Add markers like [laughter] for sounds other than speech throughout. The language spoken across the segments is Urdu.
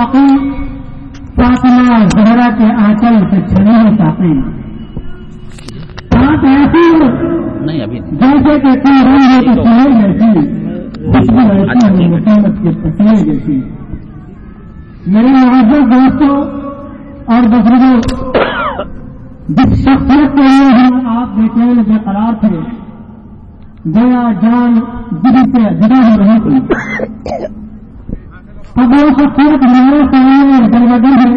واقعی فاطمہ زہرا کے آنچل سے چھڑے نہیں چاہتے بات ایسی جیسے کہ کوئی رنگ ہے تو سمجھ جیسی خوشبو ایسی ہے حکومت کی تصویر جیسی۔ میرے معذر دوستوں اور بزرگوں جس شخصیت کے لیے ہم آپ بیٹے بے قرار تھے گیا جان دل سے جدا ہو رہی تھی اب وہ شخصیت میرے سامنے دروازے ہے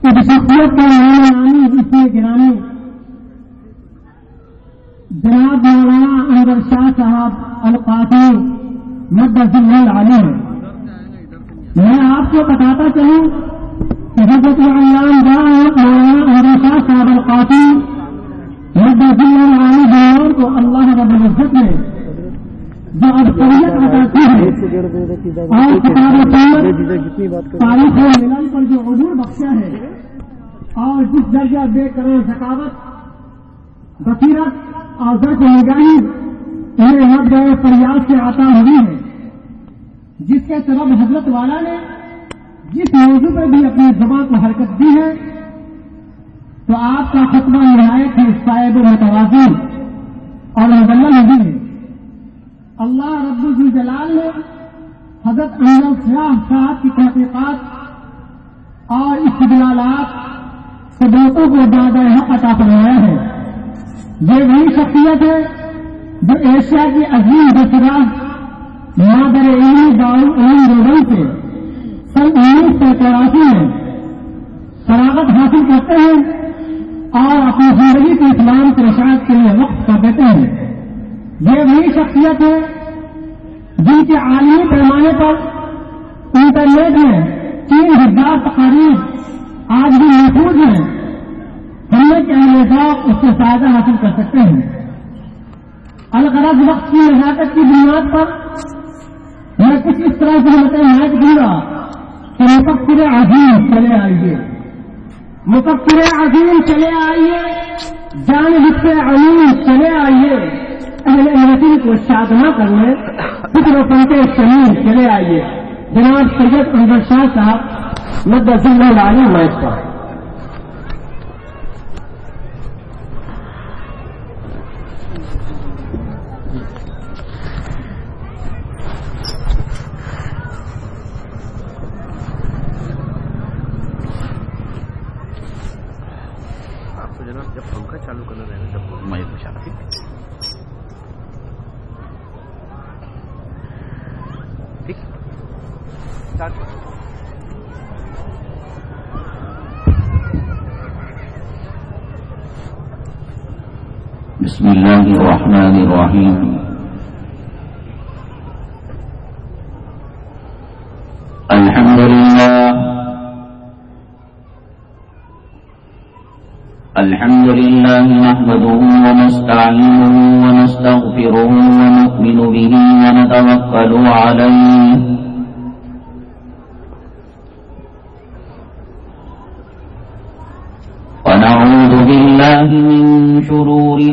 اس شخصیت کا نام نامی اس میں گرانی جناب مولانا انور شاہ صاحب القاسی مدد اللہ علی ہے میں آپ کو بتاتا چلوں کہ حضرت علام جان مولانا انور شاہ صاحب القاسی مدد اللہ علی کو اللہ رب العزت نے جو ہے۔ اور کتاب تاریخ پر جو عبور بخشا ہے اور جس درجہ بے کرو ثقافت بصیرت اور ذرف نگاہی انہیں لگ گئے فریاد سے آتا ہوئی ہے۔ جس کے سبب حضرت والا نے جس موضوع پر بھی اپنی زبان کو حرکت دی ہے تو آپ کا خطبہ نہایت ہے صاحب متوازی اور مدلہ نہیں ہے۔ اللہ رب الجلال نے حضرت انور شاہ صاحب کی تحقیقات اور استدلالات ثبوتوں کو زیادہ حق عطا فرمایا ہے۔ یہ وہی شخصیت ہے جو ایشیا کی عظیم بسرا مادر علم دار علم روڈن سے سن انیس سو چوراسی میں فراغت حاصل کرتے ہیں اور اپنی زندگی کے اسلام کے رشاعت کے لیے وقت کر دیتے ہیں۔ یہ وہی شخصیت ہے جن کے عالمی پیمانے پر انٹرنیٹ میں تین ہزار تقاریب آج بھی محفوظ ہیں۔ ہم نے کہ ذوق اس سے فائدہ حاصل کر سکتے ہیں۔ الغرض وقت کی نزاکت کی بنیاد پر میں کچھ اس طرح سے متحد دوں گا کہ مفکر عظیم چلے آئیے۔ مفکر عظیم چلے آئیے، جان حصے علیم چلے آئیے۔ اہل نسل کو سادنا کرنے فکر و فن کے چلے آئیے۔ جناب سید انور شاہ صاحب، مدد ضلع علی میچ کا آپ کو جناب جب پنکھا چالو کرنا رہے گا جب میں پوچھا ٹھیک ٹھیک اسٹارٹ بسم الله الرحمن الرحيم. الحمد لله. الحمد لله نحمده ونستعينه ونستغفره ونؤمن به ونتوكل عليه.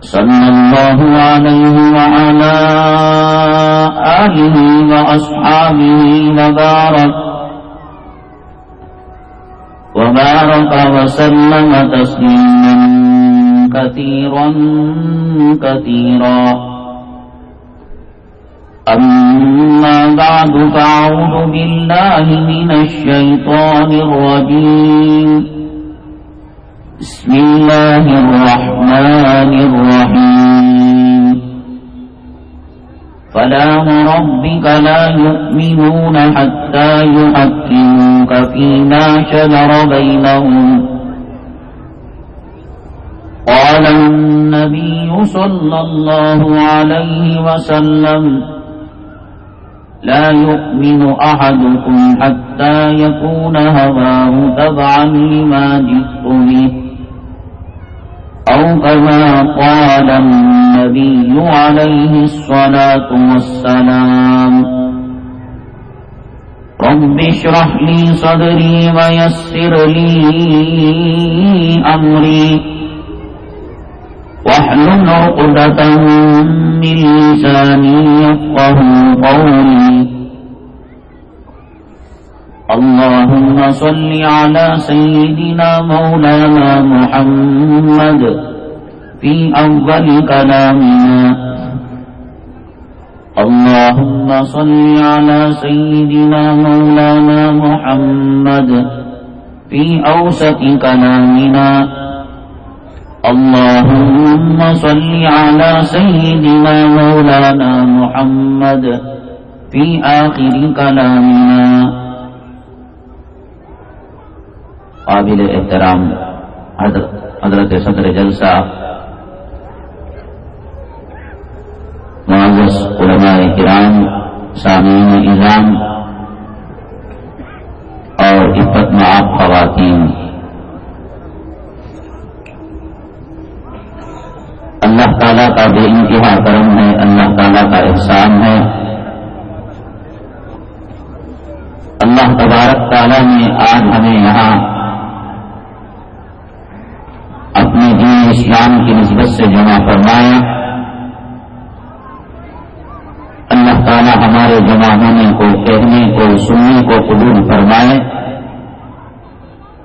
صلى الله عليه وعلى آله وأصحابه وبارك وبارك وسلم تسليما كثيرا كثيرا. أما بعد فأعوذ بالله من الشيطان الرجيم. بسم الله الرحمن الرحيم. فلا ربك لا يؤمنون حتى يحكموك فيما شجر بينهم. قال النبي صلى الله عليه وسلم لا يؤمن أحدكم حتى يكون هواه تبعا لما جئت به. أو كما قال النبي عليه الصلاة والسلام. رب اشرح لي صدري ويسر لي أمري. واحلل عقدة من لساني يفقه قولي. اللهم صل على سيدنا مولانا محمد في أول كلامنا. اللهم صل على سيدنا مولانا محمد في أوسط كلامنا. اللهم صل على سيدنا مولانا محمد في آخر كلامنا. قابل احترام، حضرت صدر جلسہ، معزز علماء کرام، سامعین نظام اور عبت معاف خواتین۔ اللہ تعالیٰ کا بے انتہا کرم ہے، اللہ تعالیٰ کا احسان ہے۔ اللہ تبارک تعالیٰ نے آج ہمیں یہاں اسلام کی نسبت سے جمع فرمایا، اللہ تعالیٰ ہمارے جمع ہونے کو کہنے کو سننے کو قبول فرمائے۔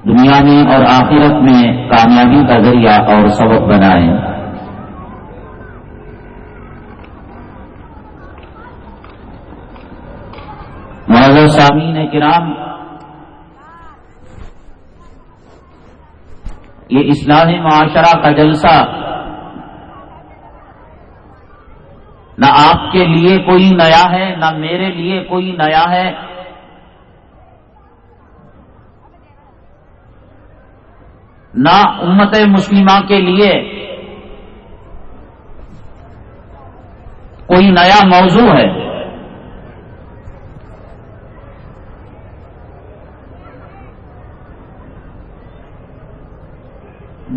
دنیا میں اور آخرت میں کامیابی کا ذریعہ اور سبق بنائے۔ سامین کرام یہ اسلامی معاشرہ کا جلسہ نہ آپ کے لیے کوئی نیا ہے، نہ میرے لیے کوئی نیا ہے۔ نہ امت مسلمہ کے لیے کوئی نیا موضوع ہے۔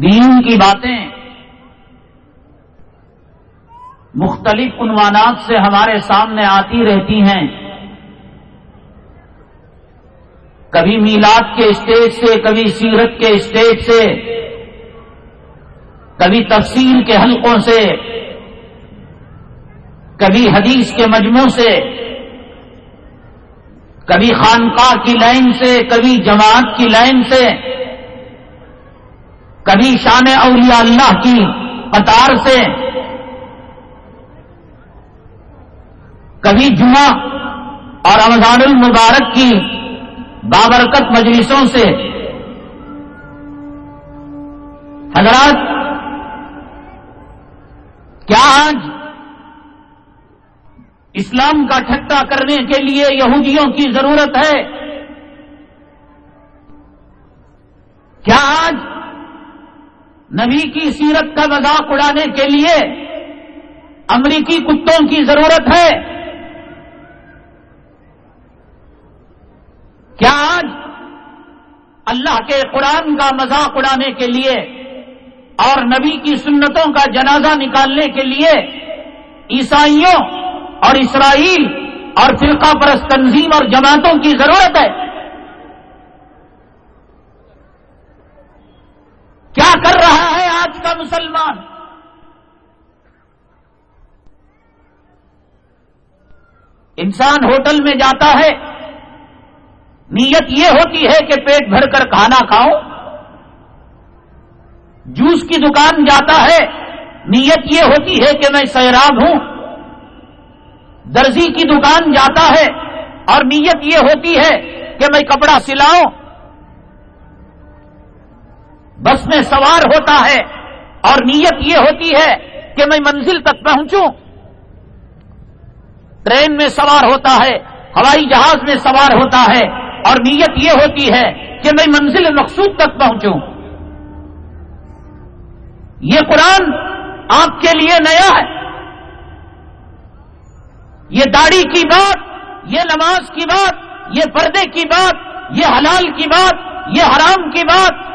دین کی باتیں مختلف عنوانات سے ہمارے سامنے آتی رہتی ہیں۔ کبھی میلاد کے اسٹیج سے، کبھی سیرت کے اسٹیج سے، کبھی تفصیل کے حلقوں سے، کبھی حدیث کے مجموع سے، کبھی خانقاہ کی لائن سے، کبھی جماعت کی لائن سے۔ کبھی شان اولیاء اللہ کی قطار سے، کبھی جمعہ اور رمضان المبارک کی بابرکت مجلسوں سے۔ حضرات، کیا آج اسلام کا ٹھٹا کرنے کے لیے یہودیوں کی ضرورت ہے؟ کیا آج نبی کی سیرت کا مذاق اڑانے کے لیے امریکی کتوں کی ضرورت ہے۔ کیا آج اللہ کے قرآن کا مذاق اڑانے کے لیے اور نبی کی سنتوں کا جنازہ نکالنے کے لیے عیسائیوں اور اسرائیل اور فرقہ پرست تنظیم اور جماعتوں کی ضرورت ہے؟ کیا کر رہا ہے آج کا مسلمان؟ انسان ہوٹل میں جاتا ہے، نیت یہ ہوتی ہے کہ پیٹ بھر کر کھانا کھاؤ۔ جوس کی دکان جاتا ہے، نیت یہ ہوتی ہے کہ میں سیراب ہوں۔ درزی کی دکان جاتا ہے اور نیت یہ ہوتی ہے کہ میں کپڑا سلاؤں۔ بس میں سوار ہوتا ہے اور نیت یہ ہوتی ہے کہ میں منزل تک پہنچوں۔ ٹرین میں سوار ہوتا ہے، ہوائی جہاز میں سوار ہوتا ہے اور نیت یہ ہوتی ہے کہ میں منزل مقصود تک پہنچوں۔ یہ قرآن آپ کے لیے نیا ہے۔ یہ داڑھی کی بات، یہ نماز کی بات، یہ پردے کی بات، یہ حلال کی بات، یہ حرام کی بات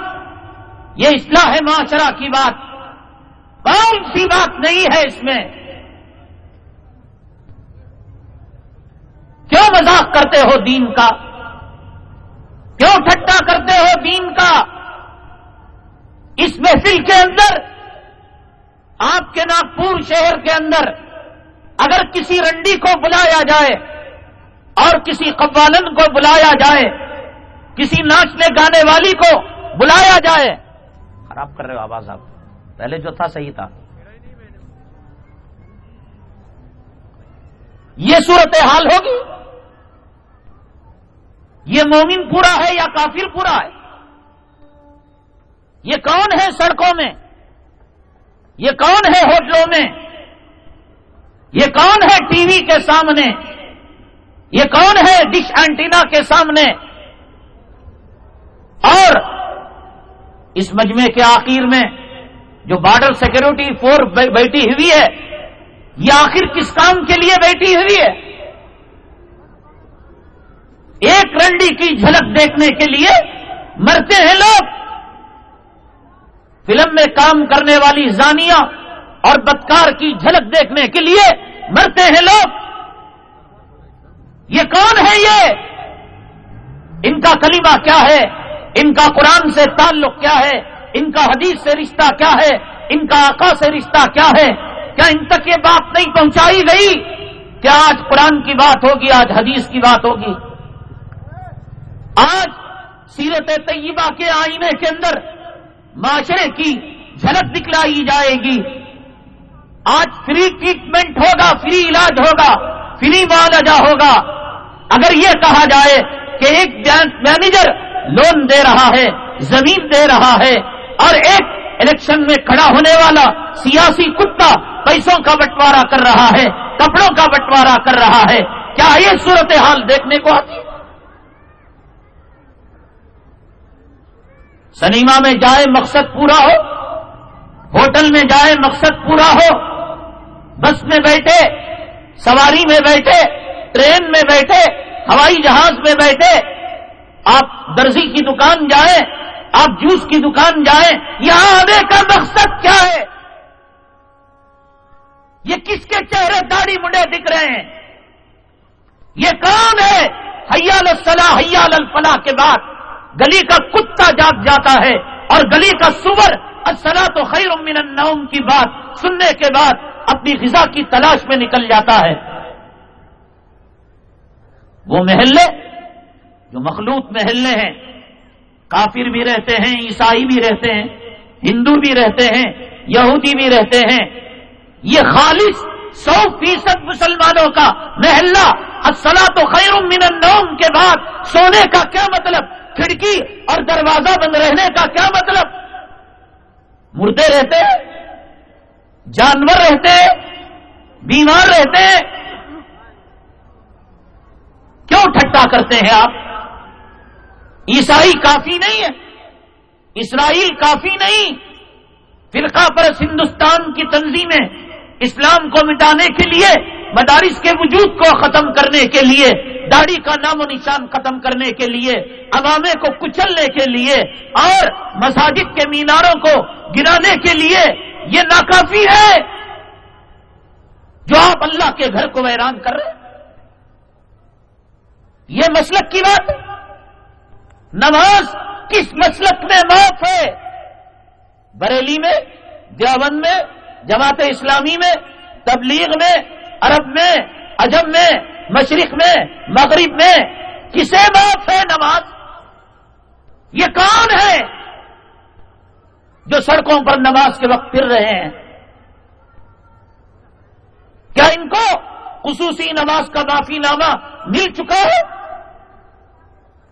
یہ اصلاح معاشرہ کی بات کون سی بات نہیں ہے اس میں؟ کیوں مذاق کرتے ہو دین کا؟ کیوں ٹھٹا کرتے ہو دین کا؟ اس محفل کے اندر، آپ کے ناگپور شہر کے اندر اگر کسی رنڈی کو بلایا جائے اور کسی قوالن کو بلایا جائے، کسی ناچنے گانے والی کو بلایا جائے خراب کر رہے ہو آواز آپ۔ پہلے جو تھا صحیح تھا۔ یہ صورت حال ہوگی۔ یہ مومن پورا ہے یا کافر پورا ہے؟ یہ کون ہے سڑکوں میں؟ یہ کون ہے ہوٹلوں میں؟ یہ کون ہے ٹی وی کے سامنے؟ یہ کون ہے ڈش اینٹینا کے سامنے؟ اور اس مجمع کے آخر میں جو بارڈر سیکورٹی فور بیٹھی ہوئی ہے، یہ آخر کس کام کے لیے بیٹھی ہوئی ہے؟ ایک رنڈی کی جھلک دیکھنے کے لیے مرتے ہیں لوگ۔ فلم میں کام کرنے والی زانیہ اور بدکار کی جھلک دیکھنے کے لیے مرتے ہیں لوگ۔ یہ کون ہے یہ؟ ان کا کلمہ کیا ہے؟ ان کا قرآن سے تعلق کیا ہے؟ ان کا حدیث سے رشتہ کیا ہے؟ ان کا آقا سے رشتہ کیا ہے؟ کیا ان تک یہ بات نہیں پہنچائی گئی؟ کیا آج قرآن کی بات ہوگی؟ آج حدیث کی بات ہوگی؟ آج سیرت طیبہ کے آئینے کے اندر معاشرے کی جھلک دکھلائی جائے گی۔ آج فری ٹریٹمنٹ ہوگا فری علاج ہوگا فری معالجہ ہوگا۔ اگر یہ کہا جائے کہ ایک مینیجر لون دے رہا ہے، زمین دے رہا ہے، اور ایک الیکشن میں کھڑا ہونے والا سیاسی کتا پیسوں کا بٹوارا کر رہا ہے، کپڑوں کا بٹوارا کر رہا ہے۔ کیا یہ صورت حال دیکھنے کو آتی؟ سنیما میں جائے مقصد پورا ہو، ہوٹل میں جائے مقصد پورا ہو، بس میں بیٹھے، سواری میں بیٹھے، ٹرین میں بیٹھے، ہوائی جہاز میں بیٹھے آپ درزی کی دکان جائیں، آپ جوس کی دکان جائیں، یہاں آنے کا مقصد کیا ہے؟ یہ کس کے چہرے داڑھی منڈے دکھ رہے ہیں؟ یہ کون ہے حیال الصلاح، حیال الفلاح کے بعد۔ گلی کا کتا جاگ جاتا ہے اور گلی کا سور السلا تو خیر من النوم کی بات سننے کے بعد اپنی غذا کی تلاش میں نکل جاتا ہے۔ وہ محلے جو مخلوط محلے ہیں، کافر بھی رہتے ہیں، عیسائی بھی رہتے ہیں، ہندو بھی رہتے ہیں، یہودی بھی رہتے ہیں۔ یہ خالص سو فیصد مسلمانوں کا محلہ السلا تو خیر من النوم کے بعد سونے کا کیا مطلب؟ کھڑکی اور دروازہ بند رہنے کا کیا مطلب؟ مردے رہتے، جانور رہتے، بیمار رہتے۔ کیوں ٹھٹا کرتے ہیں آپ؟ عیسائی کافی نہیں ہے، اسرائیل کافی نہیں۔ فرقہ پرس ہندوستان کی تنظیمیں اسلام کو مٹانے کے لیے، مدارس کے وجود کو ختم کرنے کے لیے، داڑھی کا نام و نشان ختم کرنے کے لیے، عوامے کو کچلنے کے لیے اور مساجد کے میناروں کو گرانے کے لیے، یہ ناکافی ہے۔ جو آپ اللہ کے گھر کو ویران کر رہے یہ مسلک کی بات نماز کس مسلک میں معاف ہے؟ بریلی میں، دیوبند میں، جماعت اسلامی میں، تبلیغ میں، عرب میں عجب میں، مشرق میں، مغرب میں، کسے معاف ہے نماز؟ یہ کون ہے جو سڑکوں پر نماز کے وقت پھر رہے ہیں؟ کیا ان کو خصوصی نماز کا معافی نامہ مل چکا ہے؟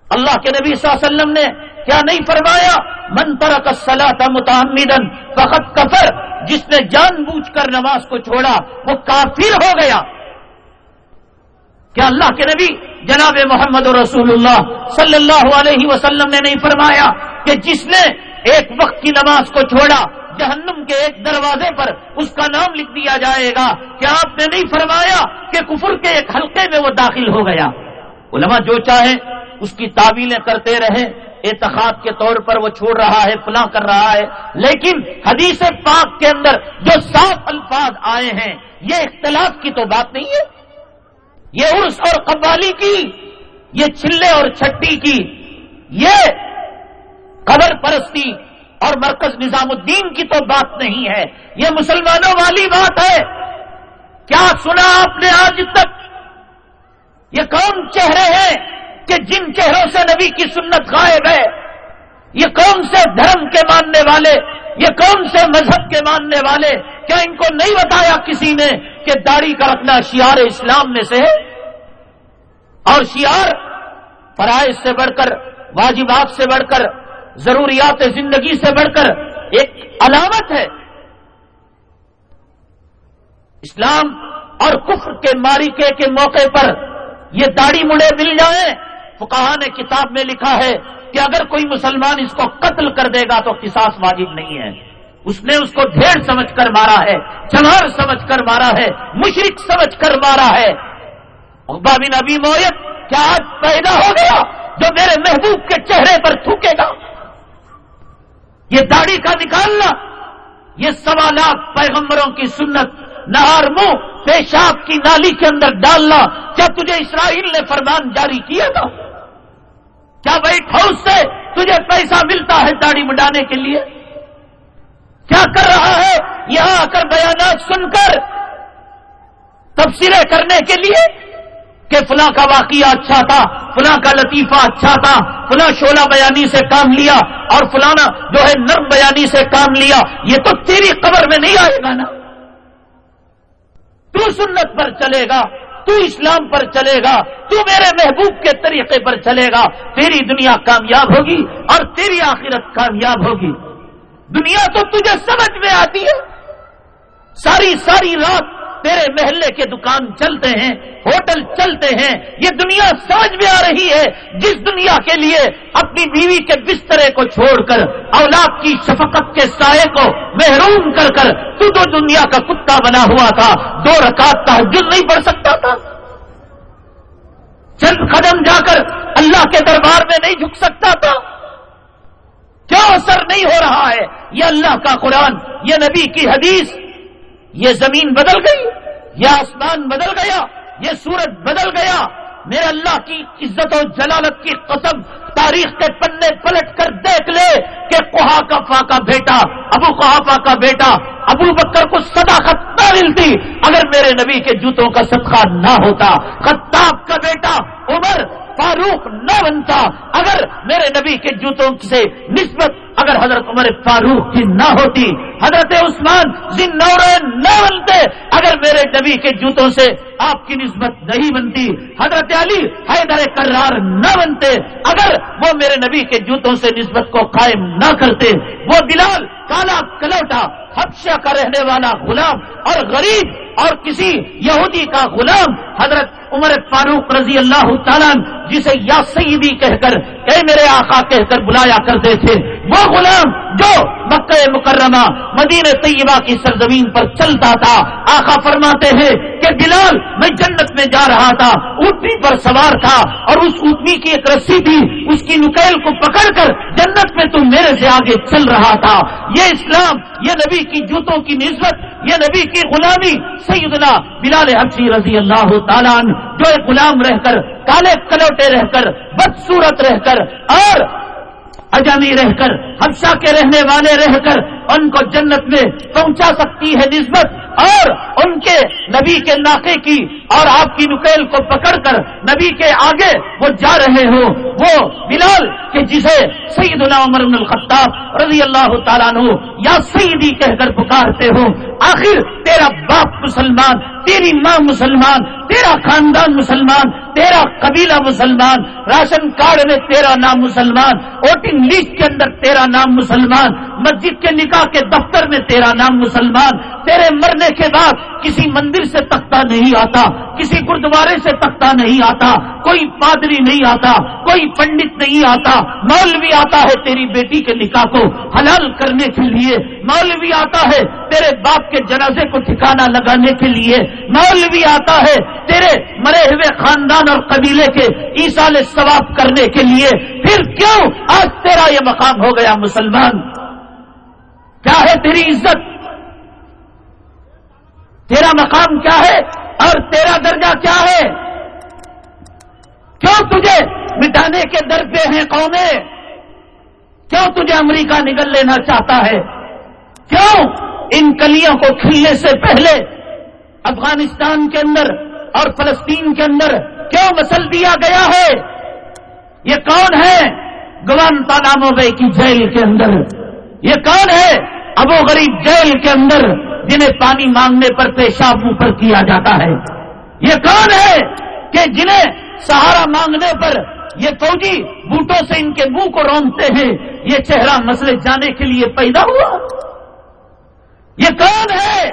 اللہ کے نبی صلی اللہ علیہ وسلم نے کیا نہیں فرمایا؟ من ترک الصلاۃ متعمدا فقط کفر، جس نے جان بوجھ کر نماز کو چھوڑا، وہ کافر ہو گیا۔ کیا اللہ کے نبی جناب محمد رسول اللہ صلی اللہ علیہ وسلم نے نہیں فرمایا کہ جس نے ایک وقت کی نماز کو چھوڑا، جہنم کے ایک دروازے پر اس کا نام لکھ دیا جائے گا؟ کیا آپ نے نہیں فرمایا کہ کفر کے ایک حلقے میں وہ داخل ہو گیا؟ علماء جو چاہے اس کی تعویلیں کرتے رہے اعتقاد کے طور پر وہ چھوڑ رہا ہے، فلاں کر رہا ہے۔ لیکن حدیث پاک کے اندر جو صاف الفاظ آئے ہیں، یہ اختلاف کی تو بات نہیں ہے۔ یہ عرس اور قوالی کی، یہ چلے اور چھٹی کی، یہ قبر پرستی اور مرکز نظام الدین کی تو بات نہیں ہے۔ یہ مسلمانوں والی بات ہے۔ کیا سنا آپ نے آج تک؟ یہ کون چہرے ہیں؟ کہ جن چہروں سے نبی کی سنت غائب ہے، یہ کون سے دھرم کے ماننے والے، یہ کون سے مذہب کے ماننے والے؟ کیا ان کو نہیں بتایا کسی نے کہ داڑھی کا رکھنا شیار اسلام میں سے ہے؟ اور شیار فرائض سے بڑھ کر، واجبات سے بڑھ کر، ضروریات زندگی سے بڑھ کر ایک علامت ہے۔ اسلام اور کفر کے ماریکے کے موقع پر یہ داڑھی مڑے مل جائیں۔ فکہ نے کتاب میں لکھا ہے کہ اگر کوئی مسلمان اس کو قتل کر دے گا تو قصاص واجب نہیں ہے۔ اس نے اس کو ڈھیر سمجھ کر مارا ہے چمار سمجھ کر مارا ہے مشرق سمجھ کر مارا ہے۔ بن ابھی مویت، کیا آج پیدا ہو گیا جو میرے محبوب کے چہرے پر تھوکے گا؟ یہ داڑھی کا نکالنا، یہ سوالات پیغمبروں کی سنت، نہار منہ، پیشاب کی نالی کے اندر ڈالنا، کیا تجھے اسرائیل نے فرمان جاری کیا تھا؟ کیا وائٹ ہاؤس سے تجھے پیسہ ملتا ہے داڑھی مڈانے کے لیے؟ کیا کر رہا ہے یہاں آ کر بیانات سن کر تبصرے کرنے کے لیے کہ فلاں کا واقعہ اچھا تھا، فلاں کا لطیفہ اچھا تھا، فلاں شولہ بیانی سے کام لیا اور فلانا جو ہے نرم بیانی سے کام لیا، یہ تو تیری قبر میں نہیں آئے گا نا؟ تو سنت پر چلے گا۔ تو اسلام پر چلے گا، تو میرے محبوب کے طریقے پر چلے گا، تیری دنیا کامیاب ہوگی اور تیری آخرت کامیاب ہوگی۔ دنیا تو تجھے سمجھ میں آتی ہے۔ ساری ساری رات تیرے محلے کے دکان چلتے ہیں، ہوٹل چلتے ہیں، یہ دنیا سمجھ میں آ رہی ہے، جس دنیا کے لیے اپنی بیوی کے بسترے کو چھوڑ کر، اولاد کی شفقت کے سائے کو محروم کر کر تو دو دنیا کا کتا بنا ہوا تھا، دو رکعت تحجد نہیں پڑھ سکتا تھا۔ چند قدم جا کر اللہ کے دربار میں نہیں جھک سکتا تھا۔ کیا اثر نہیں ہو رہا ہے؟ یہ اللہ کا قرآن، یہ نبی کی حدیث یہ زمین بدل گئی، یہ آسمان بدل گیا، یہ سورج بدل گیا۔ میرے اللہ کی عزت و جلالت کی قسم تاریخ کے پنے پلٹ کر دیکھ لے کہ کوہا کا بیٹا، ابو قحافہ کا بیٹا، ابو بکر کو صداقت نہ ملتی۔ اگر میرے نبی کے جوتوں کا صدقہ نہ ہوتا، خطاب کا بیٹا، عمر فاروق نہ بنتا اگر میرے نبی کے جوتوں سے نسبت اگر حضرت عمر فاروق کی نہ ہوتی، حضرت عثمان جن نہ بنتے، اگر میرے نبی کے جوتوں سے آپ کی نسبت نہیں بنتی، حضرت علی حیدر کرار نہ بنتے، اگر وہ میرے نبی کے جوتوں سے نسبت کو قائم نہ کرتے، وہ بلال کالا کلوٹا حفشہ کا رہنے والا غلام اور غریب اور کسی یہودی کا غلام حضرت عمر فاروق رضی اللہ تعالیٰ جسے یا سیدی کہہ کر، اے میرے آقا کہہ کر بلایا کرتے تھے وہ غلام جو مکہ مکرمہ مدین طیبہ کی سرزمین پر چلتا تھا، آقا فرماتے ہیں کہ بلال میں جنت میں جا رہا تھا، اونٹنی پر سوار تھا اور اس اونٹنی کی ایک رسی تھی اس کی نکیل کو پکڑ کر جنت میں تم میرے سے آگے چل رہا تھا۔ یہ اسلام، یہ نبی کی جوتوں کی نسبت یہ نبی کی غلامی سیدنا بلال حبشی رضی اللہ تعالیٰ جو ایک غلام رہ کر، کالے کلوٹے رہ کر بدسورت رہ کر، اور اجمی رہ کر، حبشہ کے رہنے والے رہ کر ان کو جنت میں پہنچا سکتی ہے نسبت اور ان کے نبی کے ناقے کی اور آپ کی نکیل کو پکڑ کر نبی کے آگے وہ جا رہے ہو وہ بلال کہ جسے سعید عمر بن الخطاب رضی اللہ تعالیٰ عنہ یا سیدی کہہ کر پکارتے ہو آخر تیرا باپ مسلمان، تیری ماں مسلمان، تیرا خاندان مسلمان، تیرا قبیلہ مسلمان، راشن کارڈ میں تیرا نام مسلمان، ووٹنگ لسٹ کے اندر تیرا نام مسلمان مسجد کے نکاح کے دفتر میں تیرا نام مسلمان، تیرے مرنے کے بعد کسی مندر سے تختہ نہیں آتا، کسی گردوارے سے تختہ نہیں آتا، کوئی پادری نہیں آتا، کوئی پنڈت نہیں آتا، مولوی آتا ہے تیری بیٹی کے نکاح کو حلال کرنے کے لیے، مولوی آتا ہے تیرے باپ کے جنازے کو ٹھکانا لگانے کے لیے، مولوی آتا ہے تیرے مرے ہوئے خاندان اور قبیلے کے ایسال ثواب کرنے کے لیے، پھر کیوں آج تیرا یہ مقام ہو گیا مسلمان؟ کیا ہے تیری عزت؟ تیرا مقام کیا ہے اور تیرا درجہ کیا ہے؟ کیوں تجھے مٹانے کے در پہ ہیں قومیں؟ کیوں تجھے امریکہ نکل لینا چاہتا ہے؟ کیوں ان کلیوں کو کھلنے سے پہلے افغانستان کے اندر اور فلسطین کے اندر کیوں مسل دیا گیا ہے؟ یہ کون ہے؟ گوان تانامو بے کی جیل کے اندر۔ یہ کون ہے؟ ابو غریب جیل کے اندر جنہیں پانی مانگنے پر پیشاب منہ پر کیا جاتا ہے۔ یہ کون ہے کہ جنہیں سہارا مانگنے پر یہ فوجی بوٹوں سے ان کے منہ کو رونگتے ہیں؟ یہ چہرہ مسئلے جانے کے لیے پیدا ہوا۔ یہ کون ہے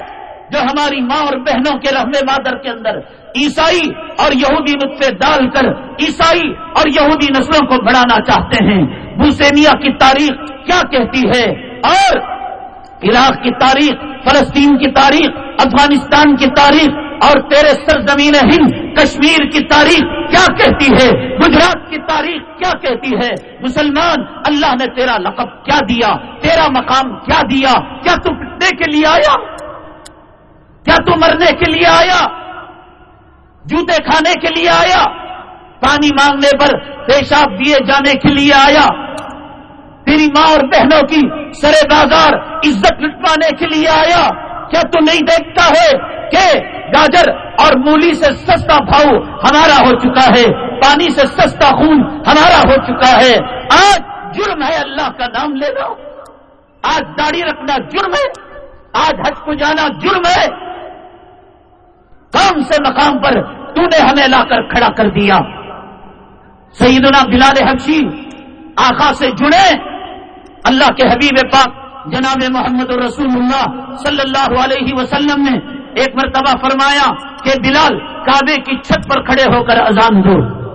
جو ہماری ماں اور بہنوں کے رحم مادر کے اندر عیسائی اور یہودی نطفے ڈال کر عیسائی اور یہودی نسلوں کو بڑھانا چاہتے ہیں۔ بوسینیا کی تاریخ کیا کہتی ہے؟ اور عراق کی تاریخ، فلسطین کی تاریخ، افغانستان کی تاریخ اور تیرے سرزمین ہند، کشمیر کی تاریخ کیا کہتی ہے؟ گجرات کی تاریخ کیا کہتی ہے؟ مسلمان، اللہ نے تیرا لقب کیا دیا، تیرا مقام کیا دیا۔ کیا تو پٹنے کے لیے آیا؟ کیا تو مرنے کے لیے آیا؟ جوتے کھانے کے لیے آیا، پانی مانگنے پر پیشاب دیے جانے کے لیے آیا۔ تیری ماں اور بہنوں کی سرے بازار عزت لٹوانے کے لیے آیا۔ کیا تو نہیں دیکھتا ہے کہ گاجر اور مولی سے سستا بھاؤ ہمارا ہو چکا ہے، پانی سے سستا خون ہمارا ہو چکا ہے۔ آج جرم ہے اللہ کا نام لینا آج داڑھی رکھنا جرم ہے۔ آج حج کو جانا جرم ہے۔ کون سے مقام پر تو نے ہمیں لا کر کھڑا کر دیا۔ سیدنا بلال حقی آخا سے جڑے۔ اللہ کے حبیب پاک جناب محمد رسول اللہ صلی اللہ علیہ وسلم نے ایک مرتبہ فرمایا کہ بلال کعبے کی چھت پر کھڑے ہو کر اذان دو۔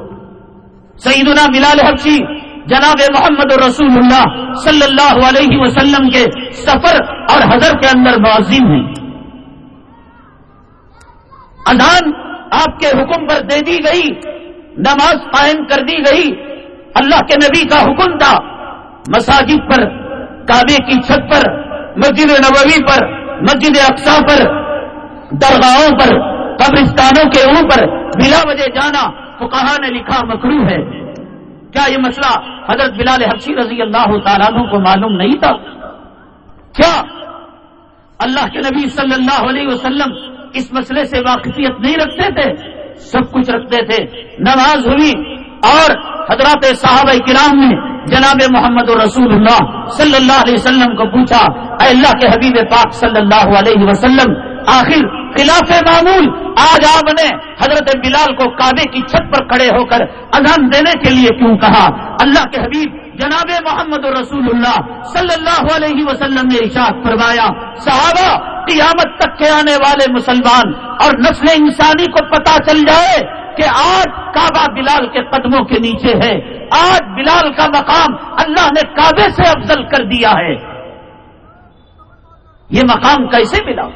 سیدنا بلال حقی جناب محمد رسول اللہ صلی اللہ علیہ وسلم کے سفر اور حضر کے اندر معذم ہیں۔ اذان آپ کے حکم پر دے دی گئی، نماز قائم کر دی گئی، اللہ کے نبی کا حکم تھا۔ مساجد پر، کعبے کی چھت پر، مسجد نبوی پر، مسجد اقسا پر، درگاہوں پر، قبرستانوں کے اوپر، بلا وجہ جانا۔ فقہا نے لکھا مکرو ہے۔ کیا یہ مسئلہ حضرت بلال حفصی رضی اللہ تعالیٰ کو معلوم نہیں تھا؟ کیا اللہ کے نبی صلی اللہ علیہ وسلم اس مسئلے سے واقفیت نہیں رکھتے تھے، سب کچھ رکھتے تھے۔ نماز ہوئی اور حضرات صحابہ کرام نے جناب محمد رسول اللہ صلی اللہ علیہ وسلم کو پوچھا، اے اللہ کے حبیب پاک صلی اللہ علیہ وسلم، آخر خلاف معمول آج آپ نے حضرت بلال کو کعبے کی چھت پر کھڑے ہو کر اذان دینے کے لیے کیوں کہا؟ اللہ کے حبیب جناب محمد رسول اللہ صلی اللہ علیہ وسلم نے ارشاد فرمایا، صحابہ، قیامت تک کے آنے والے مسلمان اور نسل انسانی کو پتا چل جائے کہ آج کعبہ بلال کے قدموں کے نیچے ہے۔ آج بلال کا مقام اللہ نے کعبے سے افضل کر دیا ہے۔ یہ مقام کیسے ملا؟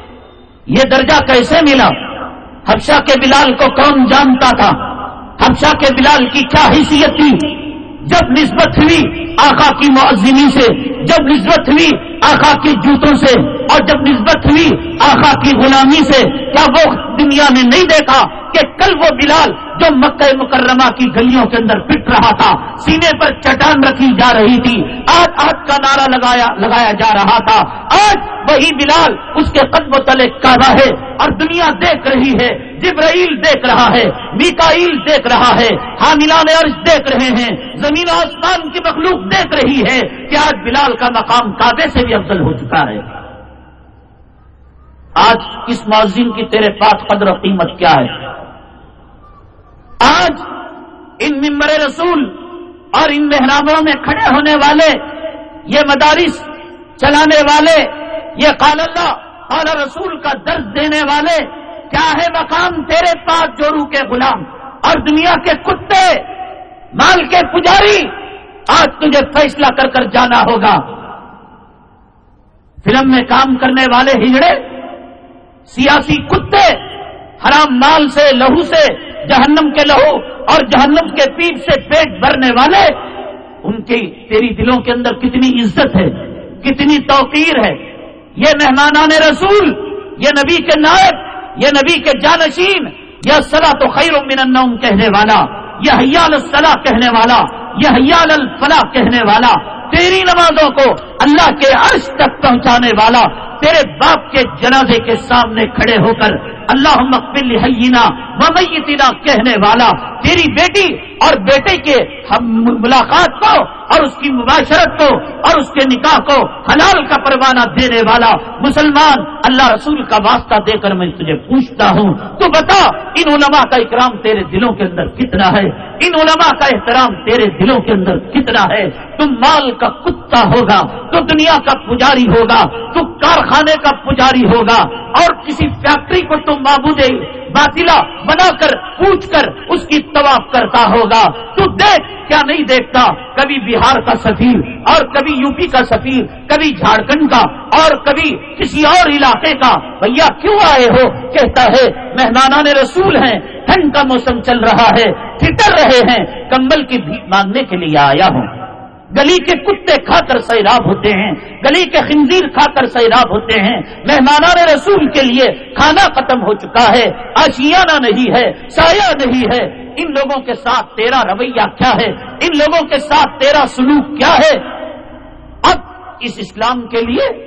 یہ درجہ کیسے ملا؟ حفشہ کے بلال کو کون جانتا تھا؟ حفشہ کے بلال کی کیا حیثیت تھی؟ جب نسبت ہوئی آقا کی معذمی سے، جب نسبت ہوئی آقا کے جوتوں سے، اور جب نسبت ہوئی آقا کی غلامی سے، کیا وہ دنیا میں نہیں دیکھا؟ کہ کل وہ بلال جو مکہ مکرمہ کی گلیوں کے اندر پٹ رہا تھا، سینے پر چٹان رکھی جا رہی تھی، آج آج کا نعرہ لگایا لگایا جا رہا تھا۔ آج وہی بلال اس کے قدم و تلے کعبہ ہے اور دنیا دیکھ رہی ہے، جبرائیل دیکھ رہا ہے، میکائیل دیکھ رہا ہے، حاملان عرض دیکھ رہے ہیں، زمین و آسمان کی مخلوق دیکھ رہی ہے کہ آج بلال کا مقام کعبے سے بھی افضل ہو چکا ہے۔ آج اس معذم کی تیرے پاس قدر و قیمت کیا ہے؟ آج ان ممبر رسول اور ان محرابوں میں کھڑے ہونے والے، یہ مدارس چلانے والے، یہ قال اللہ، قال رسول کا درد دینے والے، کیا ہے مقام تیرے پاس جورو کے غلام اور دنیا کے کتے، مال کے پجاری؟ آج تجھے فیصلہ کر کر جانا ہوگا۔ فلم میں کام کرنے والے ہجڑے، سیاسی کتے، حرام مال سے، لہو سے جہنم کے لہو اور جہنم کے پیٹ سے پیٹ بھرنے والے، ان کی تیری دلوں کے اندر کتنی عزت ہے، کتنی توقیر ہے۔ یہ مہمانان رسول، یہ نبی کے نائب، یہ نبی کے جانشین یہ سلا تو خیر من النوم کہنے والا یہ حیال الصلاح کہنے والا یہ حیال الفلاح کہنے والا۔ تیری نمازوں کو اللہ کے عرش تک پہنچانے والا تیرے باپ کے جنازے کے سامنے کھڑے ہو کر اللہ مقبل حینا ممیتنا کہنے والا، تیری بیٹی اور بیٹے کے ملاقات کو اور اس کی مباشرت کو اور اس کے نکاح کو حلال کا پروانہ دینے والا مسلمان اللہ رسول کا واسطہ دے کر میں تجھے پوچھتا ہوں۔ تو بتا، ان علماء کا اکرام تیرے دلوں کے اندر کتنا ہے؟ ان علماء کا احترام تیرے دلوں کے اندر کتنا ہے؟ تم مال کا کتا ہوگا، تو دنیا کا پجاری ہوگا، تو کارخانے کا پجاری ہوگا اور کسی فیکٹری کو تم معبود باطلا بنا کر، پوچھ کر اس کی طواف کرتا ہوگا۔ تو دیکھ کیا نہیں دیکھتا۔ کبھی بہار کا سفیر اور کبھی یو پی کا سفیر، کبھی جھارکھنڈ کا اور کبھی کسی اور علاقے کا۔ بھیا، کیوں آئے ہو؟ کہتا ہے، مہمانان رسول ہیں، ٹھنڈ کا موسم چل رہا ہے، ٹھٹر رہے ہیں۔ کمبل کی بھی مانگنے کے لیے آیا ہوں۔ گلی کے کتے کھا کر سیراب ہوتے ہیں، گلی کے خنزیر کھا کر سیراب ہوتے ہیں۔ مہمانان رسول کے لیے کھانا ختم ہو چکا ہے، آشیانہ نہیں ہے، سایہ نہیں ہے۔ ان لوگوں کے ساتھ تیرا رویہ کیا ہے؟ ان لوگوں کے ساتھ تیرا سلوک کیا ہے؟ اب اس اسلام کے لیے،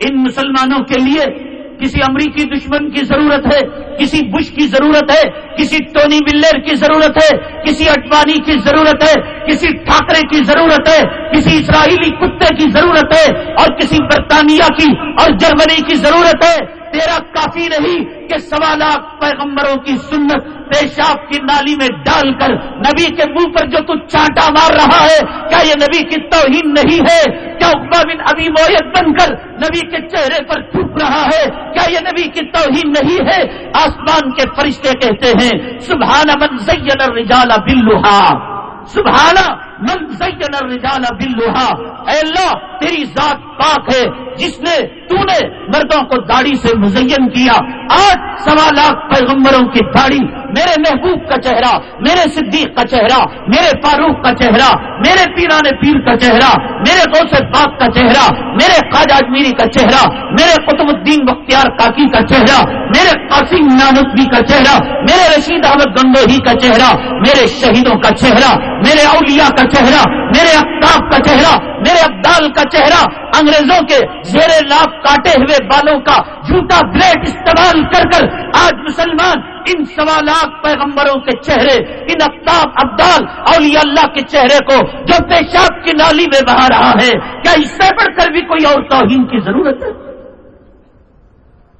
ان مسلمانوں کے لیے کسی امریکی دشمن کی ضرورت ہے، کسی بش کی ضرورت ہے، کسی ٹونی ملر کی ضرورت ہے، کسی اٹوانی کی ضرورت ہے، کسی ٹھاکرے کی ضرورت ہے، کسی اسرائیلی کتے کی ضرورت ہے اور کسی برطانیہ کی اور جرمنی کی ضرورت ہے۔ تیرا کافی نہیں کہ سوا لاکھ پیغمبروں کی سنت پیشاب کی نالی میں ڈال کر نبی کے منہ پر جو تو چانٹا مار رہا ہے، کیا یہ نبی کی توہین نہیں ہے؟ کیا اقبا بن ابھی مویت بن کر نبی کے چہرے پر تھوک رہا ہے؟ کیا یہ نبی کی توہین نہیں ہے؟ آسمان کے فرشتے کہتے ہیں، سبحان من زین الرجال باللہا۔ سبحانہ من زین الرجال باللہا۔ اے اللہ، تیری ذات پاک ہے۔ جس نے، تو نے مردوں کو داڑھی سے مزین کیا۔ آج سوا لاکھ پیغمبروں کی داڑھی میرے محبوب کا چہرہ میرے صدیق کا چہرہ میرے فاروق کا چہرہ میرے پیران پیر کا چہرہ میرے غوث پاک کا چہرہ میرے خواجہ اجمیری کا چہرہ میرے قطب الدین بختیار کاکی کا چہرہ میرے قاسم نانوی کا چہرہ میرے رشید احمد گنگوہی کا چہرہ میرے شہیدوں کا چہرہ میرے اولیاء کا چہرہ میرے اختاب کا چہرہ میرے ابدال کا چہرہ انگریزوں کے زیر لاپ کاٹے ہوئے بالوں کا جھوٹا بلیٹ استعمال کر کر آج مسلمان ان سوالات پیغمبروں کے چہرے، ان اختاب ابدال، اولیاء اللہ کے چہرے کو جو پیشاب کی نالی میں بہا رہا ہے، کیا اس سے بڑھ کر بھی کوئی اور توہین کی ضرورت ہے؟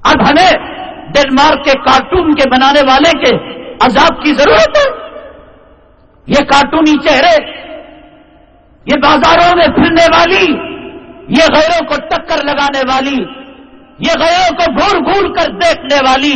اب ہمیں ڈینمارک کے کارٹون کے بنانے والے کے عذاب کی ضرورت ہے؟ یہ کارٹونی چہرے، یہ بازاروں میں پھرنے والی، یہ غیروں کو ٹکر لگانے والی، یہ غیروں کو گھور گھور کر دیکھنے والی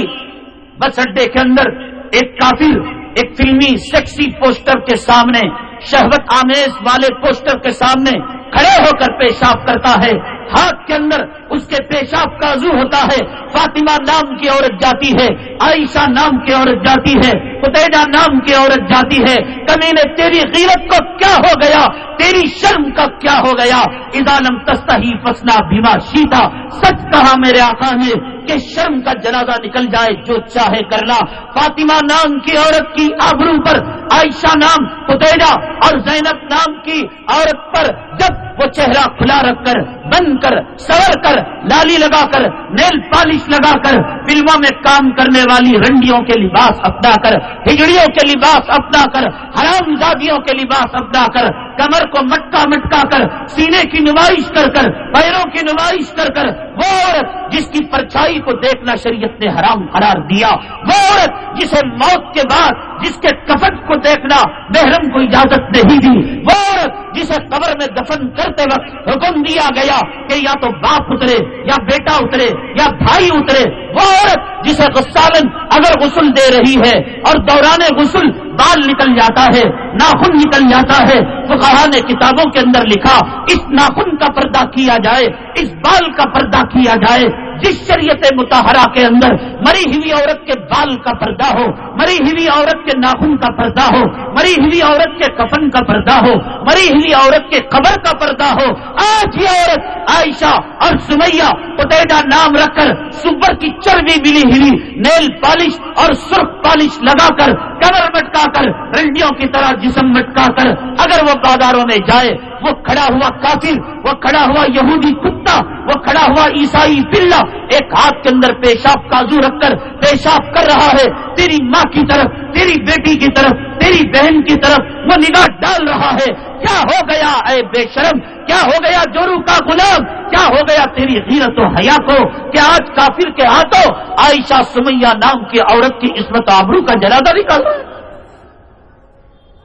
بس اڈے کے اندر ایک کافر ایک فلمی سیکسی پوسٹر کے سامنے، شہوت آمیز والے پوسٹر کے سامنے کھڑے ہو کر پیشاب کرتا ہے۔ ہاتھ کے اندر اس کے پیشاب کا عزو ہوتا ہے، فاطمہ نام کی عورت جاتی ہے، عائشہ نام کی عورت جاتی ہے فتیجہ نام کی عورت جاتی ہے کمی نے تیری غیرت کو کیا ہو گیا؟ تیری شرم کا کیا ہو گیا؟ ادالم تستا ہی فسنا بھیما شیتا، سچ کہا میرے آقا نے کہ شرم کا جنازہ نکل جائے جو چاہے کرنا۔ فاطمہ نام کی عورت کی آبرو پر، عائشہ نام فتیجہ اور زینب نام کی عورت پر جب وہ چہرہ کھلا رکھ کر، بند کر، سور کر، لالی لگا کر، نیل پالش لگا کر، فلموں میں کام کرنے والی رنڈیوں کے لباس اپنا کر، ہجڑیوں کے لباس اپنا کر، حرام زادیوں کے لباس اپنا کر کمر کو مٹکا مٹکا کر، سینے کی نمائش کر کر، پیروں کی نمائش کر کر، وہ عورت جس کی پرچھائی کو دیکھنا شریعت نے حرام قرار دیا، وہ عورت جسے موت کے بعد جس کے کفن کو دیکھنا محرم کو اجازت نہیں دی، وہ عورت جسے قبر میں دفن کرتے وقت حکم دیا گیا کہ یا تو باپ اترے، یا بیٹا اترے، یا بھائی اترے، وہ عورت جسے غسالن اگر غسل دے رہی ہے اور دوران غسل، بال نکل جاتا ہے، ناخن نکل جاتا ہے تو نے کتابوں کے اندر لکھا، اس ناخن کا پردہ کیا جائے، اس بال کا پردہ کیا جائے جس شریعت متحرہ کے اندر مری ہوئی عورت کے بال کا پردہ ہو، مری ہوئی عورت کے ناخن کا پردہ ہو، مری ہوئی عورت کے کفن کا پردہ ہو، مری ہوئی عورت کے قبر کا پردہ ہو، آج یہ عورت عائشہ اور سمیا پتےڈا نام رکھ کر سبر کی چربی ملی ہوئی، نیل پالش اور سرخ پالش لگا کر کمر مٹکا کر رنڈیوں کی طرح جسم مٹکا کر اگر وہ بازاروں میں جائے وہ کھڑا ہوا کافر، وہ کھڑا ہوا یہودی کتا، وہ کھڑا ہوا عیسائی پلا ایک ہاتھ کے اندر پیشاب کاجو رکھ کر پیشاب کر رہا ہے، تیری ماں کی طرف، تیری بیٹی کی طرف، تیری بہن کی طرف وہ نگاہ ڈال رہا ہے۔ کیا ہو گیا اے بے شرم؟ کیا ہو گیا جورو کا غلام؟ کیا ہو گیا تیری غیرت و حیا کو؟ کیا آج کافر کے ہاتھوں عائشہ سمیا نام کی عورت کی عصمت آبرو کا جنازہ نکال رہا ہے؟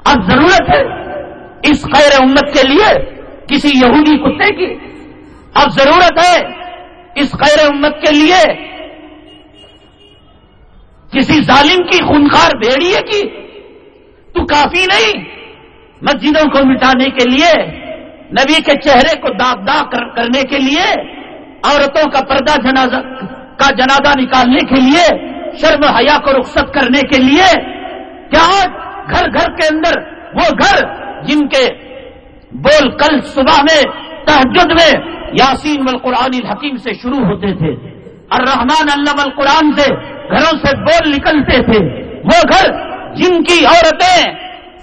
اب ضرورت ہے۔ اس خیر امت کے لیے کسی یہودی کتے کی اب ضرورت ہے اس خیر امت کے لیے کسی ظالم کی خونخار بھیڑیے کی تو کافی نہیں مسجدوں کو مٹانے کے لیے، نبی کے چہرے کو داغ داغ کرنے کے لیے، عورتوں کا پردہ جنازہ کا جنازہ نکالنے کے لیے، شرم حیا کو رخصت کرنے کے لیے، کیا گھر گھر کے اندر وہ گھر جن کے بول کل صبح میں تحجد میں یاسین القرآن الحکیم سے شروع ہوتے تھے۔ الرحمن اللہ القرآن سے گھروں سے بول نکلتے تھے۔ وہ گھر جن کی عورتیں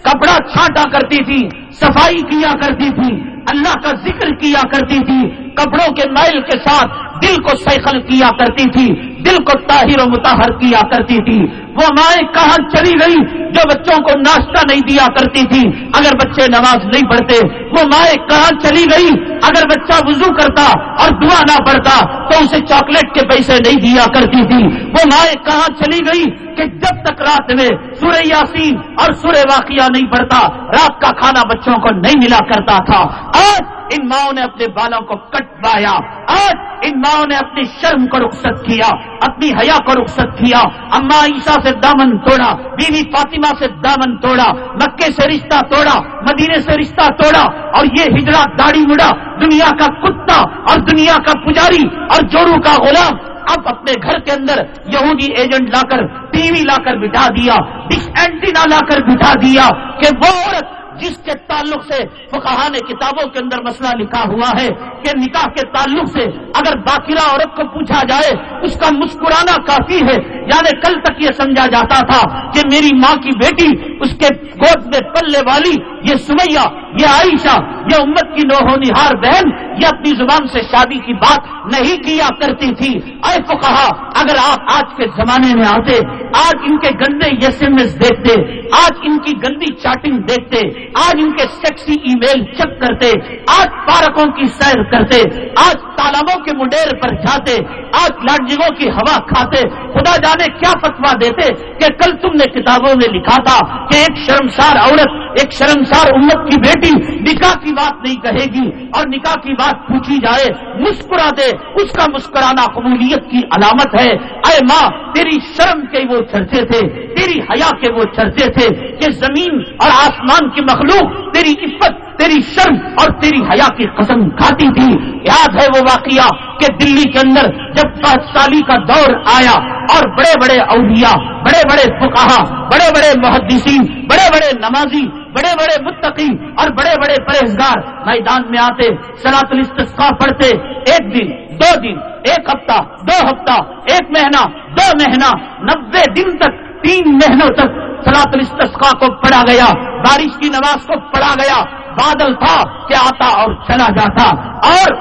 کپڑا چھانٹا کرتی تھی صفائی کیا کرتی تھی اللہ کا ذکر کیا کرتی تھی کپڑوں کے میل کے ساتھ دل کو سیخل کیا کرتی تھی، دل کو طاہر و متحر کیا کرتی تھی۔ وہ مائیں کہاں چلی گئی جو بچوں کو ناشتہ نہیں دیا کرتی تھی۔ اگر بچے نماز نہیں پڑھتے، وہ مائیں کہاں چلی گئی۔ اگر بچہ وضو کرتا اور دعا نہ پڑتا تو اسے چاکلیٹ کے پیسے نہیں دیا کرتی تھی۔ وہ مائیں کہاں چلی گئی کہ جب تک رات میں سورہ یاسین اور سورہ واقعہ نہیں پڑتا رات کا کھانا بچوں کو نہیں ملا کرتا تھا۔ آج ان ماؤں نے اپنے بالوں کو کٹ پایا آج ان ماؤں نے اپنی شرم کو رخصت کیا، اپنی حیا کو رخصت کیا۔ اما عیسا سے دامن توڑا، بیوی فاطمہ سے دامن توڑا، مکے سے رشتہ توڑا، مدینے سے رشتہ توڑا، اور یہ ہجڑا داڑھی مڑا۔ دنیا کا کتا اور دنیا کا پجاری اور جورو کا غلام اب اپنے گھر کے اندر یہودی ایجنٹ لا کر، ٹی وی لا کر بٹھا دیا ڈس اینٹینا لا کر بٹھا دیا کہ وہ عورت جس کے تعلق سے فقہ نے کتابوں کے اندر مسئلہ لکھا ہوا ہے کہ نکاح کے تعلق سے اگر باقیرہ عورت کو پوچھا جائے، اس کا مسکرانا کافی ہے۔ یعنی کل تک یہ سمجھا جاتا تھا کہ میری ماں کی بیٹی، اس کے گود میں پلنے والی یہ سمیا یہ عائشہ یہ امت کی نوہو نہار بہن یہ اپنی زبان سے شادی کی بات نہیں کیا کرتی تھی۔ اے کو کہا اگر آپ آج کے زمانے میں آتے، آج ان کے گندے یس ایم ایس دیکھتے، آج ان کی گندی چاٹنگ دیکھتے، آج ان کے سیکسی ای میل چیک کرتے، آج پارکوں کی سیر کرتے، آج تالابوں کے مڈیر پر جاتے، آج لاڈجگوں کی ہوا کھاتے۔ خدا جانے کیا فتوا دیتے کہ کل تم نے کتابوں میں لکھا تھا کہ ایک شرمسار عورت ایک شرمسار امت کی بیٹی نکاح کی بات نہیں کہے گی اور نکاح کی بات پوچھی جائے، مسکرا دے، اس کا مسکرانا قبولیت کی علامت ہے۔ اے ماں، تیری شرم کے وہ چرچے تھے، تیری حیا کے وہ چرچے تھے کہ زمین اور آسمان کی مخلوق تیری عفت، تیری شرم اور تیری حیا کی قسم کھاتی تھی۔ یاد ہے وہ واقعہ کہ دلی کے اندر جب پانچ سالی کا دور آیا اور بڑے بڑے اولیاء، بڑے بڑے فکاہ بڑے بڑے محدثین، بڑے بڑے نمازی بڑے بڑے متقی اور بڑے بڑے پرہزگار میدان میں آتے سلاط الاستسقاء پڑھتے، ایک دن، دو دن، ایک ہفتہ، دو ہفتہ، ایک مہینہ، دو مہینہ نبے دن تک، تین مہینوں تک سلاط الاستسقاء کو پڑھا گیا، بارش کی نماز کو پڑھا گیا، بادل تھا کہ آتا اور چلا جاتا، اور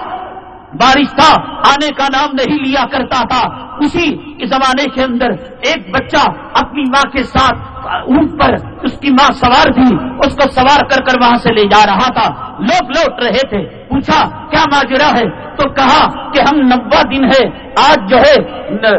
بارش تھا، آنے کا نام نہیں لیا کرتا تھا۔ اسی زمانے کے اندر ایک بچہ اپنی ماں کے ساتھ اونٹ پر اس کی ماں سوار تھی، اس کو سوار کر کر وہاں سے لے جا رہا تھا۔ لوگ لوٹ رہے تھے۔ پوچھا، کیا ماجرا ہے؟ تو کہا کہ ہم نبا دن ہے۔ آج جو ہے،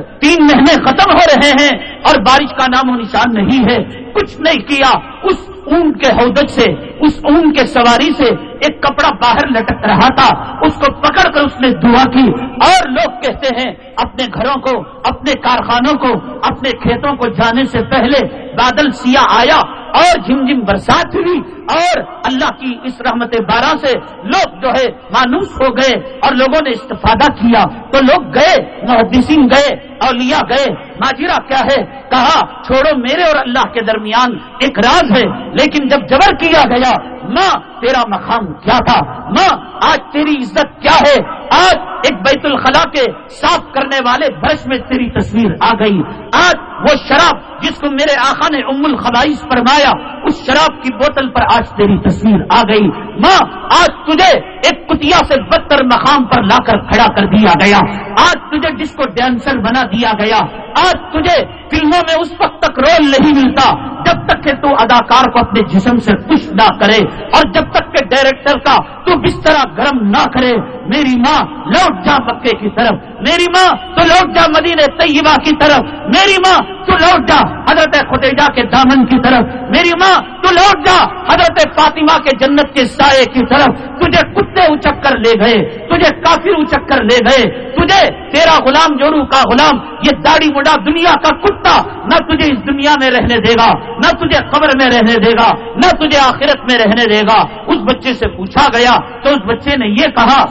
تین مہینے ختم ہو رہے ہیں اور بارش کا نام و نشان نہیں ہے۔ کچھ نہیں کیا۔ اس اون کے ہودج سے، اس اون کے سواری سے ایک کپڑا باہر لٹک رہا تھا۔ اس کو پکڑ کر اس نے دعا کی۔ اور لوگ کہتے ہیں، اپنے گھروں کو، اپنے کارخانوں کو، اپنے کھیتوں کو جانے سے پہلے بادل سیاہ آیا اور جھم جھم برسات ہوئی۔ اور اللہ کی اس رحمت بارہ سے لوگ جو ہے مانوس ہو گئے اور لوگوں نے استفادہ کیا۔ تو لوگ گئے، محدثین گئے، اولیاء گئے۔ ماجرا کیا ہے؟ کہا، چھوڑو میرے اور اللہ کے درمیان ایک راز ہے۔ لیکن جب جبر کیا گیا ماں تیرا مقام کیا تھا؟ ماں، آج تیری عزت کیا ہے؟ آج ایک بیت الخلا کے صاف کرنے والے برش میں تیری تصویر آ گئی۔ آج وہ شراب جس کو میرے آخا نے ام الخبائش فرمایا، اس شراب کی بوتل پر آج تیری تصویر آ گئی۔ ماں، آج تجھے ایک کتیا سے بدتر مقام پر لا کر کھڑا کر دیا گیا۔ آج تجھے جس کو ڈانسر بنا دیا گیا۔ آج تجھے فلموں میں اس وقت تک رول نہیں ملتا جب تک کہ تو اداکار کو اپنے جسم سے خوش نہ کرے اور جب تک کہ ڈائریکٹر کا تو بستر گرم نہ کرے۔ میری ماں لوٹ جا مکے کی طرف۔ میری ماں تو لوٹ جا مدینہ طیبہ کی طرف۔ میری ماں تو لوٹ جا حضرت خدیجہ کے دامن کی طرف۔ میری ماں تو لوٹ جا حضرت فاطمہ کے جنت کے سائے کی طرف۔ تجھے کتے اچک کر لے گئے، تجھے کافر اچک کر لے گئے۔ تجھے تیرا غلام جورو کا غلام، یہ داڑھی مڈا دنیا کا کتا نہ تجھے اس دنیا میں رہنے دے گا، نہ تجھے قبر میں رہنے دے گا، نہ تجھے آخرت میں رہنے دے گا۔ اس بچے سے پوچھا گیا تو اس بچے نے یہ کہا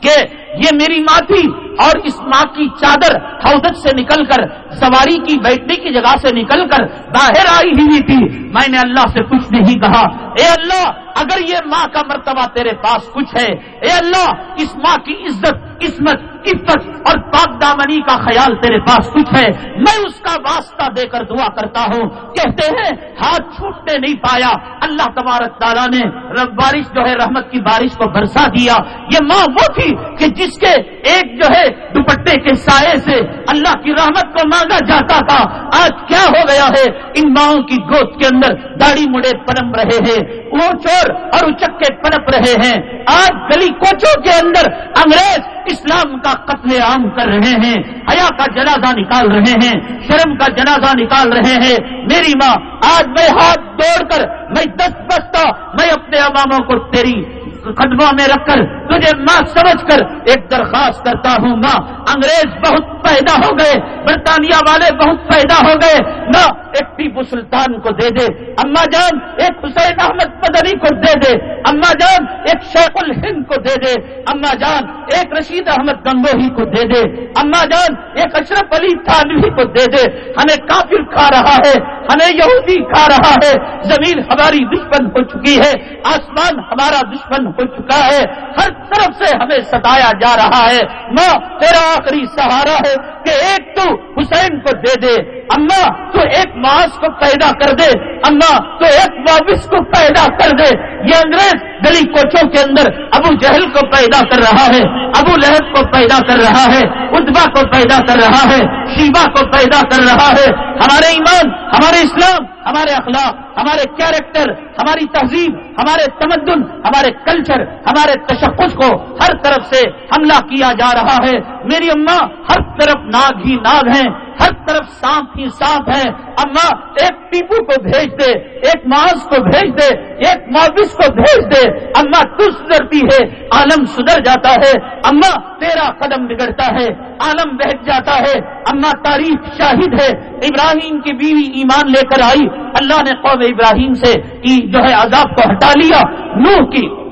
کہ یہ میری ماں تھی۔ اور اس ماں کی چادر حوضت سے نکل کر، سواری کی بیٹھنے کی جگہ سے نکل کر باہر آئی ہوئی تھی۔ میں نے اللہ سے کچھ نہیں کہا۔ اے اللہ، اگر یہ ماں کا مرتبہ تیرے پاس کچھ ہے، اے اللہ، اس ماں کی عزت، عصمت، عفت اور پاک دامنی کا خیال تیرے پاس کچھ ہے، میں اس کا واسطہ دے کر دعا کرتا ہوں۔ کہتے ہیں، ہاتھ چھوٹنے نہیں پایا۔ اللہ تبارک تعالیٰ نے بارش جو ہے، رحمت کی بارش کو برسا دیا۔ یہ ماں وہ تھی کہ جس کے ایک جو ہے دوپٹے کے سائے سے اللہ کی رحمت کو مانگا جاتا تھا۔ آج کیا ہو گیا ہے؟ ان ماؤں کی گود کے اندر داڑھی مڑے پنپ رہے ہیں۔ وہ چور اور اچکے پنپ رہے ہیں۔ آج گلی کوچوں کے اندر انگریز اسلام کا قتل عام کر رہے ہیں۔ حیا کا جنازہ نکال رہے ہیں۔ شرم کا جنازہ نکال رہے ہیں۔ میری ماں، آج میں ہاتھ دوڑ کر میں دس بستا میں اپنے اماموں کو تیری قدموں میں رکھ کر تجھے ماں سمجھ کر ایک درخواست کرتا ہوں ماں انگریز بہت پیدا ہو گئے، برطانیہ والے بہت پیدا ہو گئے۔ نہ ایک ٹیپو سلطان کو دے دے، اما جان ایک حسین احمد مدنی کو دے دے۔ اما جان ایک شیخ الہند کو دے دے۔ اما جان ایک رشید احمد گنگوہی کو دے دے۔ اما جان ایک اشرف علی تھانوی کو دے دے۔ ہمیں کافر کھا رہا ہے، ہمیں یہودی کھا رہا ہے۔ زمین ہماری دشمن ہو چکی ہے، آسمان ہمارا دشمن ہو چکا ہے۔ ہر طرف سے ہمیں ستایا جا رہا ہے۔ ماں، تیرا آخری سہارا ہے۔ کہ ایک تو حسین کو دے دے، اما تو ایک ماس کو پیدا کر دے، اما تو ایک واپس کو پیدا کر دے۔ یہ انگریز گلی کوچوں کے اندر ابو جہل کو پیدا کر رہا ہے، ابو لہب کو پیدا کر رہا ہے ادبا کو پیدا کر رہا ہے شیبا کو پیدا کر رہا ہے۔ ہمارے ایمان، ہمارے اسلام ہمارے اخلاق، ہمارے کیریکٹر ہماری تہذیب، ہمارے تمدن، ہمارے کلچر ہمارے تشخص کو ہر طرف سے حملہ کیا جا رہا ہے۔ میری اماں ہر طرف ناگ ہی ناگ ہیں۔ ہر طرف سانپ ہی سانپ ہے۔ اما ایک ٹیپو کو بھیج دے، ایک ماس کو بھیج دے، ایک معاوض کو بھیج دے۔ اما تو سدھرتی ہے، عالم سدھر جاتا ہے۔ اما تیرا قدم بگڑتا ہے، عالم بہت جاتا ہے۔ اما تاریخ شاہد ہے۔ ابراہیم کی بیوی ایمان لے کر آئی۔ اللہ نے قوم ابراہیم سے جو ہے عذاب کو ہٹا لیا، نوح کی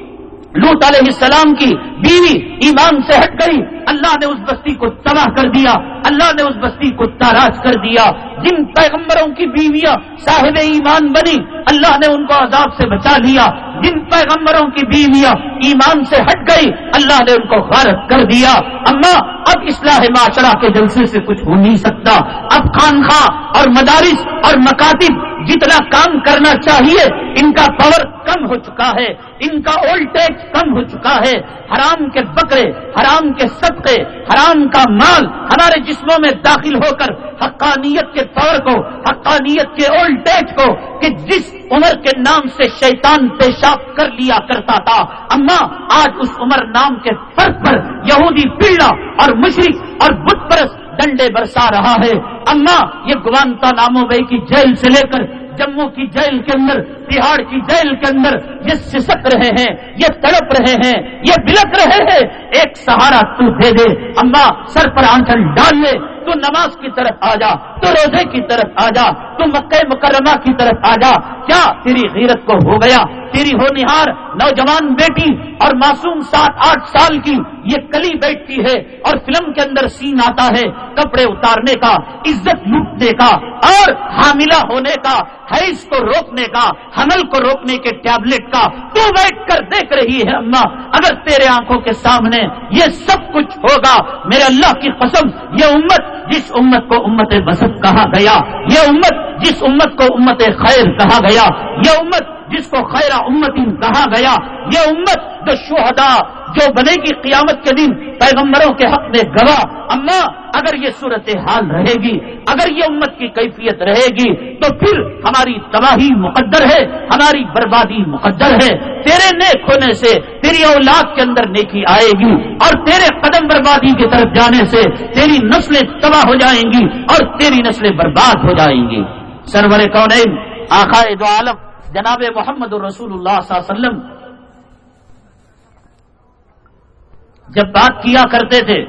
لوت علیہ السلام کی بیوی ایمان سے ہٹ گئی۔ اللہ نے اس بستی کو تباہ کر دیا۔ اللہ نے اس بستی کو تاراج کر دیا۔ جن پیغمبروں کی بیویاں صاحب ایمان بنی، اللہ نے ان کو عذاب سے بچا لیا۔ جن پیغمبروں کی بیویاں ایمان سے ہٹ گئی، اللہ نے ان کو غارت کر دیا۔ اما، اب اصلاح معاشرہ کے جلسے سے کچھ ہو نہیں سکتا۔ اب خانخواہ اور مدارس اور مکاتب جتنا کام کرنا چاہیے، ان کا پاور کم ہو چکا ہے، ان کا اولٹیج کم ہو چکا ہے۔ حرام کے بکرے، حرام کے صدقے، حرام کا مال ہمارے جسموں میں داخل ہو کر حقانیت کے طور کو، حقانیت کے اولٹیج کو، کہ جس عمر کے نام سے شیطان پیشاب کر لیا کرتا تھا، اما آج اس عمر نام کے فرق پر یہودی پیڑا اور مشرق اور بت پرست ڈنڈے برسا رہا ہے۔ اما یہ گوانتا نامو بھائی کی جیل سے لے کر جموں کی جیل کے اندر تہاڑ کی جیل کے اندر یہ سسک رہے ہیں، یہ تڑپ رہے ہیں، یہ بلک رہے ہیں۔ ایک سہارا تو دے دے۔ اما سر پر آنچل ڈال لے۔ تو نماز کی طرف آ جا، تو روزے کی طرف آ جا، تو مکہ مکرمہ کی طرف آ جا۔ کیا تیری غیرت کو ہو گیا؟ تیری ہو نہار، نوجوان بیٹی اور معصوم سات آٹھ سال کی یہ کلی بیٹھتی ہے اور فلم کے اندر سین آتا ہے کپڑے اتارنے کا، عزت لوٹنے کا اور حاملہ ہونے کا، حیض کو روکنے کا، حمل کو روکنے کے ٹیبلٹ کا۔ تو بیٹھ کر دیکھ رہی ہے اما اگر تیرے آنکھوں کے سامنے یہ سب کچھ ہوگا، میرے اللہ کی قسم یہ امت جس امت کو امت وسط کہا گیا، یہ امت جس امت کو امت خیر کہا گیا، یہ امت جس کو خیر امت کہا گیا، یہ امت جو شہدا جو بنے گی قیامت کے دن پیغمبروں کے حق میں گواہ۔ اما اگر یہ صورت حال رہے گی، اگر یہ امت کی کیفیت رہے گی، تو پھر ہماری تباہی مقدر ہے، ہماری بربادی مقدر ہے۔ تیرے نیک ہونے سے، تیری اولاد کے اندر نیکی آئے گی اور تیرے قدم بربادی کی طرف جانے سے تیری نسلیں تباہ ہو جائیں گی اور تیری نسلیں برباد ہو جائیں گی۔ سرور کون آخا دو عالم، جناب محمد رسول اللہ صلی اللہ علیہ وسلم جب بات کیا کرتے تھے،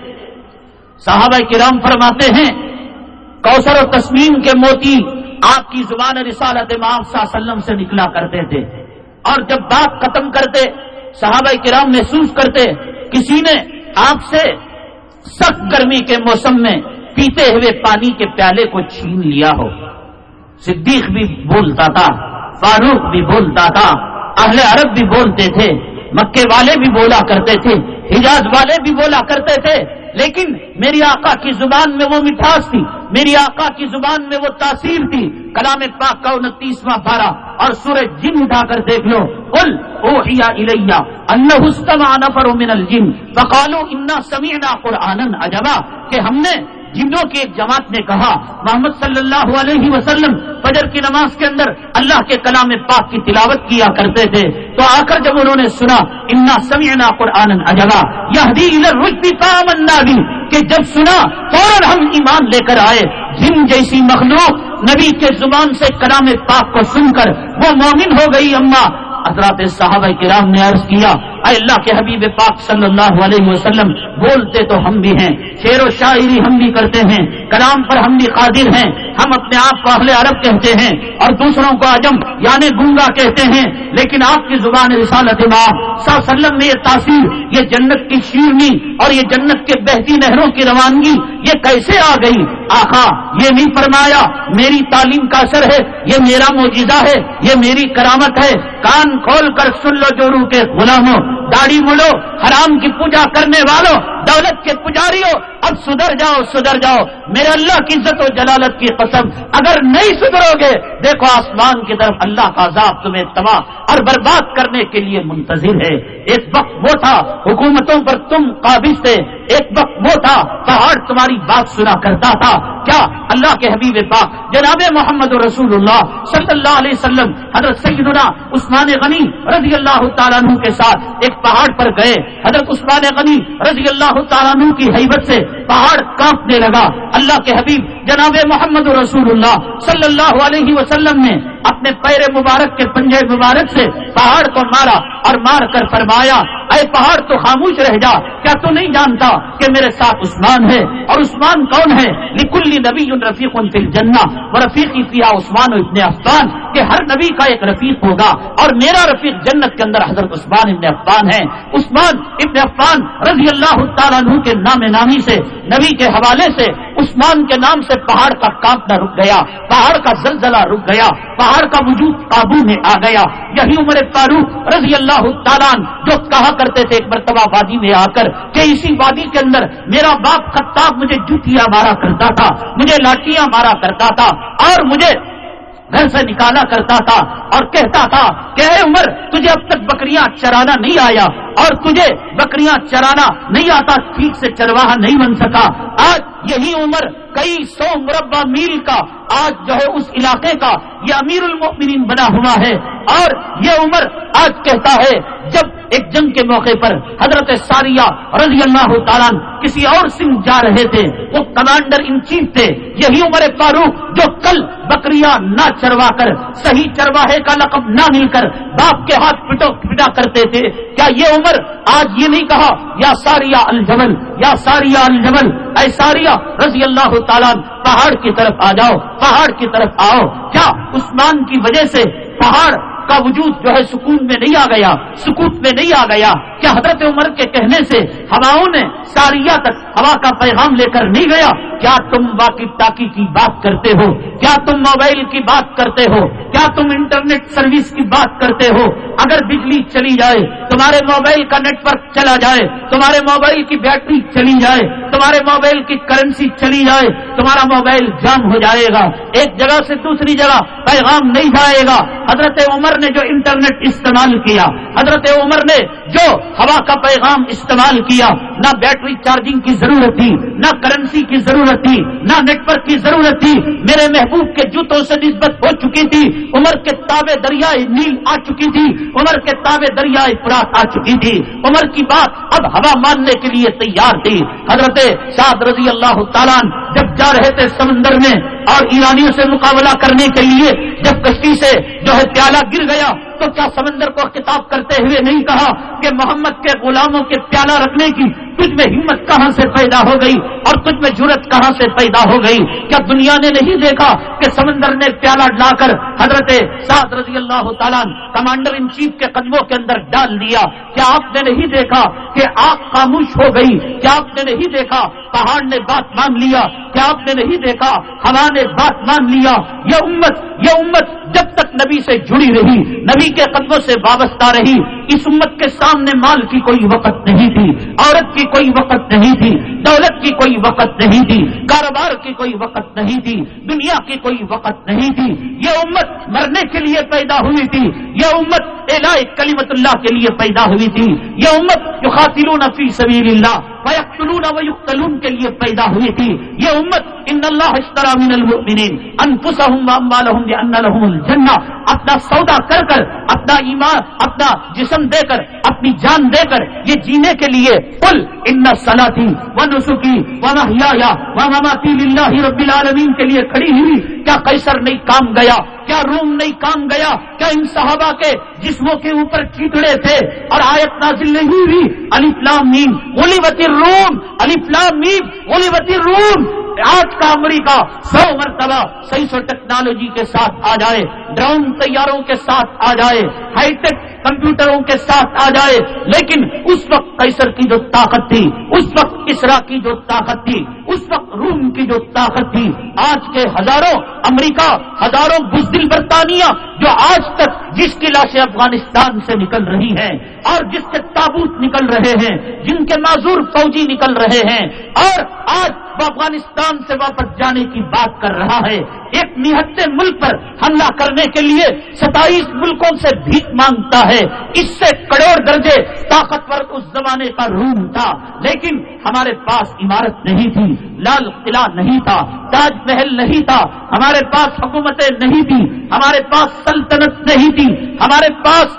صحابہ کرام فرماتے ہیں، کوثر و تسمیم کے موتی آپ کی زبان رسالت امام صلی اللہ علیہ وسلم سے نکلا کرتے تھے۔ اور جب بات ختم کرتے، صحابہ کرام محسوس کرتے، کسی نے آپ سے سخت گرمی کے موسم میں پیتے ہوئے پانی کے پیالے کو چھین لیا ہو۔ صدیق بھی بولتا تھا، فاروق بھی بولتا تھا، اہل عرب بھی بولتے تھے۔ مکے والے بھی بولا کرتے تھے، حجاز والے بھی بولا کرتے تھے، لیکن میری آقا کی زبان میں وہ مٹھاس تھی، میری آقا کی زبان میں وہ تاثیر تھی۔ کلام پاک کا انتیسواں پارا اور سورج جن اٹھا کر دیکھ لو۔ کل او الیا اللہ نفر من الجن۔ بکالو انا سمینا قرآن اجبا کہ ہم نے جنوں کی ایک جماعت نے کہا، محمد صلی اللہ علیہ وسلم فجر کی نماز کے اندر اللہ کے کلام پاک کی تلاوت کیا کرتے تھے۔ تو آ کر جب انہوں نے سنا، انا سمینا قرآن اجلا بھی کہ جب سنا، فوراً ہم ایمان لے کر آئے۔ جن جیسی مخلوق نبی کے زبان سے کلام پاک کو سن کر وہ مومن ہو گئی، اما۔ حضرات صحابہ کرام نے عرض کیا اے اللہ کے حبیب پاک صلی اللہ علیہ وسلم، بولتے تو ہم بھی ہیں، شعر و شاعری ہم بھی کرتے ہیں، کلام پر ہم بھی قادر ہیں، ہم اپنے آپ کو اہل عرب کہتے ہیں اور دوسروں کو عجم یعنی گنگا کہتے ہیں۔ لیکن آپ کی زبان رسالت ماں صلی وسلم میں یہ تاثیر، یہ جنت کی شیرنی اور یہ جنت کے بہتی نہروں کی روانگی، یہ کیسے آ گئی؟ آخا یہ نہیں فرمایا، میری تعلیم کا اثر ہے، یہ میرا موجودہ ہے، یہ میری کرامت ہے۔ کان کھول کر سن لو جورو کے غلاموں۔ داڑھی مڑو حرام کی پوجا کرنے والوں دولت کے پجاریوں اب سدھر جاؤ سدھر جاؤ۔ میرے اللہ کی عزت و جلالت کی قسم، اگر نہیں سدھرو گے، دیکھو آسمان کی طرف اللہ کا عذاب تمہیں تباہ اور برباد کرنے کے لیے منتظر ہے۔ ایک وقت وہ تھا، حکومتوں پر تم قابض تھے۔ ایک وقت وہ تھا، پہاڑ تمہاری بات سنا کرتا تھا۔ کیا اللہ کے حبیب پاک جناب محمد رسول اللہ صلی اللہ علیہ وسلم حضرت سیدنا عثمان غنی رضی اللہ تعالیٰ عنہ کے ساتھ ایک پہاڑ پر گئے۔ حضرت عثمان غنی رضی اللہ تعالیٰ عنہ کی حیبت سے پہاڑ کانپنے لگا۔ اللہ کے حبیب جناب محمد رسول اللہ صلی اللہ علیہ وسلم نے اپنے پیر مبارک کے پنجے مبارک سے پہاڑ کو مارا اور مار کر فرمایا، اے پہاڑ تو خاموش رہ جا، کیا تو نہیں جانتا کہ میرے ساتھ عثمان ہے؟ اور عثمان کون ہے؟ نکلی نبی رفیق ان فل جنا و رفیقی پیا عثمان ابن افغان کہ ہر نبی کا ایک رفیق ہوگا اور میرا رفیق جنت کے اندر حضرت عثمان ابن افغان ہے۔ عثمان ابن افغان رضی اللہ تعالیٰ عنہ کے نام نامی سے، نبی کے حوالے سے عثمان کے نام سے پہاڑ کا کانپنا رک گیا، پہاڑ کا زلزلہ رک گیا، پہاڑ کا وجود قابو میں آ گیا۔ یہی عمر فاروق رضی اللہ تعالیٰ جو کہا کرتے تھے ایک مرتبہ وادی میں آ کر کہ اسی وادی کے اندر میرا باپ خطاب مجھے جوتیاں مارا کرتا تھا، مجھے لاٹیاں مارا کرتا تھا اور مجھے گھر سے نکالا کرتا تھا اور کہتا تھا کہ اے عمر، تجھے اب تک بکریاں چرانا نہیں آیا اور تجھے بکریاں چرانا نہیں آتا، ٹھیک سے چرواہا نہیں بن سکا۔ آج یہی عمر کئی سو مربع میل کا، آج جو ہے اس علاقے کا یہ امیر المؤمنین بنا ہوا ہے۔ اور یہ عمر آج کہتا ہے، جب ایک جنگ کے موقع پر حضرت ساریہ رضی اللہ تعالیٰ کسی اور سنگھ جا رہے تھے۔ وہ کمانڈر ان چیف تھے۔ یہی عمر فاروق جو کل بکریاں نہ چروا کر، صحیح چرواہے کا لقب نہ مل کر باپ کے ہاتھ پٹو پٹا کرتے تھے۔ کیا یہ عمر آج یہ نہیں کہا، یا ساریہ الجمل یا ساریہ الجمل اے ساریہ رضی اللہ تعالیٰ پہاڑ کی طرف آ جاؤ، پہاڑ کی طرف آؤ۔ کیا عثمان کی وجہ سے پہاڑ کا وجود جو ہے سکون میں نہیں آ گیا، سکوت میں نہیں آ گیا۔ کیا حضرت عمر کے کہنے سے ہواؤں نے ساریہ تک ہوا کا پیغام لے کر نہیں گیا؟ کیا تم واقف ٹاکی کی بات کرتے ہو؟ کیا تم موبائل کی بات کرتے ہو؟ کیا تم انٹرنیٹ سروس کی بات کرتے ہو؟ اگر بجلی چلی جائے، تمہارے موبائل کا نیٹ ورک چلا جائے، تمہارے موبائل کی بیٹری چلی جائے، تمہارے موبائل کی کرنسی چلی جائے، تمہارا موبائل جام ہو جائے گا۔ ایک جگہ سے دوسری جگہ پیغام نہیں جائے گا۔ حضرت عمر عمر نے جو انٹرنیٹ استعمال کیا، حضرت عمر نے جو ہوا کا پیغام استعمال کیا، نہ بیٹری چارجنگ کی ضرورت تھی، نہ کرنسی کی ضرورت تھی، نہ نیٹ ورک کی ضرورت تھی۔ میرے محبوب کے جوتوں سے نسبت ہو چکی تھی، عمر کے تابے دریائے نیل آ چکی تھی، عمر کے تابے دریائے پراٹ آ چکی تھی۔ عمر کی بات اب ہوا ماننے کے لیے تیار تھی۔ حضرت سعد رضی اللہ تعالیٰ جب جا رہے تھے سمندر میں اور ایرانیوں سے مقابلہ کرنے کے لیے، جب کشتی سے جو ہے پیالہ گر گیا۔ تو کیا سمندر کو خطاب کرتے ہوئے نہیں کہا کہ محمد کے غلاموں کے پیالہ رکھنے کی تجھ میں ہمت کہاں سے پیدا ہو گئی اور تجھ میں جرت کہاں سے پیدا ہو گئی؟ کیا دنیا نے نہیں دیکھا کہ سمندر نے پیالہ لا کر حضرت سعد رضی اللہ تعالیٰ کمانڈر ان چیف کے قدموں کے اندر ڈال دیا؟ کیا آپ نے نہیں دیکھا کہ آگ خاموش ہو گئی؟ کیا آپ نے نہیں دیکھا پہاڑ نے بات مان لیا؟ کیا آپ نے نہیں دیکھا ہوا نے بات مان لیا؟ یہ امت یہ امت جب تک نبی سے جڑی رہی، نبی کے قدموں سے وابستہ رہی۔ اس امت کے سامنے مال کی کوئی وقت نہیں تھی، عورت کی کوئی وقت نہیں تھی، دولت کی کوئی وقت نہیں تھی، کاروبار کی کوئی وقت نہیں تھی، دنیا کی کوئی وقت نہیں تھی۔ یہ امت مرنے کے لیے پیدا ہوئی تھی، یہ امت الہ کلیمت اللہ کے لیے پیدا ہوئی تھی۔ یہ امت جو خاطرون فی سبیل اللہ ویقتلون ویقتلون کے لیے پیدا ہوئی تھی۔ یہ امت، ان اللہ اشترا من المؤمنین انفسهم واموالهم بان لهم الجنہ۔ اپنا سودا کر کر، اپنا ایمان، اپنا جسم دے کر، اپنی جان دے کر، یہ جینے کے لیے قل ان صلاتی و نسکی و محیایا و مماتی للہ رب العالمین کے لیے کھڑی ہوئی۔ کیا قیصر نہیں کام گیا؟ کیا روم نہیں کام گیا؟ کیا ان صحابہ کے جسموں کے اوپر چیتڑے تھے؟ اور آیت نازل نہیں ہوئی۔ علی فلام میم۔ اولی وتی روم علی فلام میم۔ اولی وتی روم آج کا امریکہ سو مرتبہ صحیح سو ٹیکنالوجی کے ساتھ آ جائے، ڈرون طیاروں کے ساتھ آ جائے۔ ہائی ٹیک کمپیوٹروں کے ساتھ آ جائے، لیکن اس وقت کیسر کی جو طاقت تھی، اس وقت اسرا کی جو طاقت تھی، اس وقت روم کی جو طاقت تھی، آج کے ہزاروں امریکہ، ہزاروں بزدل برطانیہ جو آج تک جس کی لاشیں افغانستان سے نکل رہی ہیں، اور جس کے تابوت نکل رہے ہیں، جن کے معذور فوجی نکل رہے ہیں، اور آج وہ افغانستان سے واپس جانے کی بات کر رہا ہے۔ ایک نہتے ملک پر حملہ کرنے کے لیے ستائیس ملکوں سے بھیک مانگتا ہے۔ اس سے کروڑ درجے طاقتور اس زمانے کا روم تھا لیکن ہمارے پاس عمارت نہیں تھی، لال قلعہ نہیں تھا، تاج محل نہیں تھا، ہمارے پاس حکومتیں نہیں تھی ہمارے پاس سلطنت نہیں تھی، ہمارے پاس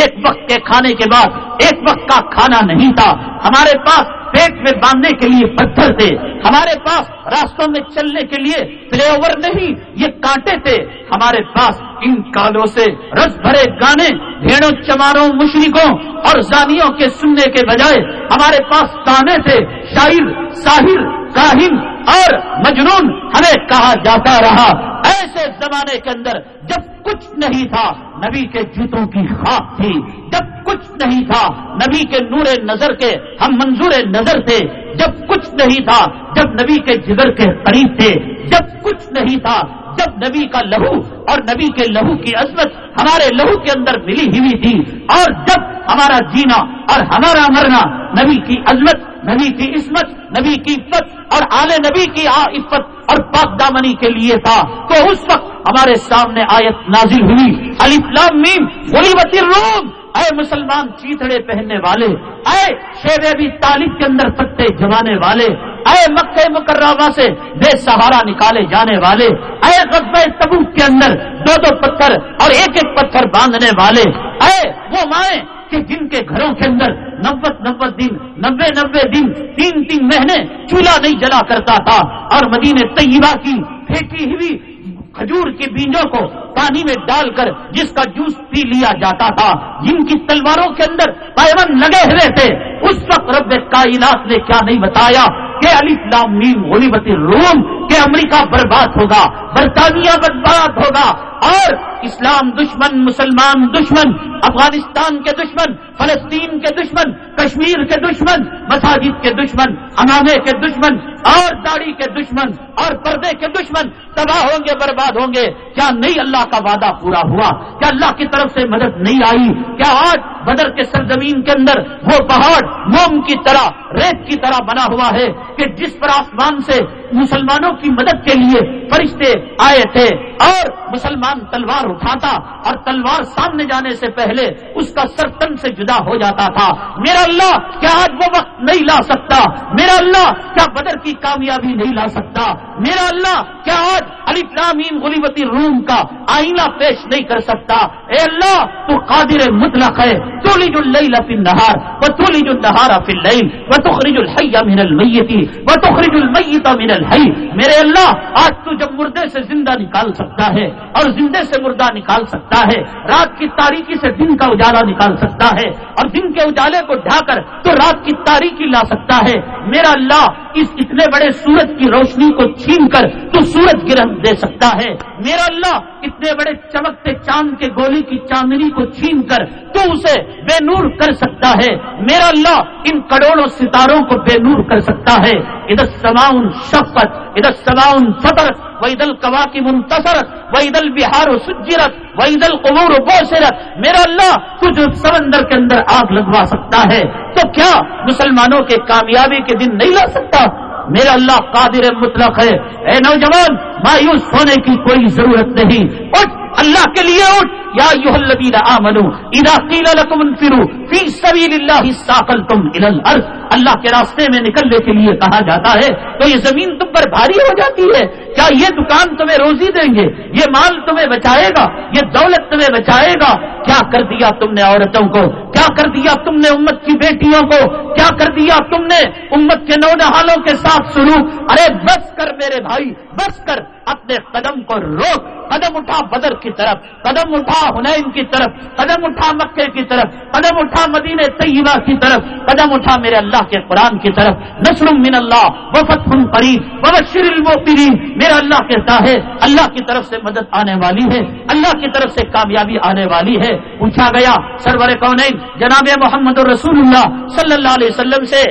ایک وقت کے کھانے کے بعد ایک وقت کا کھانا نہیں تھا، ہمارے پاس پیٹ میں باندھنے کے لیے پتھر تھے۔ ہمارے پاس راستوں میں چلنے کے لیے فلے اوور نہیں، یہ کانٹے تھے۔ ہمارے پاس ان کالوں سے رس بھرے گانے بھیڑوں چماروں، مشرقوں اور زانیوں کے سننے کے بجائے ہمارے پاس تانے تھے۔ شاعر، ساحر، کاہن اور مجنون ہمیں کہا جاتا رہا۔ ایسے زمانے کے اندر جب کچھ نہیں تھا نبی کے جوتوں کی خاک تھی۔ جب کچھ نہیں تھا نبی کے نور نظر کے، ہم منظور نظر تھے جب کچھ نہیں تھا جب نبی کے جگر کے قریب تھے۔ جب کچھ نہیں تھا جب نبی کا لہو اور نبی کے لہو کی عظمت ہمارے لہو کے اندر ملی ہوئی تھی۔ اور جب ہمارا جینا اور ہمارا مرنا نبی کی عظمت، نبی کی عصمت، نبی کی عفت اور آل نبی کی عفت اور پاک دامنی کے لیے تھا۔ تو اس وقت ہمارے سامنے آیت نازل ہوئی۔ علی میم غلیبت الروم۔ اے مسلمان چیتڑے پہننے والے، اے شیر ابھی طالب کے اندر پتے جمانے والے، اے مکہ مکرمہ سے بے سہارا نکالے جانے والے، اے غزب تبوک کے اندر دو دو پتھر اور ایک ایک پتھر باندھنے والے، اے وہ مائیں کہ جن کے گھروں کے اندر نبت نبت دن نبے نبے دن، تین تین مہینے چولہا نہیں جلا کرتا تھا اور مدینے طیبہ کی پھینکی ہوئی کھجور کے بیجوں کو پانی میں ڈال کر جس کا جوس پی لیا جاتا تھا، جن کی تلواروں کے اندر پیون لگے ہوئے تھے۔ اس وقت رب کائنات نے کیا نہیں بتایا کہ علی میم غلیبت روم کہ امریکہ برباد ہوگا، برطانیہ برباد ہوگا۔ اور اسلام دشمن، مسلمان دشمن، افغانستان کے دشمن، فلسطین کے دشمن، کشمیر کے دشمن، مساجد کے دشمن انامے کے دشمن، اور داڑھی کے دشمن، اور پردے کے دشمن، تباہ ہوں گے، برباد ہوں گے۔ کیا نہیں اللہ کا وعدہ پورا ہوا؟ کیا اللہ کی طرف سے مدد نہیں آئی؟ کیا آج بدر کے سرزمین کے اندر وہ پہاڑ موم کی طرح، ریت کی طرح بنا ہوا ہے کہ جس پر آسمان سے مسلمانوں کی مدد کے لیے فرشتے آئے تھے؟ اور مسلمان تلوار اٹھاتا اور تلوار سامنے جانے سے پہلے اس کا سر تن سے جدا ہو جاتا تھا۔ میرا اللہ، کیا آج وہ وقت نہیں لا سکتا؟ میرا اللہ، کیا بدر کی کامیابی نہیں لا سکتا؟ میرا اللہ کیا آج علی فلامین غلیبتی روم کا آئینہ پیش نہیں کر سکتا؟ اے اللہ، تو قادر مطلق ہے۔ تو لی جو لئی لفن نہار وہ تو لی جو نہارا فل لئی وہ تو خریج الحیہ من المیتی وہ تو خریج المیتا من الحی۔ میرے اللہ، آج تو جب مردے سے زندہ نکال سکتا ہے اور زندے سے مردہ نکال سکتا ہے، رات کی تاریخی سے دن کا اجالا نکال سکتا ہے اور دن کے اجالے کو ڈھا کر تو رات کی تاریخی لا سکتا ہے۔ میرا اللہ، اس اتنے بڑے سورج کی روشنی کو چھین کر تو سورج گرہن دے سکتا ہے۔ میرا اللہ، اتنے بڑے چمکتے چاند کے گولی کی چاندنی کو چھین کر تو اسے بے نور کر سکتا ہے۔ میرا اللہ ان کروڑوں ستاروں کو بے نور کر سکتا ہے۔ ادھر سماؤن شفت ادھر سماؤن فطرت وحید القوا کی منتصرت وحید البہار و سجرت وحید القبور و بوسرت۔ میرا اللہ کچھ سمندر کے اندر آگ لگوا سکتا ہے۔ تو کیا مسلمانوں کے کامیابی کے دن نہیں لا سکتا؟ میرا اللہ قادر مطلق ہے۔ اے نوجوان مایوس ہونے کی کوئی ضرورت نہیں۔ اٹھ اللہ کے لیے اٹھ۔ یا یو الذین آمنو، اذا قیل لکم انفروا فی سبیل اللہ ساقلتم الى الارض اللہ کے راستے میں نکلنے کے لیے کہا جاتا ہے، تو یہ زمین تم پر بھاری ہو جاتی ہے۔ کیا یہ دکان تمہیں روزی دیں گے؟ یہ مال تمہیں بچائے گا؟ یہ دولت تمہیں بچائے گا؟ کیا کر دیا تم نے عورتوں کو؟ کیا کر دیا تم نے امت کی بیٹیوں کو؟ کیا کر دیا تم نے امت کے نونہالوں کے ساتھ سلوک؟ ارے بس کر میرے بھائی بس کر اپنے قدم کو روک، قدم اٹھا بدر کی طرف، قدم اٹھا حنین کی طرف، قدم اٹھا مکے کی طرف، قدم اٹھا مدینہ طیبہ کی طرف، قدم اٹھا میرے اللہ کے قرآن کی طرف۔ نصر من اللہ وفت قریب وبشر الموقرین میرا اللہ کہتا ہے اللہ کی طرف سے مدد آنے والی ہے، اللہ کی طرف سے کامیابی آنے والی ہے۔ پوچھا گیا سرور کون جناب محمد رسول اللہ صلی اللہ علیہ وسلم سے،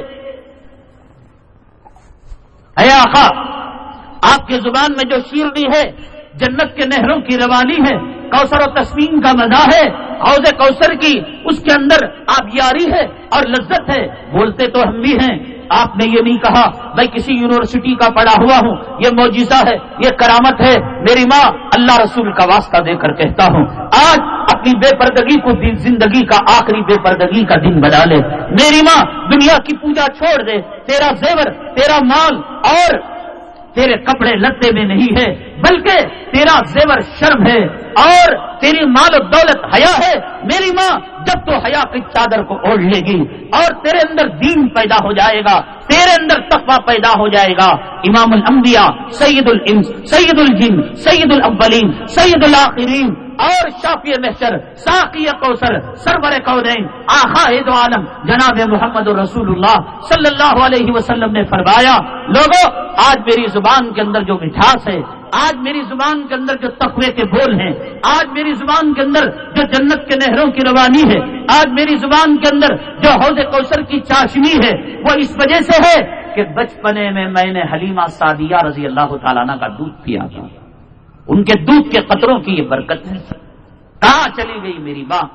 اے آقا آپ کی زبان میں جو شیرنی ہے، جنت کے نہروں کی روانی ہے، کوثر و تسمین کا مزہ ہے، حوض کوثر کی اس کے اندر آپ یاری ہے اور لذت ہے بولتے تو ہم بھی ہیں۔ آپ نے یہ نہیں کہا، میں کسی یونیورسٹی کا پڑھا ہوا ہوں۔ یہ موجزہ ہے، یہ کرامت ہے۔ میری ماں اللہ رسول کا واسطہ دے کر کہتا ہوں، آج اپنی بے پردگی کو زندگی کا آخری بے پردگی کا دن بنا لے۔ میری ماں دنیا کی پوجا چھوڑ دے، تیرا زیور، تیرا مال اور تیرے کپڑے لتے میں نہیں ہے بلکہ تیرا زیور شرم ہے اور تیری مال و دولت حیا ہے۔ میری ماں جب تو حیا کی چادر کو اوڑھ لے گی اور تیرے اندر دین پیدا ہو جائے گا، تیرے اندر تقوی پیدا ہو جائے گا۔ امام الانبیاء، سید الانس، سید الجن، سید الاولین، سید الاخرین اور شافی محشر، ساقی کوثر، سرور کونین آخا دو عالم جناب محمد رسول اللہ صلی اللہ علیہ وسلم نے فرمایا لوگوں آج میری زبان کے اندر جو مٹھاس ہے، آج میری زبان کے اندر جو تقوی کے بول ہیں، آج میری زبان کے اندر جو جنت کے نہروں کی روانی ہے، آج میری زبان کے اندر جو حوض کوثر کی چاشنی ہے، وہ اس وجہ سے ہے کہ بچپنے میں میں نے حلیمہ سعدیہ رضی اللہ تعالیٰ کا دودھ پیا تھا۔ ان کے دودھ کے قطروں کی یہ برکت ہے کہاں چلی گئی میری ماں؟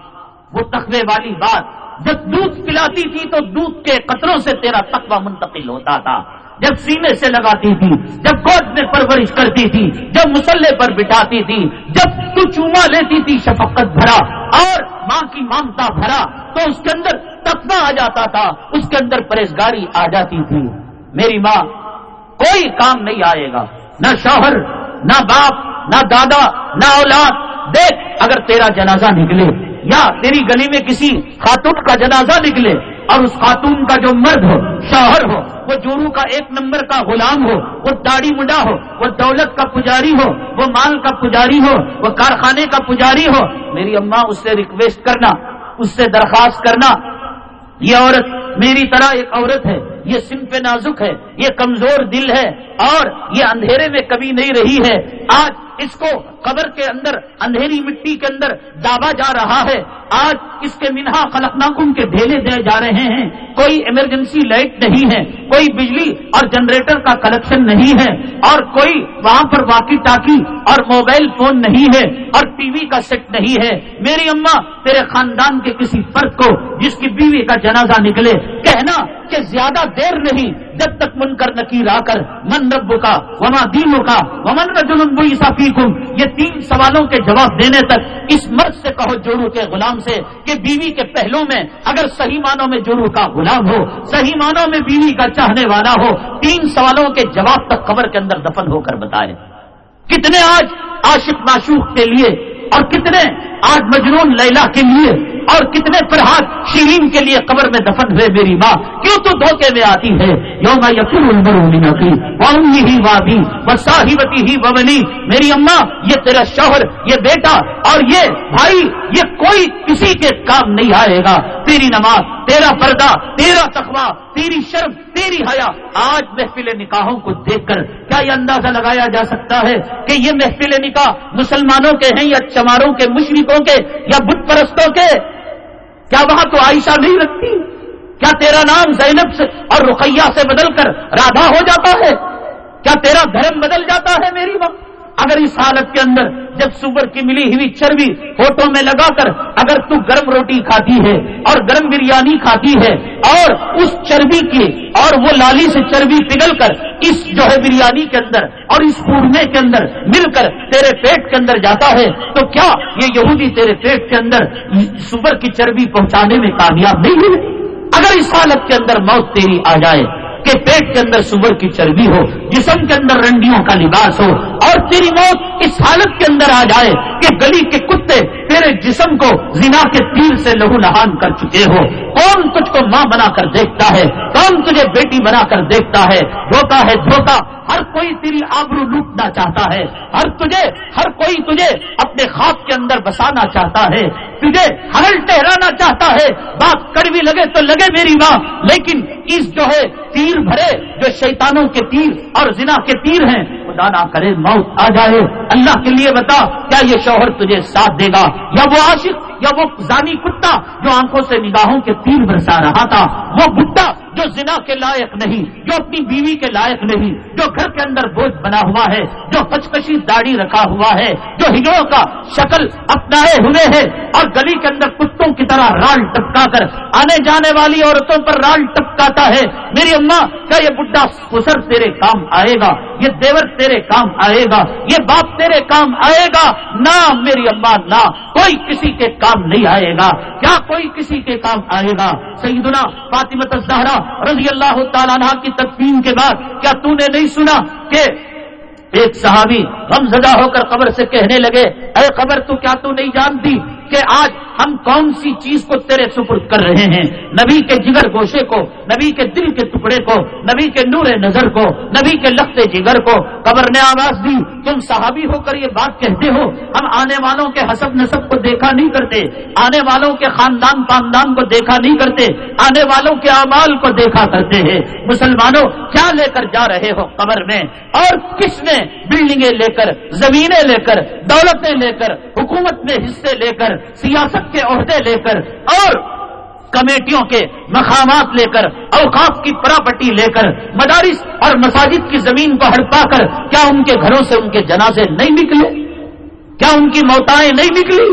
وہ تقوی والی بات۔ جب دودھ پلاتی تھی تو دودھ کے قطروں سے تیرا تقوی منتقل ہوتا تھا۔ جب سینے سے لگاتی تھی، جب گود میں پرورش کرتی تھی، جب مسلح پر بٹھاتی تھی، جب تو چوما لیتی تھی، شفقت بھرا اور ماں کی مامتا بھرا، تو اس کے اندر تقوی آ جاتا تھا۔ اس کے اندر پرہیزگاری آ جاتی تھی۔ میری ماں، کوئی کام نہیں آئے گا۔ نہ شوہر، نہ باپ نہ دادا، نہ اولاد۔ دیکھ، اگر تیرا جنازہ نکلے یا تیری گلی میں کسی خاتون کا جنازہ نکلے اور اس خاتون کا جو مرد ہو، شوہر ہو، وہ جورو کا ایک نمبر کا غلام ہو، وہ داڑھی مڈا ہو، وہ دولت کا پجاری ہو، وہ مال کا پجاری ہو، وہ کارخانے کا پجاری ہو، میری اماں اس سے ریکویسٹ کرنا، اس سے درخواست کرنا، یہ عورت میری طرح ایک عورت ہے، یہ صنف نازک ہے، یہ کمزور دل ہے اور یہ اندھیرے میں کبھی نہیں رہی ہے۔ آج اس کو قبر کے اندر، اندھیری مٹی کے اندر دابا جا رہا ہے۔ آج اس کے منہا خلقناکم کے ڈھیلے دے جا رہے ہیں۔ کوئی ایمرجنسی لائٹ نہیں ہے، کوئی بجلی اور جنریٹر کا کلیکشن نہیں ہے اور کوئی وہاں پر واقعی ٹاکی اور موبائل فون نہیں ہے اور ٹی وی کا سیٹ نہیں ہے۔ میری اماں تیرے خاندان کے کسی فرد کو، جس کی بیوی کا جنازہ نکلے کہنا کہ زیادہ دیر نہیں جب تک من کر نکیر آ کر من رب کا وما دینوں کا ومن رجن فیکم، یہ تین سوالوں کے جواب دینے تک اس مرد سے کہو جورو کے غلام سے کہ بیوی کے پہلو میں اگر صحیح معنوں میں جورو کا غلام ہو، صحیح معنوں میں بیوی کا چاہنے والا ہو، تین سوالوں کے جواب تک قبر کے اندر دفن ہو کر بتائے۔ کتنے آج عاشق معشوق کے لیے اور کتنے آج مجنون لیلا کے لیے اور کتنے فرحات شیرین کے لیے قبر میں دفن ہوئے میری ماں؟ کیوں تو دھوکے میں آتی ہے؟ یوم ہی وادی صاحبتی ہی وبنی۔ میری اماں یہ تیرا شوہر، یہ بیٹا اور یہ بھائی، یہ کوئی کسی کے کام نہیں آئے گا۔ تیری نماز، تیرا پردہ، تیرا تخوا تیری شرم، تیری حیا۔ آج محفل نکاحوں کو دیکھ کر کیا یہ اندازہ لگایا جا سکتا ہے کہ یہ محفل نکاح مسلمانوں کے ہیں یا چماروں کے مشرقوں کے یا بت پرستوں کے؟ کیا وہاں تو عائشہ نہیں رکھتی؟ کیا تیرا نام زینب سے اور رقیہ سے بدل کر رادھا ہو جاتا ہے؟ کیا تیرا دھرم بدل جاتا ہے میری ماں؟ اگر اس حالت کے اندر جب سور کی ملی ہوئی چربی ہوٹوں میں لگا کر اگر تو گرم روٹی کھاتی ہے اور گرم بریانی کھاتی ہے اور اس چربی کی اور وہ لالی سے چربی پگل کر اس جو ہے بریانی کے اندر اور اس قورمے کے اندر مل کر تیرے پیٹ کے اندر جاتا ہے، تو کیا یہ یہودی تیرے پیٹ کے اندر سور کی چربی پہنچانے میں کامیاب نہیں ہوئی اگر اس حالت کے اندر موت تیری آ جائے کہ پیٹ کے اندر سور کی چربی ہو، جسم کے اندر رنڈیوں کا لباس ہو، اور تیری موت اس حالت کے اندر آ جائے کہ گلی کے کتے تیرے جسم کو زنا کے تیر سے لہو لہان کر چکے ہو۔ کون تجھ کو ماں بنا کر دیکھتا ہے؟ کون تجھے بیٹی بنا کر دیکھتا ہے؟ دھوکا ہے دھوکا ہر کوئی تیری آبرو لوٹنا چاہتا ہے۔ ہر تجھے، ہر کوئی تجھے اپنے خواب کے اندر بسانا چاہتا ہے۔ تجھے ہرل ٹہرانا چاہتا ہے۔ بات کڑوی لگے تو لگے میری ماں، لیکن اس جو ہے تیر بھرے، جو شیطانوں کے تیر اور زنا کے تیر ہیں خدا نہ کرے، موت آ جائے۔ اللہ کے لیے بتا، کیا یہ شوہر تجھے ساتھ دے گا؟ یا وہ عاشق؟ یا وہ زانی کتا جو آنکھوں سے نگاہوں کے تیر برسا رہا تھا، وہ بڈا جو زنا کے لائق نہیں، جو اپنی بیوی کے لائق نہیں، جو گھر کے اندر بوجھ بنا ہوا ہے، جو کچکشی داڑھی رکھا ہوا ہے، جو ہجڑوں کا شکل اپنائے ہوئے ہے اور گلی کے اندر کتوں کی طرح رال ٹپکا کر آنے جانے والی عورتوں پر رال ٹپکاتا ہے۔ میری اماں، کیا یہ بڈھا خسر تیرے کام آئے گا؟ یہ دیور تیرے کام آئے گا؟ یہ باپ تیرے کام آئے گا؟ نہ میری اماں، نہ کوئی کسی کے کام نہیں آئے گا۔ کیا کوئی کسی کے کام آئے گا؟ سیدنا فاطمہ الزہرا رضی اللہ تعالیٰ عنہ کی تقسیم کے بعد کیا تو نے نہیں سنا کہ ایک صحابی غم زدہ ہو کر قبر سے کہنے لگے، اے قبر تو کیا تو نہیں جانتی؟ کہ آج ہم کون سی چیز کو تیرے سپرد کر رہے ہیں؟ نبی کے جگر گوشے کو، نبی کے دل کے ٹکڑے کو، نبی کے نور نظر کو، نبی کے لخت جگر کو۔ قبر نے آواز دی، تم صحابی ہو کر یہ بات کہتے ہو؟ ہم آنے والوں کے حسب نصب کو دیکھا نہیں کرتے، آنے والوں کے خاندان خاندان کو دیکھا نہیں کرتے، آنے والوں کے اعمال کو دیکھا کرتے ہیں۔ مسلمانوں، کیا لے کر جا رہے ہو قبر میں؟ اور کس نے بلڈنگیں لے کر، زمینیں لے کر، دولتیں لے کر، حکومت میں حصے لے کر سیاست کے عہدے لے کر اور کمیٹیوں کے مقامات لے کر، اوقاف کی پراپرٹی لے کر، مدارس اور مساجد کی زمین کو ہڑپا کر، کیا ان کے گھروں سے ان کے جنازے نہیں نکلے؟ کیا ان کی موتائیں نہیں نکلی؟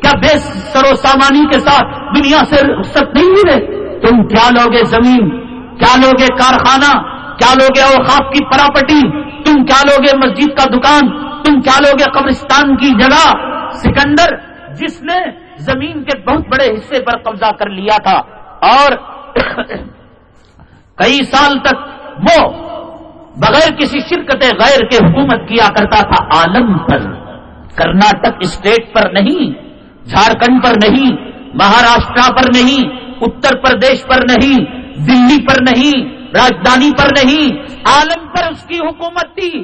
کیا بے سرو سامانی کے ساتھ دنیا سے رخصت نہیں ملے؟ تم کیا لوگے زمین؟ کیا لوگے کارخانہ؟ کیا لوگے اوقاف کی پراپرٹی؟ تم کیا لوگے مسجد کا دکان؟ تم کیا لوگے قبرستان کی جگہ؟ سکندر جس نے زمین کے بہت بڑے حصے پر قبضہ کر لیا تھا اور [clears throat] کئی سال تک وہ بغیر کسی شرکت غیر کے حکومت کیا کرتا تھا، عالم پر، کرناٹک اسٹیٹ پر نہیں، جھارکھنڈ پر نہیں مہاراشٹرا پر نہیں، اتر پردیش پر نہیں، دلی پر نہیں، راجدھانی پر نہیں، عالم پر اس کی حکومت تھی۔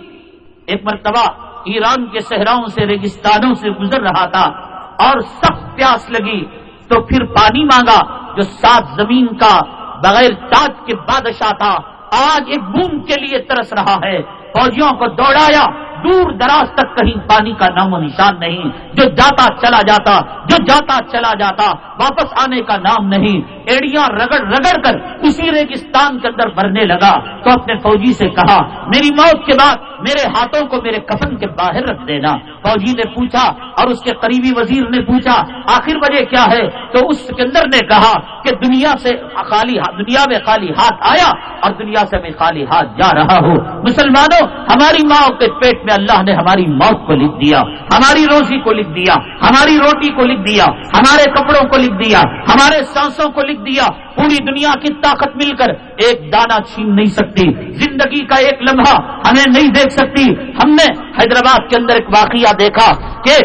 ایک مرتبہ ایران کے صحراؤں سے، ریگستانوں سے گزر رہا تھا۔ اور سخت پیاس لگی تو پھر پانی مانگا جو سات زمین کا بغیر تاج کے بادشاہ تھا۔ آج ایک بوم کے لیے ترس رہا ہے۔ فوجیوں کو دوڑایا۔ دور دراز تک کہیں پانی کا نام و نشان نہیں۔ جو جاتا چلا جاتا، جو جاتا چلا جاتا، واپس آنے کا نام نہیں۔ ایڑیاں رگڑ رگڑ کر اسی ریگستان کے اندر بھرنے لگا تو اپنے فوجی سے کہا، میری موت کے بعد میرے ہاتھوں کو میرے کفن کے باہر رکھ دینا۔ فوجی نے پوچھا اور اس کے قریبی وزیر نے پوچھا، آخر وجہ کیا ہے؟ تو اس سکندر نے کہا کہ دنیا سے خالی دنیا میں خالی ہاتھ آیا اور دنیا سے میں خالی ہاتھ جا رہا ہوں۔ مسلمانوں، ہماری ماں کے پیٹ میں اللہ نے ہماری موت کو لکھ دیا، ہماری روزی کو لکھ دیا، ہماری روٹی کو لکھ دیا، ہمارے کپڑوں کو لکھ دیا، ہمارے سانسوں کو لکھ دیا، پوری دنیا کی طاقت مل کر ایک دانہ چھین نہیں سکتی، زندگی کا ایک لمحہ ہمیں نہیں دیکھ سکتی۔ ہم نے حیدرآباد کے اندر ایک واقعہ دیکھا کہ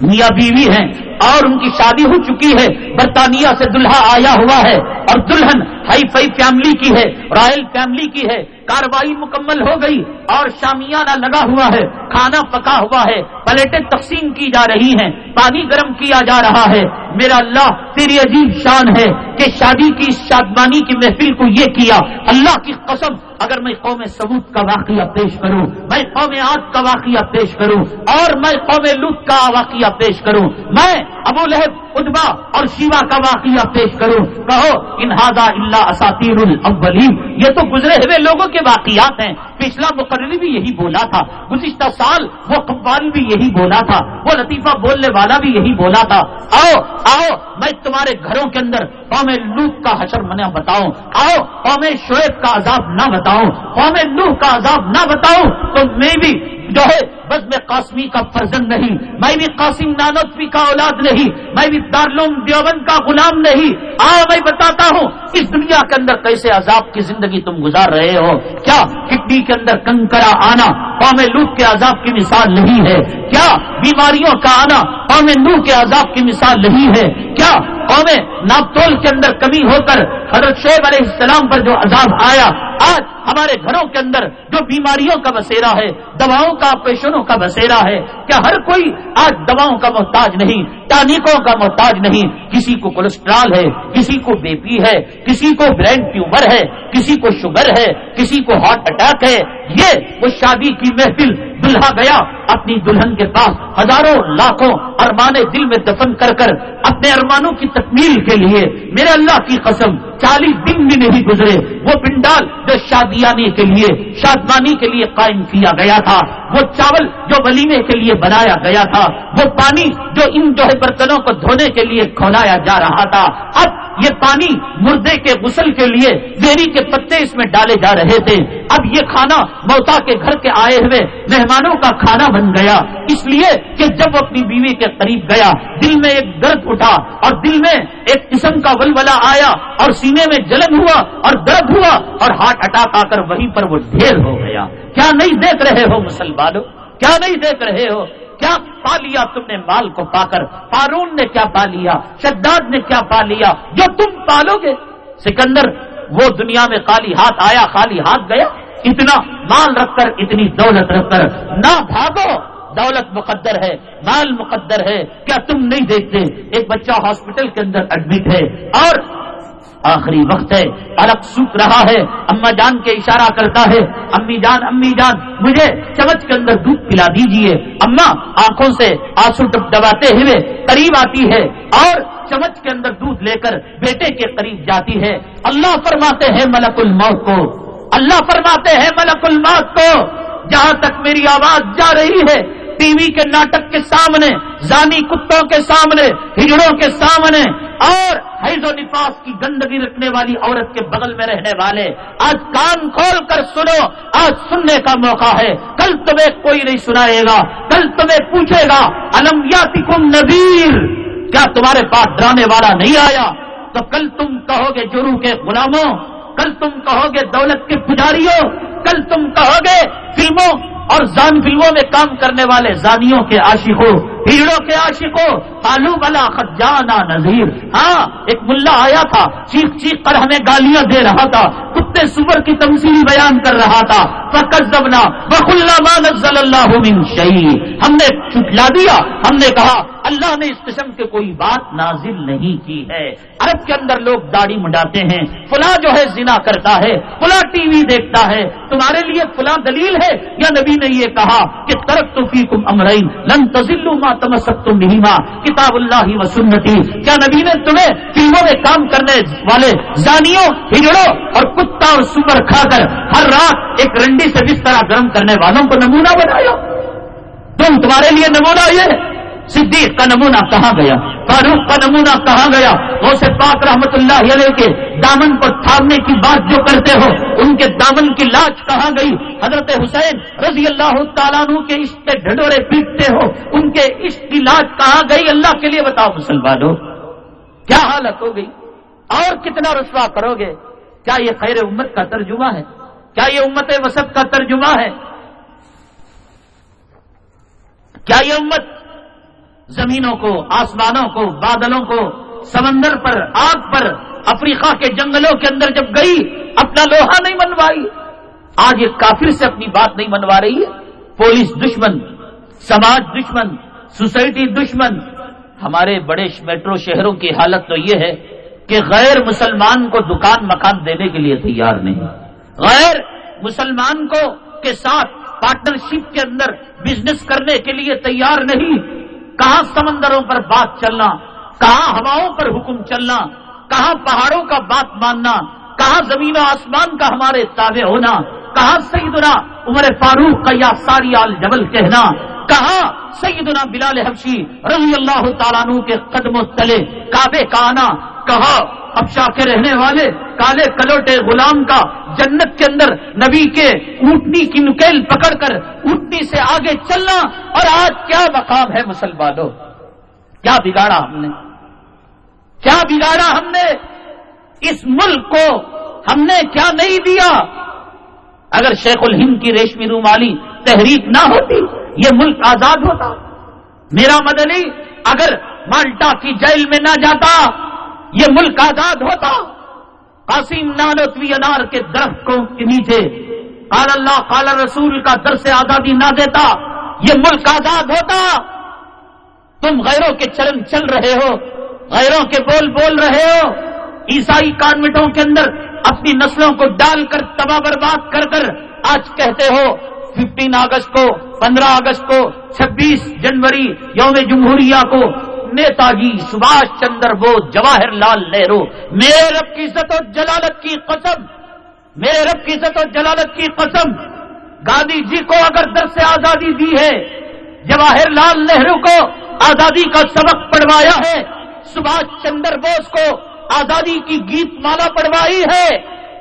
میاں بیوی ہیں اور ان کی شادی ہو چکی ہے برطانیہ سے دلہا آیا ہوا ہے اور دلہن ہائی فائی فیملی کی ہے رائل فیملی کی ہے کاروائی مکمل ہو گئی اور شامیانہ لگا ہوا ہے کھانا پکا ہوا ہے پلیٹیں تقسیم کی جا رہی ہیں پانی گرم کیا جا رہا ہے میرا اللہ تیری عجیب شان ہے کہ شادی کی شادمانی کی محفل کو یہ کیا اللہ کی قسم اگر میں قوم ثبوت کا واقعہ پیش کروں میں قوم آج کا واقعہ پیش کروں اور میں قوم لط کا واقعہ پیش کروں میں ابو لہب، ادبا اور شیوا کا واقعہ پیش کروں کہو انہادا اللہ اساتیر الاولین یہ تو گزرے ہوئے لوگوں کے واقعات ہیں۔ پچھلا مقرری بھی یہی بولا تھا۔ گزشتہ سال وہ قبال بھی یہی بولا تھا۔ وہ لطیفہ بولنے والا بھی یہی بولا تھا۔ آؤ آؤ، میں تمہارے گھروں کے اندر قوم لوک کا حشر منع بتاؤں۔ آؤ، قوم شعیب کا عذاب نہ بتاؤں۔ قوم لوہ کا عذاب نہ بتاؤں تو میں بھی جو ہے بس میں قاسمی کا فرزن نہیں، میں بھی قاسم نانوتوی کا اولاد نہیں، میں بھی دارلوم دیوبند کا غلام نہیں۔ آ میں بتاتا ہوں، اس دنیا کے اندر کیسے عذاب کی زندگی تم گزار رہے ہو؟ کیا کڈنی کے اندر کنکرا آنا قوم لوٹ کے عذاب کی مثال نہیں ہے؟ کیا بیماریوں کا آنا قوم نو کے عذاب کی مثال نہیں ہے؟ کیا قوم ناپتول کے اندر کمی ہو کر حضرت شیب علیہ السلام پر جو عذاب آیا، آج ہمارے گھروں کے اندر جو بیماریوں کا بسیرا ہے، دواؤں کا آپریشنوں کا بسیرا ہے، کیا ہر کوئی آج دواؤں کا محتاج نہیں ٹانکوں کا محتاج نہیں؟ کسی کو کولیسٹرال ہے، کسی کو بی پی ہے، کسی کو برین ٹیومر ہے، کسی کو شوگر ہے، کسی کو ہارٹ اٹیک ہے، یہ وہ شادی کی محفل دلہا گیا اپنی دلہن کے پاس ہزاروں، لاکھوں ارمانے دل میں دفن کر کر اپنے مسلمانوں کی تکمیل کے لیے میرے اللہ کی قسم چالیس دن بھی نہیں گزرے، وہ پنڈال جو شادیانی کے لیے، شادمانی کے لیے قائم کیا گیا تھا۔ وہ چاول جو ولیمے کے لیے بنایا گیا تھا، وہ پانی جو ان جو برتنوں کو دھونے کے لیے کھولایا جا رہا تھا۔ اب یہ پانی مردے کے غسل کے لیے بیری کے پتے اس میں ڈالے جا رہے تھے۔ اب یہ کھانا موتا کے گھر کے آئے ہوئے مہمانوں کا کھانا بن گیا۔ اس لیے کہ جب وہ اپنی بیوی کے قریب گیا، دل میں ایک درد اٹھا اور دل میں ایک قسم کا ولولا آیا اور سینے میں جلن ہوا اور درد ہوا اور ہارٹ اٹیک آ کر وہیں پر وہ ڈھیر ہو گیا۔ کیا نہیں دیکھ رہے ہو مسلمانوں؟ کیا نہیں دیکھ رہے ہو؟ کیا پا لیا تم نے مال کو پا کر فارون نے کیا پا لیا شداد نے کیا پا لیا جو تم پالو گے؟ سکندر، وہ دنیا میں خالی ہاتھ آیا، خالی ہاتھ گیا۔ اتنا مال رکھ کر، اتنی دولت رکھ کر۔ نہ بھاگو، دولت مقدر ہے، مال مقدر ہے۔ کیا تم نہیں دیکھتے؟ ایک بچہ ہاسپٹل کے اندر ایڈمٹ ہے اور آخری وقت ہے۔ الگ سوکھ رہا ہے۔ اما جان کے اشارہ کرتا ہے۔ امی جان امی جان، مجھے چمچ کے اندر دودھ پلا دیجیے اما، آنکھوں سے آنسو ٹپ دباتے ہوئے قریب آتی ہے اور چمچ کے اندر دودھ لے کر بیٹے کے قریب جاتی ہے۔ اللہ فرماتے ہیں ملک الموت کو۔ اللہ فرماتے ہیں ملک الموت کو۔ جہاں تک میری آواز جا رہی ہے، ٹی وی کے ناٹک کے سامنے، زانی کتوں کے سامنے، ہجڑوں کے سامنے اور حیض و نفاس کی گندگی رکھنے والی عورت کے بغل میں رہنے والے، آج کان کھول کر سنو، آج سننے کا موقع ہے۔ کل تمہیں کوئی نہیں سنائے گا، کل تمہیں پوچھے گا المیاتی کم نبیر کیا تمہارے پاس ڈرانے والا نہیں آیا؟ تو کل تم کہو گے جرو کے غلاموں، کل تم کہو گے دولت کے پجاریوں، کل تم کہو گے فلموں اور زان فلموں میں کام کرنے والے زانیوں کے عاشقوں۔ ہیڑوں کے عاشقوں تالو بلا خجانا نذیر۔ ہاں ایک ملا آیا تھا، چیخ چیخ کر ہمیں گالیاں دے رہا تھا، کتے سور کی تمثیل بیان کر رہا تھا۔ فکس دبنا بخ اللہ اللہ شہی ہم نے چھٹلا دیا، ہم نے کہا، اللہ نے اس قسم کے کوئی بات نازل نہیں کی ہے۔ عرب کے اندر لوگ داڑھی منڈاتے ہیں، فلاں جو ہے زنا کرتا ہے، فلاں ٹی وی دیکھتا ہے۔ تمہارے لیے فلاں دلیل ہے؟ یا نبی نے یہ کہا کہ ترک تو فی کم امرین، لن تزلو ما تمسک تم نہیں ماں کتاب اللہ و سنتی۔ کیا نبی نے تمہیں فلموں میں کام کرنے والے زانیوں، ہجڑوں اور کتا اور سور کھا کر ہر رات ایک رنڈی سے بستر گرم کرنے والوں کو نمونہ بنایا؟ تم تمہارے لیے نمونہ یہ صدیق کا نمونہ کہاں گیا؟ فاروق کا نمونہ کہاں گیا؟ وہ سے پاک رحمت اللہ علیہ کے دامن پر تھامنے کی بات جو کرتے ہو، ان کے دامن کی لاش کہاں گئی؟ حضرت حسین رضی اللہ تعالیٰ کے عشق کے ڈھڈورے پیٹتے ہو، ان کے عشق کی لاش کہاں گئی؟ اللہ کے لیے بتاؤ مسلمانوں، کیا حالت ہو گئی؟ اور کتنا رسوا کرو گے؟ کیا یہ خیر امت کا ترجمہ ہے؟ کیا یہ امت وسط کا ترجمہ ہے؟ کیا یہ امت زمینوں کو، آسمانوں کو، بادلوں کو، سمندر پر، آگ پر، افریقہ کے جنگلوں کے اندر جب گئی، اپنا لوہا نہیں منوائی۔ آج یہ کافر سے اپنی بات نہیں منوا رہی ہے۔ پولیس دشمن، سماج دشمن، سوسائٹی دشمن۔ ہمارے بڑے میٹرو شہروں کی حالت تو یہ ہے کہ غیر مسلمان کو دکان مکان دینے کے لیے تیار نہیں۔ غیر مسلمان کو کے ساتھ پارٹنرشپ کے اندر بزنس کرنے کے لیے تیار نہیں۔ کہاں سمندروں پر بات چلنا، کہاں ہواؤں پر حکم چلنا، کہاں پہاڑوں کا بات ماننا، کہاں زمین و آسمان کا ہمارے تابع ہونا، کہاں سیدنا عمر فاروق کا یا ساری آل جبل کہنا، کہاں سیدنا بلال حبشی رضی اللہ تعالیٰ کے قدم و تلے، کعبے کا آنا کہا ابشا کے رہنے والے، کالے کلوٹے غلام کا جنت کے اندر نبی کے اونٹنی کی نکیل پکڑ کر اونٹنی سے آگے چلنا اور آج کیا مقام ہے مسلمانوں؟ کیا بگاڑا ہم نے؟ کیا بگاڑا ہم نے؟ اس ملک کو ہم نے کیا نہیں دیا؟ اگر شیخ الہند کی ریشمی رومالی تحریک نہ ہوتی، یہ ملک آزاد ہوتا۔ میرا مدنی، اگر مالٹا کی جیل میں نہ جاتا یہ ملک آزاد ہوتا۔ قاسم نانوتوی انار کے درخت کو کے نیچے۔ قال اللہ، قال رسول کا در سے آزادی نہ دیتا۔ یہ ملک آزاد ہوتا۔ تم غیروں کے چرن چل رہے ہو۔ غیروں کے بول بول رہے ہو۔ عیسائی کانوٹوں کے اندر اپنی نسلوں کو ڈال کر تباہ برباد کر کر آج کہتے ہو، ففٹین اگست کو، پندرہ اگست کو، چھبیس جنوری یوم جمہوریہ کو نیتا جی سبھاش چندر بوس، جواہر لال نہرو۔ میرے رب کی عزت و جلالت کی قسم، میرے رب کی عزت و جلالت کی قسم۔ گاندھی جی کو اگر در سے آزادی دی ہے، جواہر لال نہرو کو آزادی کا سبق پڑھوایا ہے، سبھاش چندر بوس کو آزادی کی گیت مالا پڑھوائی ہے،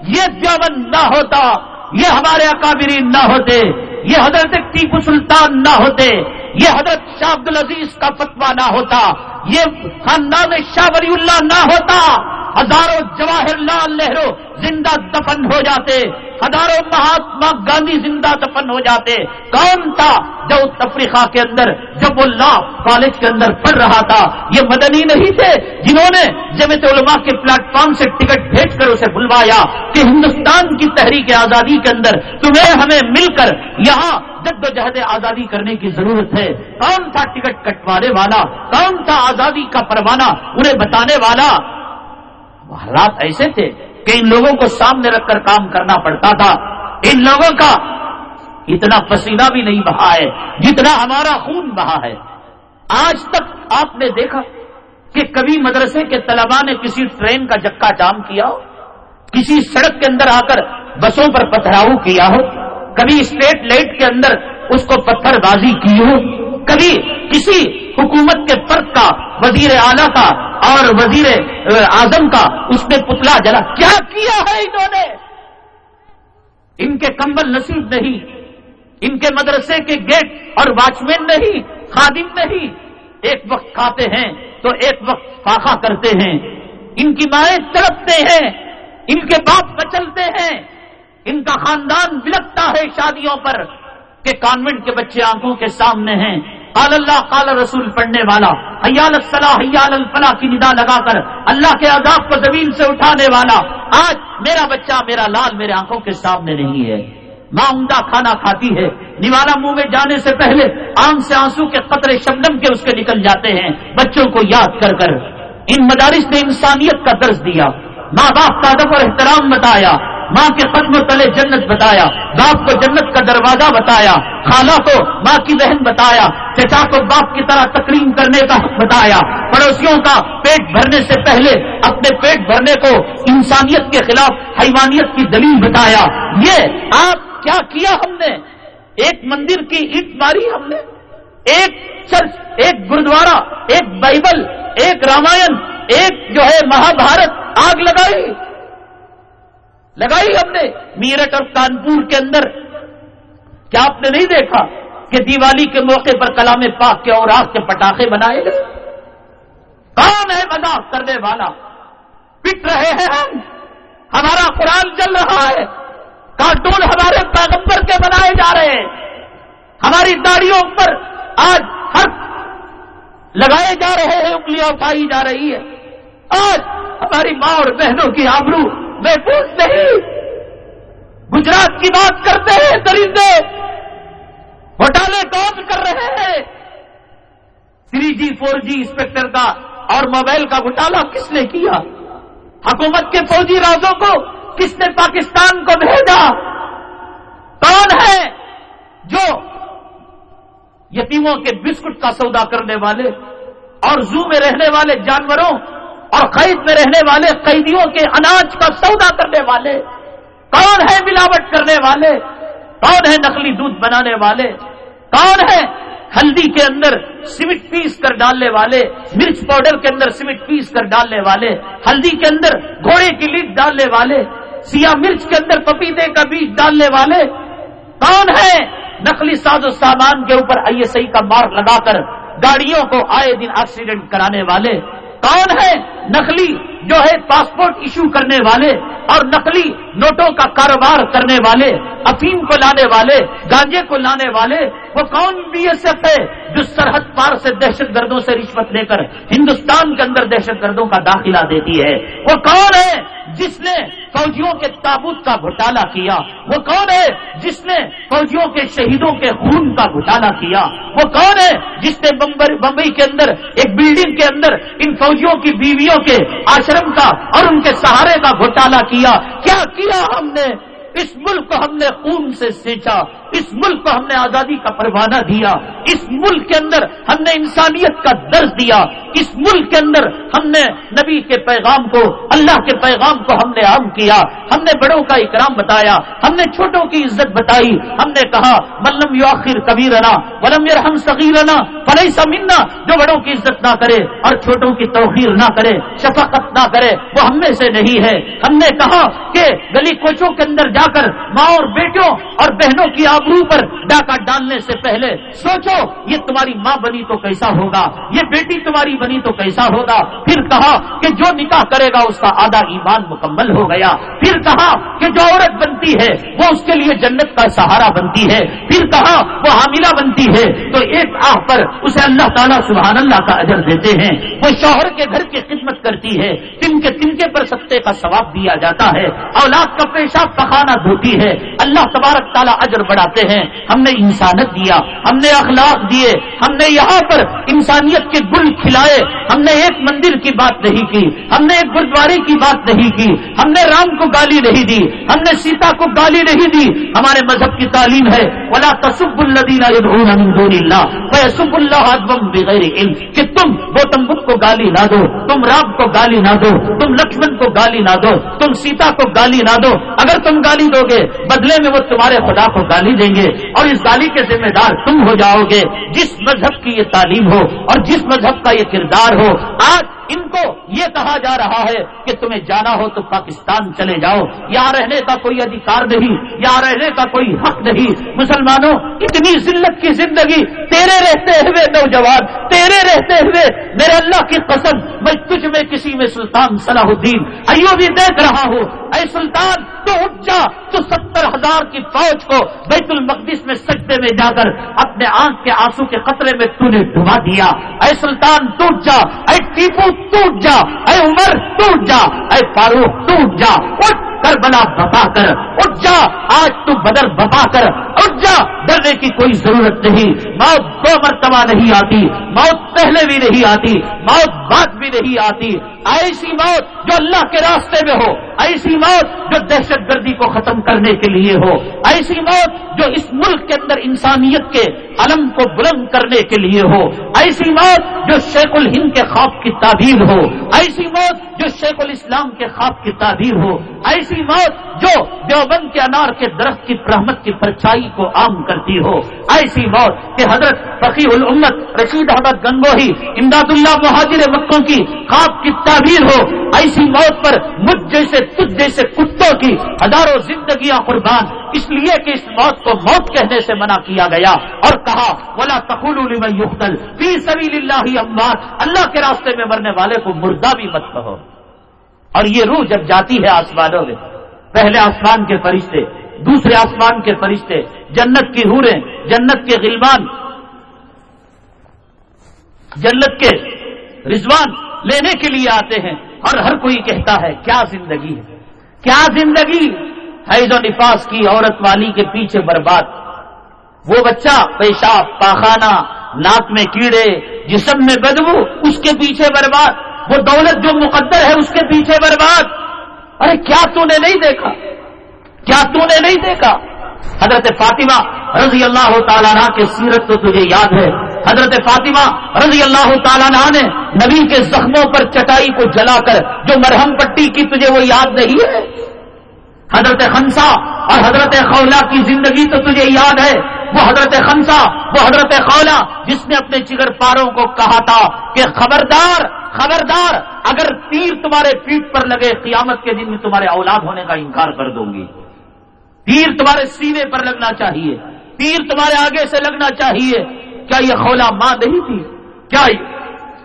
یہ دیوبند نہ ہوتا، یہ ہمارے اکابرین نہ ہوتے، یہ حضرت ٹیپو سلطان نہ ہوتے۔ یہ حضرت شاہ عبد العزیز کا فتوا نہ ہوتا یہ خاندان شاہ ولی اللہ نہ ہوتا، ہزاروں جواہر لال نہرو زندہ دفن ہو جاتے، ہزاروں مہاتما گاندھی زندہ دفن ہو جاتے۔ کون تھا جو افریقہ کے اندر، جب وہ لا کالج کے اندر پڑھ رہا تھا؟ یہ مدنی نہیں تھے، جنہوں نے جمعیت علماء کے پلیٹ فارم سے ٹکٹ بھیج کر اسے بلوایا۔ کہ ہندوستان کی تحریک آزادی کے اندر تمہیں ہمیں مل کر یہاں جد و جہد آزادی کرنے کی ضرورت ہے۔ کون تھا ٹکٹ کٹوانے والا؟ کون تھا آزادی کا پروانہ انہیں بتانے والا۔ حالات ایسے تھے کہ ان لوگوں کو سامنے رکھ کر کام کرنا پڑتا تھا۔ ان لوگوں کا اتنا پسینہ بھی نہیں بہا ہے جتنا ہمارا خون بہا ہے۔ آج تک آپ نے دیکھا کہ کبھی مدرسے کے طلبا نے کسی ٹرین کا جکا جام کیا ہو؟ کسی سڑک کے اندر آ کر بسوں پر پتھراؤ کیا ہو؟ کبھی اسٹریٹ لائٹ کے اندر اس کو پتھر بازی کی ہو؟ کبھی کسی حکومت کے فرق کا، وزیر اعلی کا اور وزیر اعظم کا اس نے پتلا جلا۔ کیا کیا ہے انہوں نے؟ ان کے کمبل نصیب نہیں، ان کے مدرسے کے گیٹ اور واچ مین نہیں، خادم نہیں۔ ایک وقت کھاتے ہیں تو ایک وقت فاقا کرتے ہیں۔ ان کی مائیں تڑپتے ہیں، ان کے باپ بچلتے ہیں۔ ان کا خاندان بلکتا ہے شادیوں پر کہ کانوینٹ کے بچے آنکھوں کے سامنے ہیں۔ قال اللہ، قال رسول پڑھنے والا، حیال الصلاح، حیال الفلاح کی ندا لگا کر اللہ کے عذاب کو زمین سے اٹھانے والا۔ آج میرا بچہ میرا لال میرے آنکھوں کے سامنے نہیں ہے۔ ماں عمدہ کھانا کھاتی ہے۔ نوالا منہ میں جانے سے پہلے آم سے آنسو کے قطرے شبنم کے اس کے نکل جاتے ہیں۔ بچوں کو یاد کر کر۔ ان مدارس نے انسانیت کا درس دیا۔ ماں باپ کا ادب اور احترام بتایا۔ ماں کے قدم تلے جنت بتایا، باپ کو جنت کا دروازہ بتایا، خالہ کو ماں کی بہن بتایا، چچا کو باپ کی طرح تقریم کرنے کا حق بتایا۔ پڑوسیوں کا پیٹ بھرنے سے پہلے اپنے پیٹ بھرنے کو انسانیت کے خلاف حیوانیت کی دلیل بتایا۔ یہ آپ کیا کیا ہم نے؟ ایک مندر کی اینٹ ماری ہم نے۔ ایک چرچ، ایک گرودوارا، ایک بائبل، ایک رامائن، ایک جو ہے مہا بھارت آگ لگائی۔ لگائی ہم نے میرٹ اور کانپور کے اندر۔ کیا آپ نے نہیں دیکھا کہ دیوالی کے موقع پر کلام پاک کے اور آگ کے پٹاخے بنائے گئے؟ کون ہے مذاق کرنے والا؟ پٹ رہے ہیں ہم۔ ہمارا قرآن چل رہا ہے۔ کارٹون ہمارے پیغمبر کے بنائے جا رہے ہیں۔ ہماری داڑیوں پر آج ہر لگائے جا رہے ہیں، انگلیاں اٹھائی جا رہی ہے آج ہماری ماں اور بہنوں کی آبرو محفوظ نہیں۔ گجرات کی بات کرتے ہیں درندے گھوٹالے کون کر رہے ہیں۔ Three G four G inspector کا اور موبائل کا گھوٹالا کس نے کیا؟ حکومت کے فوجی رازوں کو کس نے پاکستان کو بھیجا؟ کون ہے جو یتیموں کے بسکٹ کا سودا کرنے والے اور زو میں رہنے والے جانوروں اور قید میں رہنے والے، قیدیوں کے اناج کا سودا کرنے والے، کون ہے ملاوٹ کرنے والے؟ کون ہے نقلی دودھ بنانے والے؟ کون ہے ہلدی کے اندر سیمٹ پیس کر ڈالنے والے؟ مرچ پاؤڈر کے اندر سیمٹ پیس کر ڈالنے والے؟ ہلدی کے اندر گھوڑے کی لیٹ ڈالنے والے؟ سیاہ مرچ کے اندر پپیتے کا بیج ڈالنے والے؟ کون ہے نقلی ساز و سامان کے اوپر آئی ایس آئی کا مارک لگا کر گاڑیوں کو آئے دن ایکسیڈنٹ کرانے والے؟ کون ہے نقلی جو ہے پاسپورٹ ایشو کرنے والے اور نقلی نوٹوں کا کاروبار کرنے والے، افیم کو لانے والے، گانجے کو لانے والے، وہ کون بی ایس ایف ہے؟ جو سرحد پار سے دہشت گردوں سے رشوت لے کر ہندوستان کے اندر دہشت گردوں کا داخلہ دیتی ہے، وہ کون ہے جس نے فوجیوں کے تابوت کا گھوٹالا کیا؟ وہ کون ہے جس نے فوجیوں کے شہیدوں کے خون کا گھوٹالا کیا؟ وہ کون ہے جس نے بمبئی کے اندر، ایک بلڈنگ کے اندر ان فوجیوں کی بیویوں کے آشرم کا اور ان کے سہارے کا گھوٹالا کیا؟ کیا کیا ہم نے؟ اس ملک کو ہم نے خون سے سینچا اس ملک کو ہم نے آزادی کا پروانہ دیا، اس ملک کے اندر ہم نے انسانیت کا درد دیا، اس ملک کے اندر ہم نے نبی کے پیغام کو، اللہ کے پیغام کو ہم نے عام کیا۔ ہم نے بڑوں کا اکرام بتایا، ہم نے چھوٹوں کی عزت بتائی۔ ہم نے کہا ملم یو آخر ولم یار ہم سگیرنا فلئی سمنا جو بڑوں کی عزت نہ کرے اور چھوٹوں کی توخیر نہ کرے، شفقت نہ کرے، وہ ہم میں سے نہیں ہے۔ ہم نے کہا کہ گلی کوچوں کے اندر جا کر ماں اور بیٹوں اور بہنوں کی آبرو پر ڈاکہ ڈالنے سے پہلے سوچو، یہ تمہاری ماں بنی تو کیسا ہوگا؟ یہ بیٹی تمہاری بنی تو کیسا ہوگا؟ پھر کہا کہ جو نکاح کرے گا اس کا آدھا ایمان مکمل ہو گیا۔ پھر کہا کہ جو عورت بنتی ہے، وہ اس کے لیے جنت کا سہارا بنتی ہے۔ پھر کہا وہ حاملہ بنتی ہے۔ تو ایک آہ پر اسے اللہ تعالیٰ سبحان اللہ کا اجر دیتے ہیں۔ وہ شوہر کے گھر کی خدمت کرتی ہے۔ تن کے تنکے پر ستے کا ثواب دیا جاتا ہے۔ اولاد کا پیشاب پخانا دھوتی ہے۔ اللہ تبارک تعالیٰ اجر بڑا بڑھاتے ہیں۔ ہم نے انسانت دیا، ہم نے اخلاق دیے، ہم نے یہاں پر انسانیت کے گل کھلائے۔ ہم نے ایک مندر کی بات نہیں کی، ہم نے ایک گرودوارے کی بات نہیں کی۔ ہم نے رام کو گالی نہیں دی، ہم نے سیتا کو گالی نہیں دی۔ ہمارے مذہب کی تعلیم ہے، ولا تصب سب اللہ بغیر علم۔ کہ تم گوتم بدھ کو گالی نہ دو، تم رام کو گالی نہ دو، تم لکشمن کو گالی نہ دو، تم سیتا کو گالی نہ دو۔ اگر تم گالی دو گے، بدلے میں وہ تمہارے خدا کو گالی دیں گے اور اس گالی کے ذمہ دار تم ہو جاؤ گے جس مذہب کی یہ تعلیم ہو اور جس مذہب کا یہ کردار ہو آج ان کو یہ کہا جا رہا ہے کہ تمہیں جانا ہو تو پاکستان چلے جاؤ۔ یہاں رہنے کا کوئی ادھیکار نہیں، یہاں رہنے کا کوئی حق نہیں۔ مسلمانوں، اتنی ذلت کی زندگی تیرے رہتے ہوئے نوجوان، تیرے رہتے ہوئے میرے اللہ کی قسم، میں تجھ میں کسی میں سلطان صلاح الدین ایو بھی دیکھ رہا ہوں۔ اے سلطان، تو اٹھ جا تو ستر ہزار کی فوج کو بیت المقدس میں سجدے میں جا کر اپنے آنکھ کے آنسو کے قطرے میں تو نے ڈبا دیا۔ اے سلطان ٹوٹ جا اے ٹیپو ٹوٹ جا، اے عمر ٹوٹ جا، اے فاروق ٹوٹ جا، اٹھ کر بنا بپا کر، اٹھ جا، آج تو بدر بپا کر، اٹھ جا، ڈرنے کی کوئی ضرورت نہیں، موت دو مرتبہ نہیں آتی، موت پہلے بھی نہیں آتی، موت بعد بھی نہیں آتی ایسی موت جو اللہ کے راستے میں ہو، ایسی موت جو دہشت گردی کو ختم کرنے کے لیے ہو، ایسی موت جو اس ملک کے اندر انسانیت کے علم کو بلند کرنے کے لیے ہو، ایسی موت جو شیخ الہند کے خواب کی تعبیر ہو، ایسی موت جو شیخ الاسلام کے خواب کی تعبیر ہو، ایسی موت جو دیوبند کے انار کے درخت کی رحمت کی پرچائی کو عام کرتی ہو، ایسی موت کہ حضرت فقی الامت رشید احمد گنگوہی امداد اللہ مہاجر مکوں کی خواب کی تعبیر ہو، ایسی موت پر مجھ جیسے، تجھ جیسے کتوں کی ہزاروں زندگیاں قربان۔ اس لیے کہ اس موت کو موت کہنے سے منع کیا گیا اور کہا بولا تقول یختل فی سبیل اللہ اموات اللہ کے راستے میں مرنے والے کو مردہ بھی مت کہو۔ اور یہ روح جب جاتی ہے آسمانوں میں، پہلے آسمان کے فرشتے، دوسرے آسمان کے فرشتے، جنت کی ہوریں جنت کے غلمان، جنت کے رضوان لینے کے لیے آتے ہیں اور ہر کوئی کہتا ہے، کیا زندگی ہے؟ کیا زندگی؟ حیض و نفاس کی عورت والی کے پیچھے برباد۔ وہ بچہ پیشاب، پاخانہ، ناک میں کیڑے، جسم میں بدبو، اس کے پیچھے برباد۔ وہ دولت جو مقدر ہے، اس کے پیچھے برباد۔ ارے، کیا تو نے نہیں دیکھا؟ کیا تو نے نہیں دیکھا؟ حضرت فاطمہ رضی اللہ تعالیٰ کے سیرت تو تجھے یاد ہے۔ حضرت فاطمہ رضی اللہ تعالیٰ نے نبی کے زخموں پر چٹائی کو جلا کر جو مرہم پٹی کی تجھے وہ یاد نہیں ہے؟ حضرت خنسا اور حضرت خولا کی زندگی تو تجھے یاد ہے۔ وہ حضرت خنسا، وہ حضرت خولا جس نے اپنے چگر پاروں کو کہا تھا کہ خبردار خبردار، اگر تیر تمہارے پیٹ پر لگے قیامت کے دن میں تمہارے اولاد ہونے کا انکار کر دوں گی۔ تیر تمہارے سینے پر لگنا چاہیے۔ تیر تمہارے آگے سے لگنا چاہیے۔ کیا یہ خولا ماں نہیں تھی؟ کیا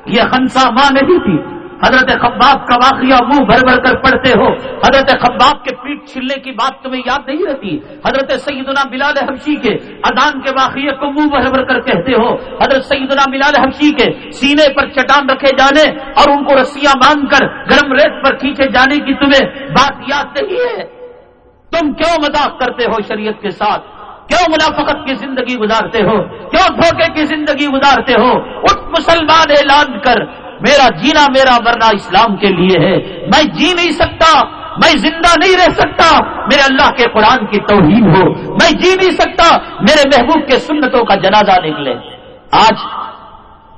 یہ خنسا ماں نہیں تھی؟ حضرت خباب کا واقعہ منہ بھر بھر کر پڑھتے ہو۔ حضرت خباب کے پیٹ چھلنے کی بات تمہیں یاد نہیں رہتی؟ حضرت سیدنا بلال حبشی کے ادان کے واقعے کو منہ بھر بھر کر کہتے ہو۔ حضرت سیدنا بلال حبشی کے سینے پر چٹان رکھے جانے اور ان کو رسیاں باندھ کر گرم ریت پر کھینچے جانے کی تمہیں بات یاد نہیں ہے؟ تم کیوں مذاق کرتے ہو شریعت کے ساتھ؟ کیوں منافقت کی زندگی گزارتے ہو؟ کیوں دھوکے کی زندگی گزارتے ہو؟ اٹھ مسلمان اعلان کر، میرا جینا میرا مرنا اسلام کے لیے ہے۔ میں جی نہیں سکتا، میں زندہ نہیں رہ سکتا۔ میرے اللہ کے قرآن کی توہین ہو۔ میں جی نہیں سکتا، میرے محبوب کے سنتوں کا جنازہ نکلے۔ آج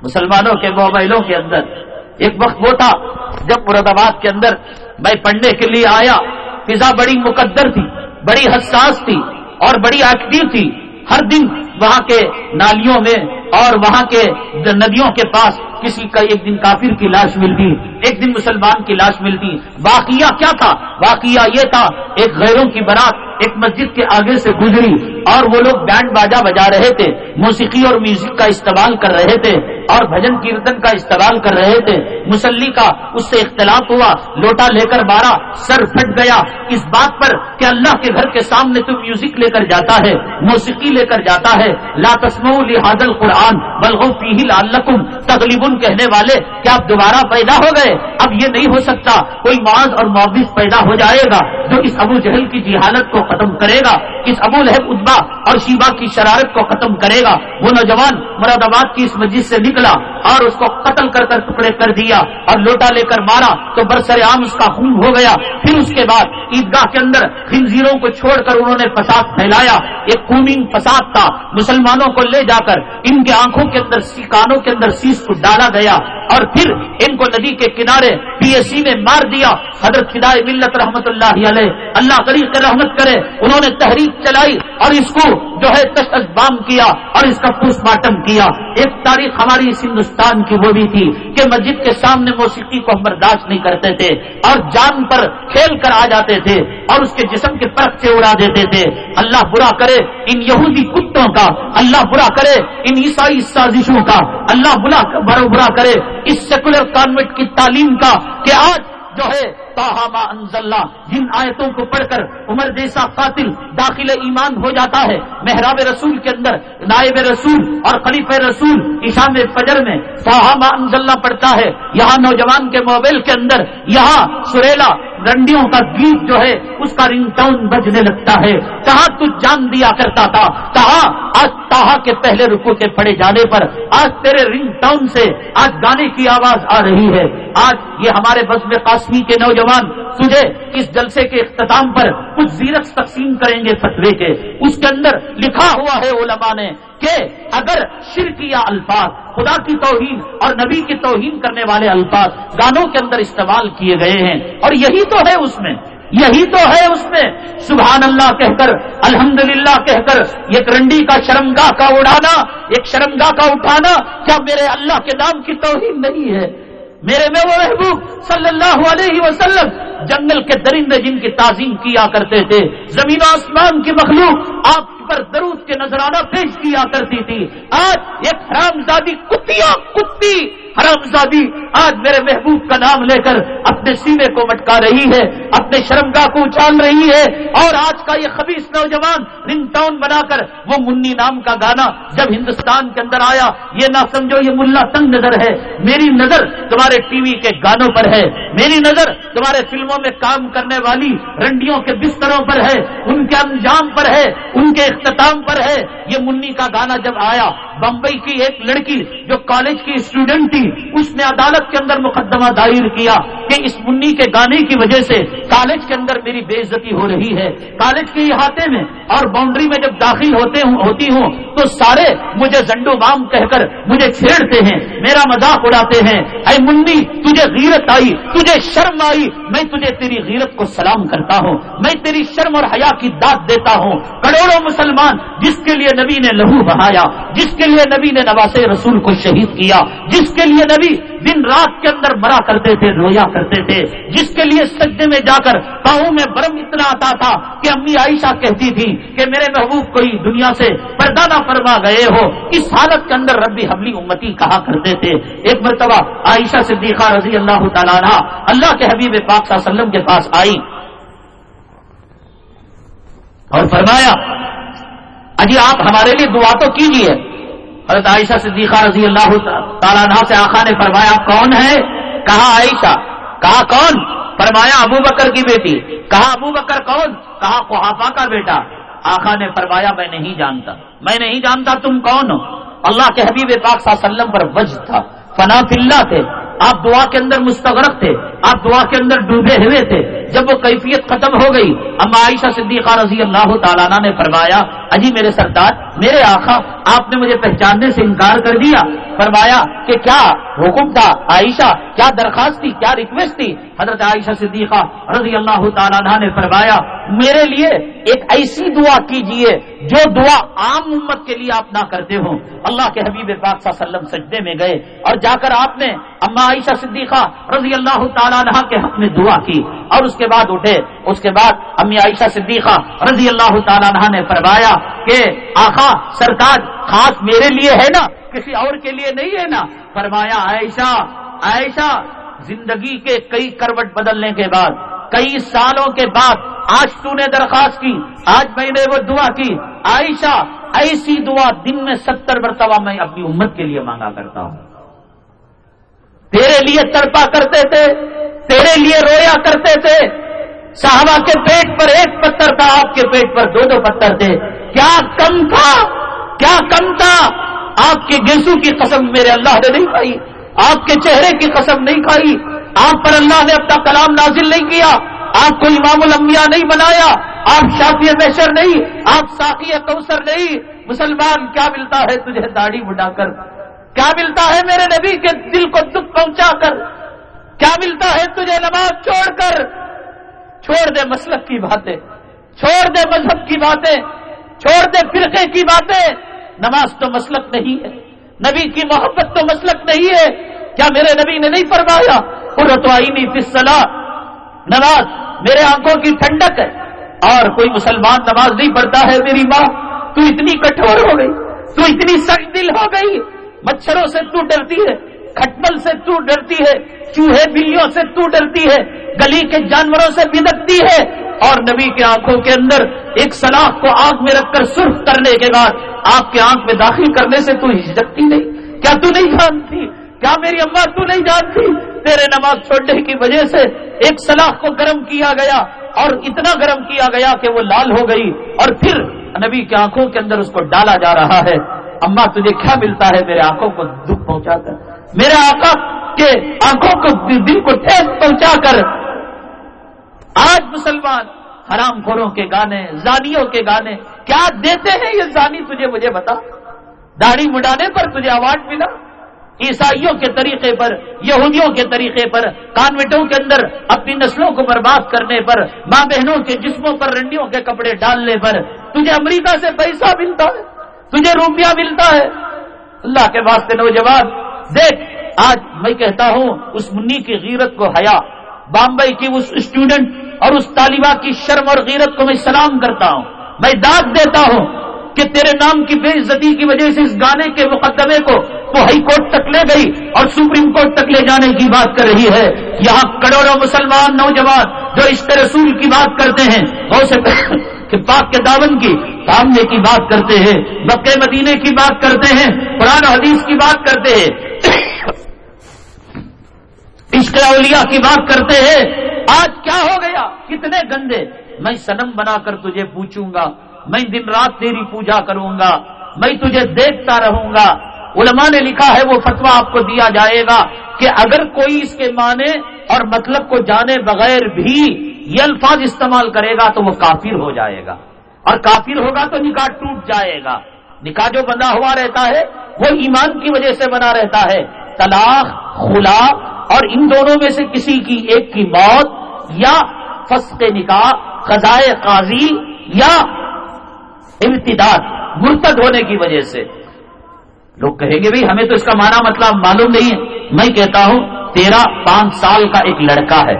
مسلمانوں کے موبائلوں کے اندر ایک وقت وہ تھا جب مراد آباد کے اندر میں پڑھنے کے لیے آیا۔ فضا بڑی مقدر تھی، بڑی حساس تھی۔ اور بڑی ایکٹیو تھی ہر دن وہاں کے نالیوں میں اور وہاں کے ندیوں کے پاس کسی کا ایک دن کافر کی لاش ملتی، ایک دن مسلمان کی لاش ملتی۔ واقعہ کیا تھا؟ واقعہ یہ تھا، ایک غیروں کی برات ایک مسجد کے آگے سے گزری اور وہ لوگ بینڈ باجا بجا رہے تھے، موسیقی اور میوزک کا استعمال کر رہے تھے اور بھجن کیرتن کا استعمال کر رہے تھے۔ مسلی کا اس سے اختلاف ہوا، لوٹا لے کر مارا، سر پھٹ گیا۔ اس بات پر کہ اللہ کے گھر کے سامنے تو میوزک لے کر جاتا ہے، موسیقی لے کر جاتا ہے لا تسمو لحاظ القرآن بلغو فیہ لعلکم تغلیب کہنے والے، کیا آپ دوبارہ پیدا ہو گئے؟ اب یہ نہیں ہو سکتا، کوئی معاذ اور معاوض پیدا ہو جائے گا جو اس ابو جہل کی جہالت کو ختم کرے گا، اس ابو لہب ادبا اور شیبا کی شرارت کو ختم کرے گا۔ وہ نوجوان مراد آباد کی اس مسجد سے نکلا اور اس کو قتل کر کر ٹکڑے کر دیا اور لوٹا لے کر مارا تو برسر عام اس کا خون ہو گیا۔ پھر اس کے بعد عیدگاہ کے اندر خنزیروں کو چھوڑ کر انہوں نے فساد پھیلایا۔ ایک خونین فساد تھا۔ مسلمانوں کو لے جا کر ان کے آنکھوں کے اندر کانوں کے اندر سیس کو ڈالا گیا اور پھر ان کو ندی کے کنارے پی ایس سی میں مار دیا۔ حضرت فدائے ملت رحمت اللہ علیہ، اللہ غریب رحمت کرے۔ انہوں نے تحریک چلائی اور اس کو جو ہے تمام کیا اور اس کا پوسٹ مارٹم کیا۔ ایک تاریخ ہماری اس ہندوستان کی وہ بھی تھی کہ مسجد کے سامنے موسیقی کو ہم برداشت نہیں کرتے تھے اور جان پر کھیل کر آ جاتے تھے اور اس کے جسم کے پرکھ سے اڑا دیتے تھے۔ اللہ برا کرے ان یہودی کتوں کا اللہ برا کرے ان عیسائی سازشوں کا اللہ برا برا کرے اس سیکولر کانوینٹ کی تعلیم کا کہ آج جو ہے ما انزلہ جن آیتوں کو پڑھ کر عمر جیسا قاتل داخل ایمان ہو جاتا ہے، محراب رسول کے اندر، نائب رسول اور خلیف رسول ایشان فجر میں ما انزلہ پڑھتا ہے۔ یہاں نوجوان کے موبائل کے اندر، یہاں سریلا رنڈیوں کا گیت جو ہے، اس کا رنگ ٹون بجنے لگتا ہے۔ کہاں تو جان دیا کرتا تھا۔ کہاں آج تاہا کے پہلے رکو کے پڑے جانے پر، آج تیرے رنگ ٹون سے، آج گانے کی آواز آ رہی ہے۔ آج یہ ہمارے بزم قاسمی کے نوجوان تجھے اس جلسے کے اختتام پر کچھ زیرکس تقسیم کریں گے فتوے کے۔ اس کے اندر لکھا ہوا ہے علماء نے کہ اگر شرکیہ الفاظ، خدا کی توہین اور نبی کی توہین کرنے والے الفاظ گانوں کے اندر استعمال کیے گئے ہیں، اور یہی تو ہے اس میں، یہی تو ہے اس میں۔ سبحان اللہ کہہ کر، الحمدللہ کہہ کر، ایک رنڈی کا شرمگاہ کا اڑانا، ایک شرمگاہ کا اٹھانا، کیا میرے اللہ کے نام کی توہین نہیں ہے؟ میرے میں وہ محبوب صلی اللہ علیہ وسلم جنگل کے درندے جن کی تعظیم کیا کرتے تھے، زمین و آسمان کی مخلوق آپ پر درود کے نظرانہ پیش کیا کرتی تھی۔ آج ایک حرام زادی کتیا کتی حرام زادی آج میرے محبوب کا نام لے کر اپنے سینے کو مٹکا رہی ہے، اپنے شرمگاہ کو اچھال رہی ہے۔ اور آج کا یہ خبیص نوجوان رنگ ٹاؤن بنا کر وہ منی نام کا گانا جب ہندوستان کے اندر آیا، یہ نہ سمجھو یہ ملا تنگ نظر ہے۔ میری نظر تمہارے ٹی وی کے گانوں پر ہے۔ میری نظر تمہارے فلموں میں کام کرنے والی رنڈیوں کے بستروں پر ہے۔ ان کے انجام پر ہے، ان کے اختتام پر ہے۔ یہ منی کا گانا جب آیا، بمبئی کی ایک لڑکی جو کالج کی اسٹوڈنٹ تھی، اس نے عدالت کے اندر مقدمہ دائر کیا کہ اس منی کے گانے کی وجہ سے کالج کے اندر میری بے عزتی ہو رہی ہے۔ کالج کے احاطے میں اور باؤنڈری میں جب داخل ہوتے ہوں ہوتی ہوں تو سارے مجھے زنڈو بام کہہ کر مجھے چھیڑتے ہیں، میرا مذاق اڑاتے ہیں۔ اے منی، تجھے غیرت آئی، تجھے شرم آئی، میں تجھے تیری غیرت کو سلام کرتا ہوں۔ میں تیری شرم اور حیا کی داد دیتا ہوں۔ کروڑوں مسلمان جس کے لیے نبی نے لہو بہایا، جس کے لیے نبی نے نواز رسول کو شہید کیا، جس کے لیے نبی دن رات کے اندر مرا کرتے تھے، رویا کرتے تھے۔ جس کے لیے سجدے میں جا کر پاؤں میں برم اتنا آتا تھا کہ امی عائشہ کہتی تھی کہ میرے محبوب کوئی دنیا سے پردانہ فرما گئے ہو۔ اس حالت کے اندر ربی حبلی امتی کہا کرتے تھے۔ ایک مرتبہ عائشہ صدیقہ رضی اللہ تعالیٰ اللہ کے حبیب پاک صلی اللہ علیہ وسلم کے پاس آئی اور فرمایا، اجی آپ ہمارے لیے دعا تو کیجیے حضرت عائشہ صدیقہ رضی اللہ تعالیٰ سے آخا نے فرمایا، کون ہے؟ کہا عائشہ؟ کہا کون؟ فرمایا، ابو بکر کی بیٹی۔ کہا ابو بکر کون؟ کہا کوحافا کا بیٹا؟ آخا نے فرمایا، میں نہیں جانتا۔ میں نہیں جانتا تم کون ہو۔ اللہ کے حبیب پاک صلی اللہ علیہ وسلم پر وجہ تھا۔ فنا فلّہ تھے آپ دعا کے اندر مستغرق تھے، آپ دعا کے اندر ڈوبے ہوئے تھے۔ جب وہ کیفیت ختم ہو گئی اما عائشہ صدیقہ رضی اللہ تعالیٰ نے فرمایا اجی میرے سردار، میرے آخا آپ نے مجھے پہچاننے سے انکار کر دیا۔ فرمایا کہ کیا حکم تھا؟ عائشہ، کیا درخواست تھی؟ کیا ریکویسٹ تھی؟ حضرت عائشہ صدیقہ رضی اللہ تعالیٰ نے فرمایا، میرے لیے ایک ایسی دعا کیجیے جو دعا عام امت کے لیے آپ نہ کرتے ہو اللہ کے حبیب پاک صلی اللہ علیہ وسلم سجدے میں گئے اور جا کر آپ نے اما عائشہ صدیقہ رضی اللہ تعالیٰ کے حق میں دعا کی اور اس کے بعد اٹھے۔ اس کے بعد امی عائشہ صدیقہ رضی اللہ تعالیٰ نے فرمایا کہ آخا سرکار خاص میرے لیے ہے نا، کسی اور کے لیے نہیں ہے نا۔ فرمایا عائشہ عائشہ، زندگی کے کئی کروٹ بدلنے کے بعد، کئی سالوں کے بعد آج تو نے درخواست کی، آج میں نے وہ دعا کی۔ عائشہ، ایسی دعا دن میں ستر مرتبہ میں اپنی امت کے لیے مانگا کرتا ہوں۔ تیرے لیے تڑپا کرتے تھے، تیرے لیے رویا کرتے تھے۔ صحابہ کے پیٹ پر ایک پتھر تھا، آپ کے پیٹ پر دو دو پتھر تھے۔ کیا کم تھا؟ کیا کم تھا؟ آپ کے گیسو کی قسم میرے اللہ نے نہیں کھائی۔ آپ کے چہرے کی قسم نہیں کھائی۔ آپ پر اللہ نے اپنا کلام نازل نہیں کیا۔ آپ کو امام الانبیاء نہیں بنایا۔ آپ شافی بشر نہیں۔ آپ ساقی کوثر نہیں۔ مسلمان کیا ملتا ہے تجھے داڑھی بڑھا کر؟ کیا ملتا ہے میرے نبی کے دل کو دکھ پہنچا کر؟ کیا ملتا ہے تجھے نماز چھوڑ کر؟ چھوڑ دے مسلک کی باتیں، چھوڑ دے مذہب کی باتیں، چھوڑ دے فرقے کی باتیں۔ نماز تو مسلک نہیں ہے، نبی کی محبت تو مسلک نہیں ہے۔ کیا میرے نبی نے نہیں فرمایا؟ رتوائی فصلا نماز میرے آنکھوں کی ٹھنڈک ہے۔ اور کوئی مسلمان نماز نہیں پڑھتا ہے، میری ماں، تو اتنی کٹور ہو گئی، تو اتنی سخت دل ہو گئی۔ مچھروں سے تو ڈرتی ہے، کھٹمل سے تو ڈرتی ہے، چوہے بلیوں سے تو ڈرتی ہے، گلی کے جانوروں سے بدکتی ہے۔ اور نبی کے آنکھوں کے اندر ایک سلاخ کو آنکھ میں رکھ کر سرخ کرنے کے بعد آپ کے آنکھ میں داخل کرنے سے تو ہچکتی نہیں۔ کیا تو نہیں جانتی؟ کیا میری اماں تو نہیں جانتی؟ تیرے نماز چھوڑنے کی وجہ سے ایک سلاخ کو گرم کیا گیا اور اتنا گرم کیا گیا کہ وہ لال ہو گئی اور پھر نبی کی آنکھوں کے اندر اس کو ڈالا جا رہا ہے۔ اما تجھے کیا ملتا ہے؟ میرے آنکھوں کو دکھ پہنچا کر میرے آقا کے آنکھوں کو دل کو ٹھیک پہنچا کر۔ آج مسلمان حرام خوروں کے گانے، زانیوں کے گانے کیا دیتے ہیں؟ یہ زانی تجھے مجھے بتا۔ داڑھی مڈانے پر تجھے اوارڈ ملا۔ عیسائیوں کے طریقے پر، یہودیوں کے طریقے پر کانوینٹوں کے اندر اپنی نسلوں کو برباد کرنے پر، ماں بہنوں کے جسموں پر رنڈیوں کے کپڑے ڈالنے پر۔ تجھے امریکہ سے پیسہ ملتا ہے، تجھے روپیہ ملتا ہے۔ اللہ کے واسطے نوجوان، دیکھ، آج میں کہتا ہوں، اس منی کی غیرت کو حیا، بامبئی کی اس اسٹوڈنٹ اور اس طالبہ کی شرم اور غیرت کو میں سلام کرتا ہوں۔ میں داد دیتا ہوں کہ تیرے نام کی بے عزتی کی وجہ سے اس گانے کے مقدمے کو وہ ہائی کورٹ تک لے گئی اور سپریم کورٹ تک لے جانے کی بات کر رہی ہے۔ یہاں کروڑوں مسلمان نوجوان جو اس رسول کی بات کرتے ہیں کہ پاک کے داون کی، سامنے کی بات کرتے ہیں بکے مدینے کی بات کرتے ہیں، قرآن حدیث کی بات کرتے ہیں۔ عشق اولیاء کی بات کرتے ہیں۔ آج کیا ہو گیا؟ کتنے گندے۔ میں سنم بنا کر تجھے پوچھوں گا۔ میں دن رات تیری پوجا کروں گا، میں تجھے دیکھتا رہوں گا۔ علماء نے لکھا ہے، وہ فتوا آپ کو دیا جائے گا کہ اگر کوئی اس کے معنی اور مطلب کو جانے بغیر بھی یہ الفاظ استعمال کرے گا تو وہ کافر ہو جائے گا۔ اور کافر ہوگا تو نکاح ٹوٹ جائے گا۔ نکاح جو بنا ہوا رہتا ہے، وہ ایمان کی وجہ سے بنا رہتا ہے۔ طلاق خلا اور ان دونوں میں سے کسی کی ایک کی موت یا فسق نکاح قضائے قاضی یا امتداد، مرتد ہونے کی وجہ سے۔ لوگ کہیں گے بھائی ہمیں تو اس کا معنی مطلب معلوم نہیں ہے۔ میں کہتا ہوں، تیرہ پانچ سال کا ایک لڑکا ہے۔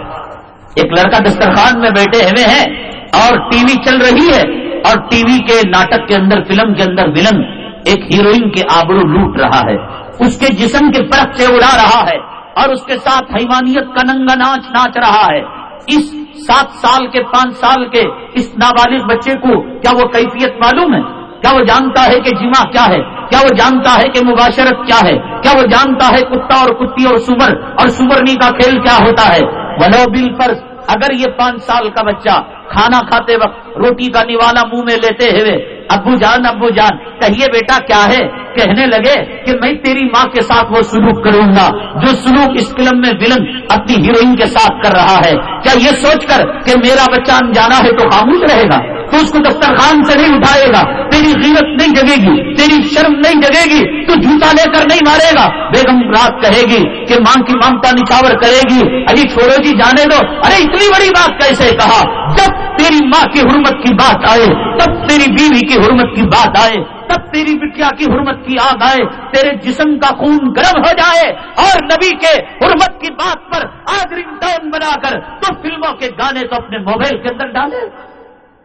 ایک لڑکا دسترخوان میں بیٹھے ہوئے ہیں اور ٹی وی چل رہی ہے۔ اور ٹی وی کے ناٹک کے اندر، فلم کے اندر ولن ایک ہیروئن کے آبرو لوٹ رہا ہے۔ اس کے جسم کے پرت سے اڑا رہا ہے اور اس کے ساتھ حیوانیت کا ننگا ناچ ناچ رہا ہے۔ اس سات سال کے، پانچ سال کے اس نابالغ بچے کو کیا وہ کیفیت معلوم ہے؟ کیا وہ جانتا ہے کہ جمع کیا ہے؟ کیا وہ جانتا ہے کہ مباشرت کیا ہے؟ کیا وہ جانتا ہے کتا اور کتی اور سور؟ اور سورنی کا کھیل کیا ہوتا ہے؟ ولو بل پر اگر یہ پانچ سال کا بچہ کھانا کھاتے وقت روٹی کا نوالا منہ میں لیتے ہوئے، ابو جان ابو جان، کہیے بیٹا کیا ہے؟ کہنے لگے کہ میں تیری ماں کے ساتھ وہ سلوک کروں گا جو سلوک اس فلم میں ولن اپنی ہیروئن کے ساتھ کر رہا ہے۔ کیا یہ سوچ کر کہ میرا بچہ انجانا ہے تو خاموش رہے گا؟ تو اس کو دفترخان سے نہیں اٹھائے گا۔ تیری غیرت نہیں جگے گی، تیری شرم نہیں جگے گی، تو جوتا لے کر نہیں مارے گا۔ بیگم رات کہے گی کہ ماں کی ممتا نچاور کرے گی۔ ارے چھوڑو جی جانے دو۔ ارے اتنی بڑی بات کیسے کہا؟ جب تیری ماں کی حرمت کی بات آئے، تب تیری بیوی کی حرمت کی بات آئے۔ تب تیری بٹیا کی حرمت کی آگ آئے، تیرے جسم کا خون گرم ہو جائے اور نبی کے حرمت کی بات پر آج رنگ ٹون بنا کر تو فلموں کے گانے تو اپنے موبائل کے اندر ڈالے۔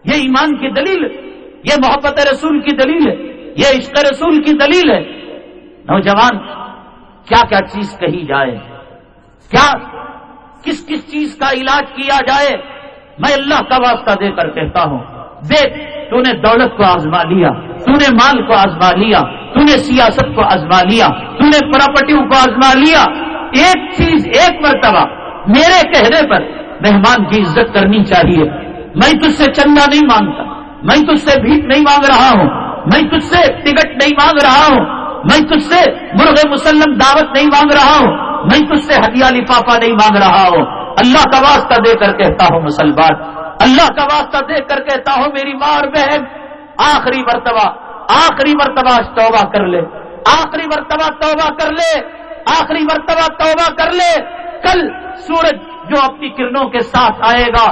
یہ ایمان کی دلیل، یہ محبت رسول کی دلیل ہے، یہ عشق رسول کی دلیل ہے۔ نوجوان، کیا کیا چیز کہی جائے؟ کیا کس کس چیز کا علاج کیا جائے؟ میں اللہ کا واسطہ دے کر کہتا ہوں، دیکھ، تو نے دولت کو آزما لیا۔ تو نے مال کو آزما لیا، تو نے سیاست کو آزما لیا، تو نے پراپرٹیوں کو آزما لیا۔ ایک چیز ایک مرتبہ میرے کہنے پر مہمان کی عزت کرنی چاہیے۔ میں تجھ سے چندہ نہیں مانگتا، میں تجھ سے بھیک نہیں مانگ رہا ہوں، میں تجھ سے ٹکٹ نہیں مانگ رہا ہوں، میں تجھ سے مرغ مسلم دعوت نہیں مانگ رہا ہوں، میں تجھ سے ہدیہ لفافہ نہیں مانگ رہا ہوں۔ اللہ کا واسطہ دے کر کہتا ہوں مسلمان، اللہ کا واسطہ دے کر کہتا ہوں میری ماں اور بہن۔ آخری مرتبہ آخری مرتبہ توبہ کر لے، آخری مرتبہ توبہ کر لے، آخری مرتبہ توبہ کر لے، کل سورج جو اپنی کرنوں کے ساتھ آئے گا،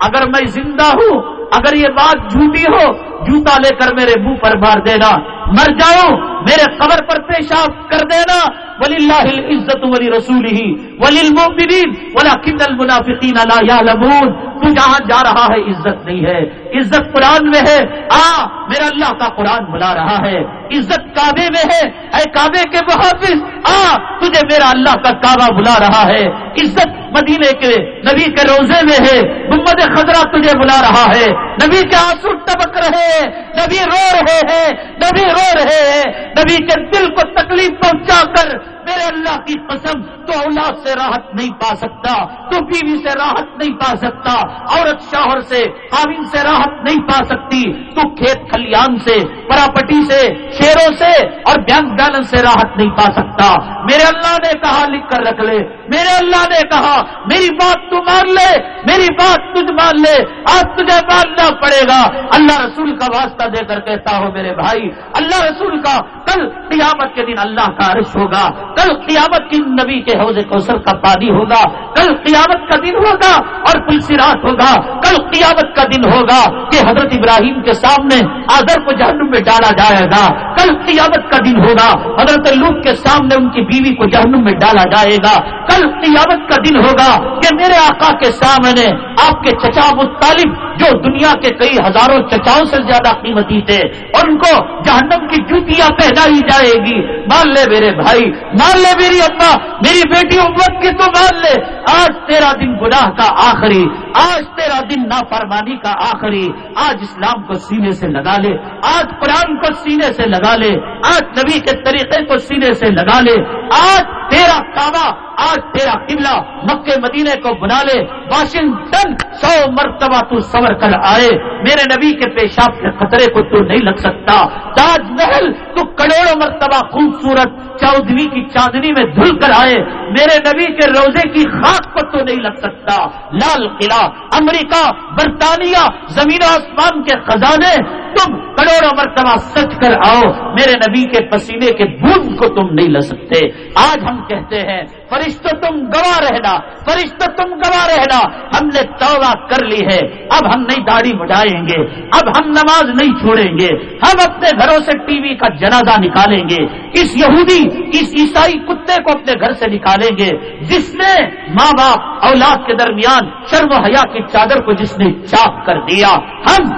اگر میں زندہ ہوں، اگر یہ بات جھوٹی ہو، جوتا لے کر میرے منہ پر مار دینا مر جاؤں میرے قبر پر پیشاب کر دینا۔ ولی اللہ عزت ولی رسول ہی ولی المبین ولا کن المنافقین لا یعلمون تو جہاں جا رہا ہے، عزت نہیں ہے۔ عزت قرآن میں ہے۔ آ، میرا اللہ کا قرآن بلا رہا ہے۔ عزت کعبے میں ہے۔ اے کعبے کے محافظ، آ، تجھے میرا اللہ کا کعبہ بلا رہا ہے۔ عزت مدینے کے نبی کے روزے میں ہے۔ محمد خزرہ تجھے بلا رہا ہے۔ نبی کے آنسو ٹپک رہے ہیں۔ نبی رو رہے ہیں۔ نبی رو رہے ہیں۔ نبی کے دل کو تکلیف پہنچا کر میرے اللہ کی قسم، تو اولاد سے راحت نہیں پا سکتا، تو بیوی سے راحت نہیں پا سکتا، عورت شوہر سے قابل سے راحت نہیں پا سکتی، تو کھیت کھلیان سے، پراپرٹی سے، شیروں سے اور بینک بیلنس سے راحت نہیں پا سکتا۔ میرے اللہ نے کہا، لکھ کر رکھ لے۔ میرے اللہ نے کہا، میری بات تو مان لے، میری بات تجھ مان لے۔ آج تجھے ماننا پڑے گا۔ اللہ رسول کا واسطہ دے کر کہتا ہو میرے بھائی، اللہ رسول کا کل قیامت کے دن اللہ کا عرش ہوگا۔ کل قیامت کی نبی کے حوض کوثر کا پانی ہوگا، کل قیامت کا دن ہوگا اور رات ہوگا۔ کل قیامت کا دن ہوگا کہ حضرت ابراہیم کے سامنے آدر کو جہنم میں ڈالا جائے گا۔ کل قیامت کا دن ہوگا، حضرت لوگ کے سامنے ان کی بیوی کو جہنم میں ڈالا جائے گا۔ کل قیامت کا دن ہوگا کہ میرے آقا کے سامنے آپ کے چچا مطالب، جو دنیا کے کئی ہزاروں چچاؤں سے زیادہ قیمتی تھے اور ان کو جہنم کی جوتیاں پہنائی جائے گی۔ مان لے میرے بھائی مان لے میری اما، میری بیٹی امت کی تو مان لے۔ آج تیرا دن گناہ کا آخری، آج تیرا دن نافرمانی کا آخری۔ آج اسلام کو سینے سے لگا لے، آج قرآن کو سینے سے لگا لے، آج نبی کے طریقے کو سینے سے لگا لے۔ آج تیرا کعبہ آج تیرا قبلہ مکے مدینے کو بنا لے، واشنگٹن سو مرتبہ تو سور کر آئے۔ میرے نبی کے پیشاب کے خطرے کو تو نہیں لگ سکتا۔ تاج محل تو کروڑوں مرتبہ خوبصورت چودھری کی چاندنی میں دھل کر آئے۔ میرے نبی کے روزے کی خاک کو تو نہیں لگ سکتا۔ لال قلعہ، امریکہ، برطانیہ، زمین آسمان کے خزانے، تم کروڑوں مرتبہ سچ کر آؤ۔ میرے نبی کے پسینے کے بوند کو تم نہیں لگ سکتے۔ آج ہم کہتے ہیں فرشتہ تم گواہ رہنا فرشتہ تم گواہ رہنا، ہم نے توبہ کر لی ہے، اب ہم نئی داڑھی بڑھائیں گے، اب ہم نماز نہیں چھوڑیں گے، ہم اپنے گھروں سے ٹی وی کا جنازہ نکالیں گے، اس یہودی، اس عیسائی کتے کو اپنے گھر سے نکالیں گے، جس نے ماں باپ اولاد کے درمیان شرم و حیا کی چادر کو جس نے چاپ کر دیا، ہم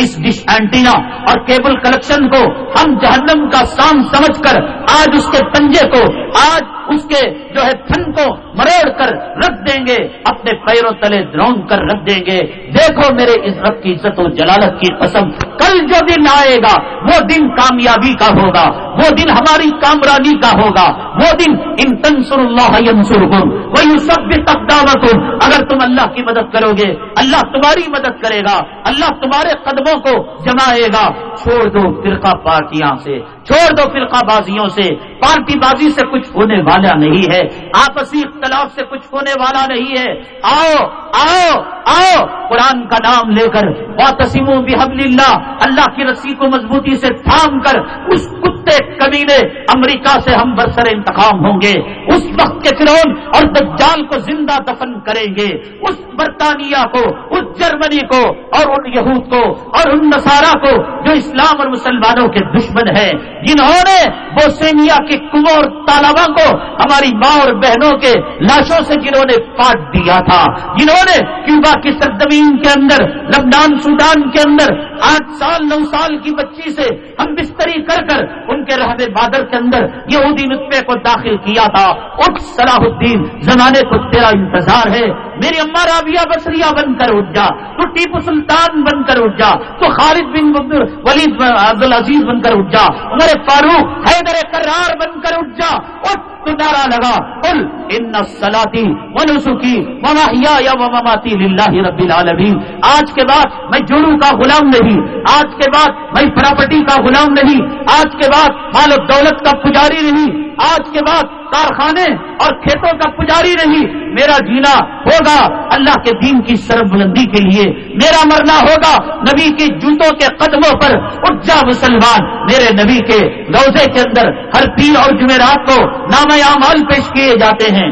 اس ڈش اینٹینا اور کیبل کنیکشن کو ہم جہنم کا سام سمجھ کر آج اس کے پنجے کو، آج اس کے جو ہے تھن کو مروڑ کر رکھ دیں گے، اپنے پیروں تلے درون کر رکھ دیں گے۔ دیکھو میرے اس رب کی عزت و جلالت کی قسم، کل جو دن آئے گا، وہ دن کامیابی کا ہوگا، وہ دن ہماری کامرانی کا ہوگا۔ وہ دن ان تنسر اللہ ینسر وہی سب بھی تقدامت اگر تم اللہ کی مدد کرو گے، اللہ تمہاری مدد کرے گا۔ اللہ تمہارے قدموں کو جمائے گا۔ چھوڑ دو فرقہ پارٹیاں سے۔ چھوڑ دو فرقہ بازیوں سے۔ پارٹی بازی سے کچھ ہونے والا نہیں ہے۔ آپسی اختلاف سے کچھ ہونے والا نہیں ہے۔ آؤ آؤ آؤ۔ قرآن کا نام لے کر تسیم و بحب اللہ اللہ کی رسی کو مضبوطی سے تھام کر، اس کتے کمینے امریکہ سے ہم برسر انتخاب ہوں گے۔ اس وقت کے فرون اور دجال کو زندہ دفن کریں گے۔ اس برطانیہ کو، اس جرمنی کو اور ان یہود کو اور ان نصارہ کو جو اسلام اور مسلمانوں کے دشمن ہیں۔ جنہوں نے بوسینیا کے کنو اور تالابا کو ہماری ماں اور بہنوں کے لاشوں سے جنہوں نے پاٹ دیا تھا، جنہوں نے کیوبا کی سرزمین کے اندر، لبنان، سوڈان کے اندر آٹھ سال، نو سال کی بچی سے ہم بستری کر کر ان کے رحم بادر کے اندر یہودی نطفے کو داخل کیا تھا۔ اٹھ، صلاح الدین، زمانے کو تیرا انتظار ہے۔ میری اما رابیہ بسریا بن کر اٹھ جا، تو ٹیپو سلطان بن کر اٹھ جا، تو خالد بن ولید عبد العزیز بن کر اٹھ جا۔ عمر فاروق حیدر کرار بن کر اٹھ جا، اٹھ تو نعرہ لگا، قل ان سلاتی ونسکی ومحیا یا وماتی للہ رب العالمین۔ آج کے بعد میں جڑو کا غلام نہیں، آج کے بعد میں پراپرٹی کا غلام نہیں، آج کے بعد مال و دولت کا پجاری نہیں، آج کے بعد کارخانے اور کھیتوں کا پجاری نہیں، میرا جینا ہوگا اللہ کے دین کی سرب بلندی کے لیے، میرا مرنا ہوگا نبی کے جوتوں کے قدموں پر اجا مسلمان، میرے نبی کے روزے کے اندر ہر پیر اور جمعرات کو نام اعمال پیش کیے جاتے ہیں۔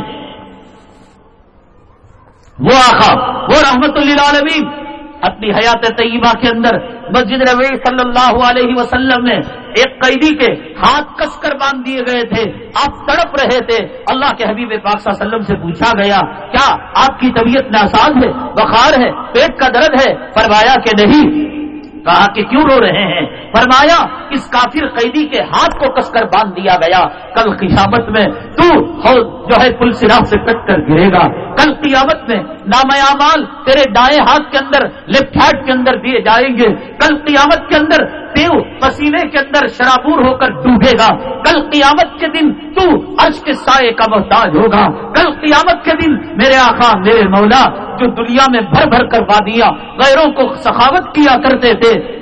وہ آخا وہ رحمت اللہ عالمین اپنی حیات طیبہ کے اندر مسجد ربی صلی اللہ علیہ وسلم نے ایک قیدی کے ہاتھ کس کر باندھ دیے گئے تھے؟ آپ تڑپ رہے تھے۔ اللہ کے حبیب پاک صلی اللہ علیہ وسلم سے پوچھا گیا، کیا آپ کی طبیعت ناساز ہے؟ بخار ہے؟ پیٹ کا درد ہے؟ فرمایا کہ نہیں۔ کہا کہ کیوں رو رہے ہیں؟ فرمایا، اس کافر قیدی کے ہاتھ کو کس کر باندھ دیا گیا؟ کل قیامت میں تو جو ہے پل سراغ سے کٹ کر گرے گا۔ کل قیامت میں نام اعمال تیرے دائیں ہاتھ کے اندر، لیفٹ ہینڈ کے اندر دیے جائیں گے۔ کل قیامت کے اندر تیو پسینے کے اندر شرابور ہو کر ڈوبے گا۔ کل قیامت کے دن تو عرش کے سائے کا محتاج ہوگا۔ کل قیامت کے دن میرے آقا، میرے مولا، جو دنیا میں بھر بھر کر دیا غیروں کو سخاوت کیا کرتے تھے،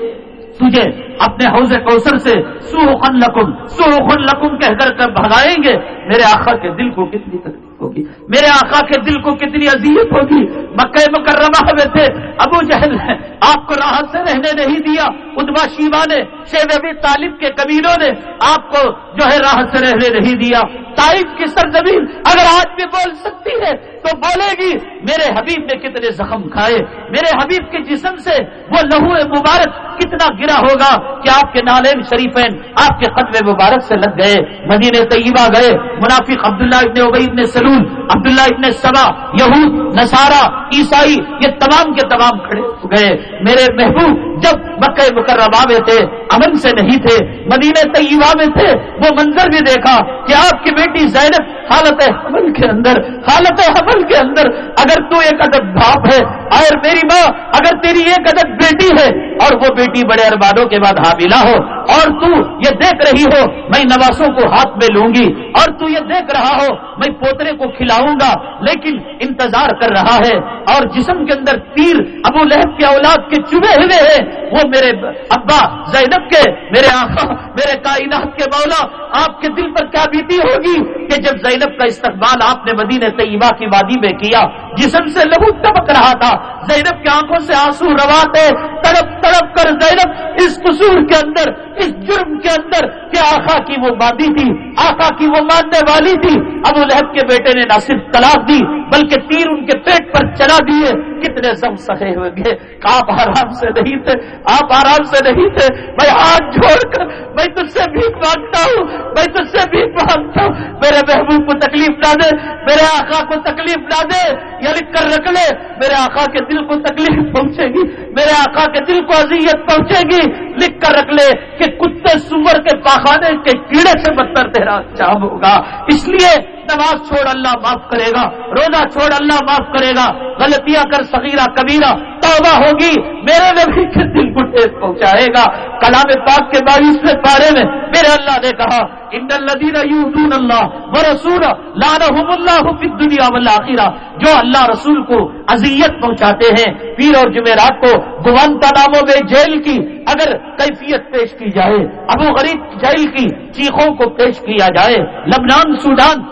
تجھے اپنے حوض کوثر سے سو خن لکم سو خن لکم کہہ کر بھگائیں گے؟ میرے آخر کے دل کو کتنی تکلیف ہوگی، میرے آقا کے دل کو کتنی اذیت ہوگی؟ مکہ مکرمہ میں تھے، ابو جہل نے آپ کو راحت سے رہنے نہیں دیا۔ ادبا شیوا نے شیب ابی طالب کے کبیروں نے آپ کو جو ہے راحت سے رہنے نہیں دیا۔ تائف کی سرزمین اگر آج بھی بول سکتی ہے تو بولے گی، میرے حبیب نے کتنے زخم کھائے، میرے حبیب کے جسم سے وہ لہو مبارک کتنا گرا ہوگا۔ کہ آپ کے نالین شریفین آپ کے قدم مبارک سے لگ گئے، مدینہ طیبہ گئے، منافق عبداللہ ابن عبید ابن سلول، عبداللہ ابن سبا، یہود، نصارہ، عیسائی، یہ تمام کے تمام کھڑے گئے۔ میرے محبوب جب مکہ مکرمہ میں تھے، امن سے نہیں تھے، مدینہ طیبہ میں تھے، وہ منظر بھی دیکھا کہ آپ کی بیٹی زینب حالت حمل کے اندر، حالت حمل کے اندر، اگر تو ایک عدد باپ ہے، اور میری ماں، اگر تیری ایک عدد بیٹی ہے، اور وہ بیٹی بڑے اربادوں کے بعد حاملہ ہو، اور تو یہ دیکھ رہی ہو، میں نوازوں کو ہاتھ میں لوں گی، اور تو یہ دیکھ رہا ہو، میں پوترے کو کھلاؤں گا، لیکن انتظار کر رہا ہے، اور جسم کے اندر تیر ابو لہب کے اولاد کے چبے ہوئے ہیں وہ میرے ابا زینب کے، میرے آقا، میرے کائنات کے مولا، آپ کے دل پر کیا بیتی ہوگی کہ جب زینب کا استقبال آپ نے مدینہ طیبہ کی وادی میں کیا جسم سے لہو ٹپک رہا تھا۔ زینب کی آنکھوں سے آنسو رواتے تڑپ تڑپ کر زینب اس قصور کے اندر، اس جرم کے اندر کہ آخا کی وہ بادی تھی آخا کی وہ ماننے والی تھی۔ ابو لہب کے بیٹے نے نہ صرف طلاق دی، بلکہ تیر ان کے پیٹ پر چلا دیے۔ کتنے سم سہے ہوئے گے آپ آرام سے نہیں تھے، آپ آرام سے نہیں تھے۔ میں ہاتھ جوڑ کر، میں تجھ سے بھیک مانگتا ہوں، میں تجھ سے بھیک مانگتا ہوں۔ میرے محبوب کو تکلیف نہ دے، میرے آقا کو تکلیف نہ دے۔ یا لکھ کر رکھ لے۔ میرے آقا کے دل کو تکلیف پہنچے گی، میرے آقا کے دل کو اذیت پہنچے گی۔ لکھ کر رکھ لے کہ کتے سور کے پاخانے کے کیڑے سے بدتر تیرا چاہ ہوگا۔ اس لیے نماز چھوڑ اللہ معاف کرے گا، روزہ چھوڑ اللہ معاف کرے گا۔ غلطیاں کر، صغیرہ، کبیرہ۔ توبہ ہوگی، میرے نبی کے دل کو ٹھیک پہنچائے گا؟ کلام پاک کے بائیسویں پارے میں میرے اللہ نے کہا، ان الدین یوزون اللہ و رسول لانحم اللہ فی دنیا والآخرہ جو اللہ رسول کو اذیت پہنچاتے ہیں، پیر اور جمعرات کو گوانتا ناموں میں جیل کی اگر کیفیت پیش کی جائے، ابو غریب جیل کی چیخوں کو پیش کیا جائے، لبنان، سوڈان،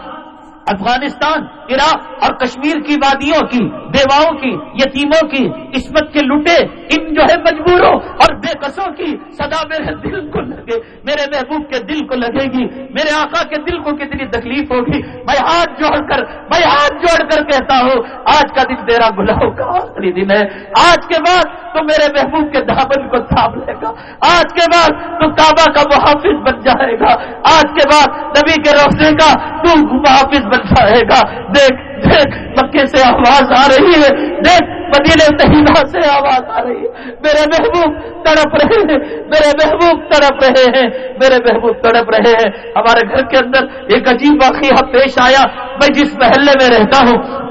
افغانستان عراق اور کشمیر کی وادیوں کی بیواؤں کی، یتیموں کی، عصمت کے لٹے ان جو ہے مجبوروں اور بے قصوں کی سدا میرے دل کو لگے، میرے محبوب کے دل کو لگے گی، میرے آقا کے دل کو کتنی تکلیف ہوگی۔ میں ہاتھ جوڑ کر، میں ہاتھ جوڑ کر کہتا ہوں، آج کا دن تیرا گلاؤ کا آخری دن ہے۔ آج کے بعد تو میرے محبوب کے دامن کو تھام لے گا۔ آج کے بعد تو کعبہ کا محافظ بن جائے گا۔ آج کے بعد نبی کے روزے کا تو محافظ بن جائے گا۔ دیکھ دیکھ، مکے سے آواز آ رہی ہے، دیکھ، مدینے طیبہ سے آواز آ رہی ہے۔ میرے محبوب تڑپ رہے ہیں، میرے محبوب تڑپ رہے ہیں، میرے محبوب تڑپ رہے ہیں۔ ہمارے گھر کے اندر ایک عجیب واقعہ پیش آیا۔ میں جس محلے میں رہتا ہوں،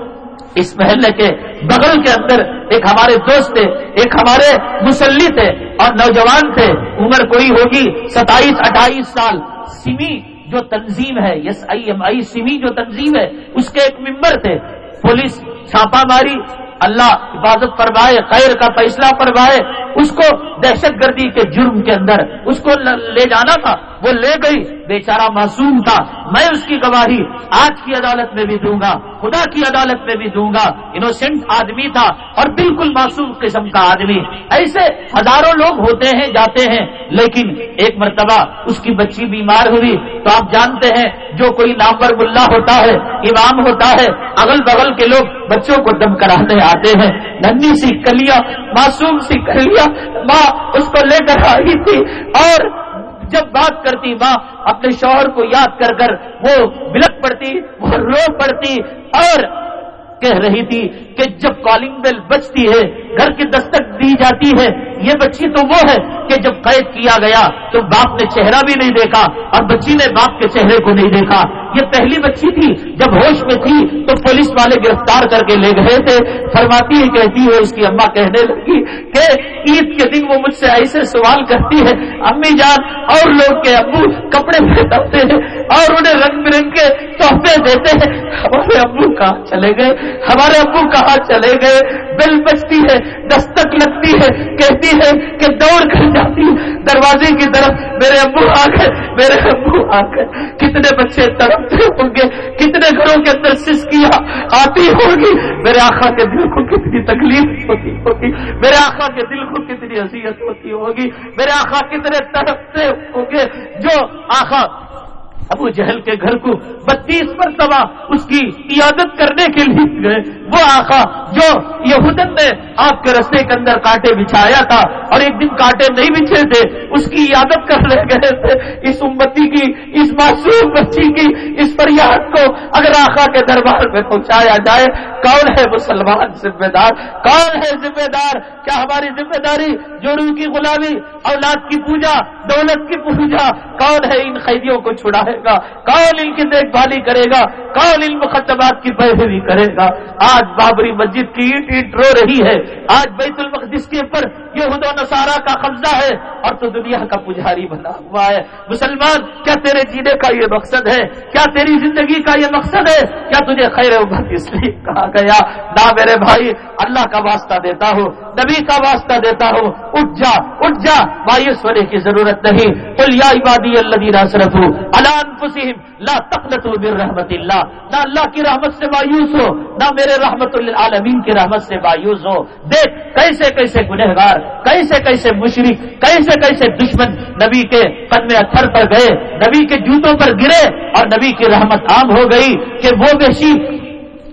اس محلے کے بغل کے اندر ایک ہمارے دوست تھے، ایک ہمارے مسلی تھے اور نوجوان تھے۔ عمر کوئی ہوگی ستائیس، اٹھائیس سال۔ سمی جو تنظیم ہے، یس آئی ایم آئی سیمی جو تنظیم ہے، اس کے ایک ممبر تھے، پولیس چھاپا ماری، اللہ حفاظت فرمائے، خیر کا فیصلہ فرمائے، اس کو دہشت گردی کے جرم کے اندر، اس کو لے جانا تھا، وہ لے گئی، بیچارہ معصوم تھا، میں اس کی گواہی آج کی عدالت میں بھی دوں گا خدا کی عدالت میں بھی دوں گا۔ انوسینٹ آدمی تھا اور بالکل معصوم قسم کا آدمی۔ ایسے ہزاروں لوگ ہوتے ہیں، جاتے ہیں، لیکن ایک مرتبہ اس کی بچی بیمار ہوئی۔ تو آپ جانتے ہیں، جو کوئی نامور ملا ہوتا ہے، امام ہوتا ہے اگل بغل کے لوگ بچوں کو دم کرانے آتے ہیں۔ ننی سی کلیاں، معصوم سی کلیاں ماں اس کو لے کر آئی تھی اور جب بات کرتی، ماں اپنے شوہر کو یاد کر کر وہ بلک پڑتی، وہ رو پڑتی اور کہہ رہی تھی کہ جب کالنگ بیل بچتی ہے، گھر کی دستک دی جاتی ہے، یہ بچی تو وہ ہے کہ جب قید کیا گیا تو باپ نے چہرہ بھی نہیں دیکھا اور بچی نے باپ کے چہرے کو نہیں دیکھا۔ یہ پہلی بچی تھی، جب ہوش میں تھی تو پولیس والے گرفتار کر کے لے گئے تھے۔ فرماتی ہے، کہتی ہے، اس کی اما کہنے لگی کہ عید کے دن وہ مجھ سے ایسے سوال کرتی ہے، امی جان، اور لوگ کے ابو کپڑے پھینکتے ہیں اور انہیں رنگ برنگ کے تحفے دیتے ہیں۔ ہمارے ابو کہاں چلے گئے؟ ہمارے ابو کہاں چلے گئے؟ بل بچتی ہے، دستک لگتی ہے، کہتی ہے کہ دوڑ کر جاتی ہے دروازے کی طرف میرے ابو آ گئے میرے ابو آ گئے کتنے بچے تڑپتے ہوں گے، کتنے گھروں کے اندر سسکیاں آتی ہوگی۔ میرے آخا کے دل کو کتنی تکلیف ہوتی ہوگی۔ میرے آخا کے دل کو کتنی اذیت ہوتی ہوگی۔ میرے آخا کتنے تڑپتے ہوں گے۔ جو آخا ابو جہل کے گھر کو بتیس مرتبہ اس کی عیادت کرنے کے لیے گئے۔ وہ آخا جو یہودن نے آپ کے رستے کے اندر کانٹے بچھایا تھا اور ایک دن کانٹے نہیں بچھے تھے، اس کی عیادت کرنے گئے تھے۔ اس امتی کی، اس معصوم بچی کی، اس فریاد کو اگر آخا کے دربار میں پہنچایا جائے، کون ہے مسلمان ذمہ دار؟ کون ہے ذمہ دار؟ کیا ہماری ذمہ داری جوڑوں کی غلامی، اولاد کی پوجا، دولت کی پوجا، کون ہے ان قیدیوں کو چھڑائے گا؟ کون ان کی دیکھ بھالی کرے گا؟ کون ان مقدمات کی پیروی کرے گا؟ آج آج بابری مسجد کی اینٹ اینٹ رو رہی ہے۔ آج بیت المقدس کے اوپر یہ و نصارہ کا قبضہ ہے اور تو دنیا کا پجاری بنا ہوا ہے۔ مسلمان، کیا تیرے جینے کا یہ مقصد ہے؟ کیا تیری زندگی کا یہ مقصد ہے؟ کیا تجھے خیر اس لیے کہا گیا؟ نہ میرے بھائی، اللہ کا واسطہ دیتا ہوں، نبی کا واسطہ دیتا ہوں۔ اٹھ جا اٹھ جا، مایوس ہونے کی ضرورت نہیں۔ کل یا عبادی اللہ اللہ لا تقنطوا من رحمت اللہ۔ نہ اللہ کی رحمت سے مایوس ہو، نہ میرے رحمت العالمین کی رحمت سے مایوس ہو۔ دیکھ کیسے کیسے گنہگار، کیسے کیسے مشرق کیسے کیسے دشمن نبی کے قدم اتھر پر گئے، نبی کے جوتوں پر گرے اور نبی کی رحمت عام ہو گئی کہ وہ بیشی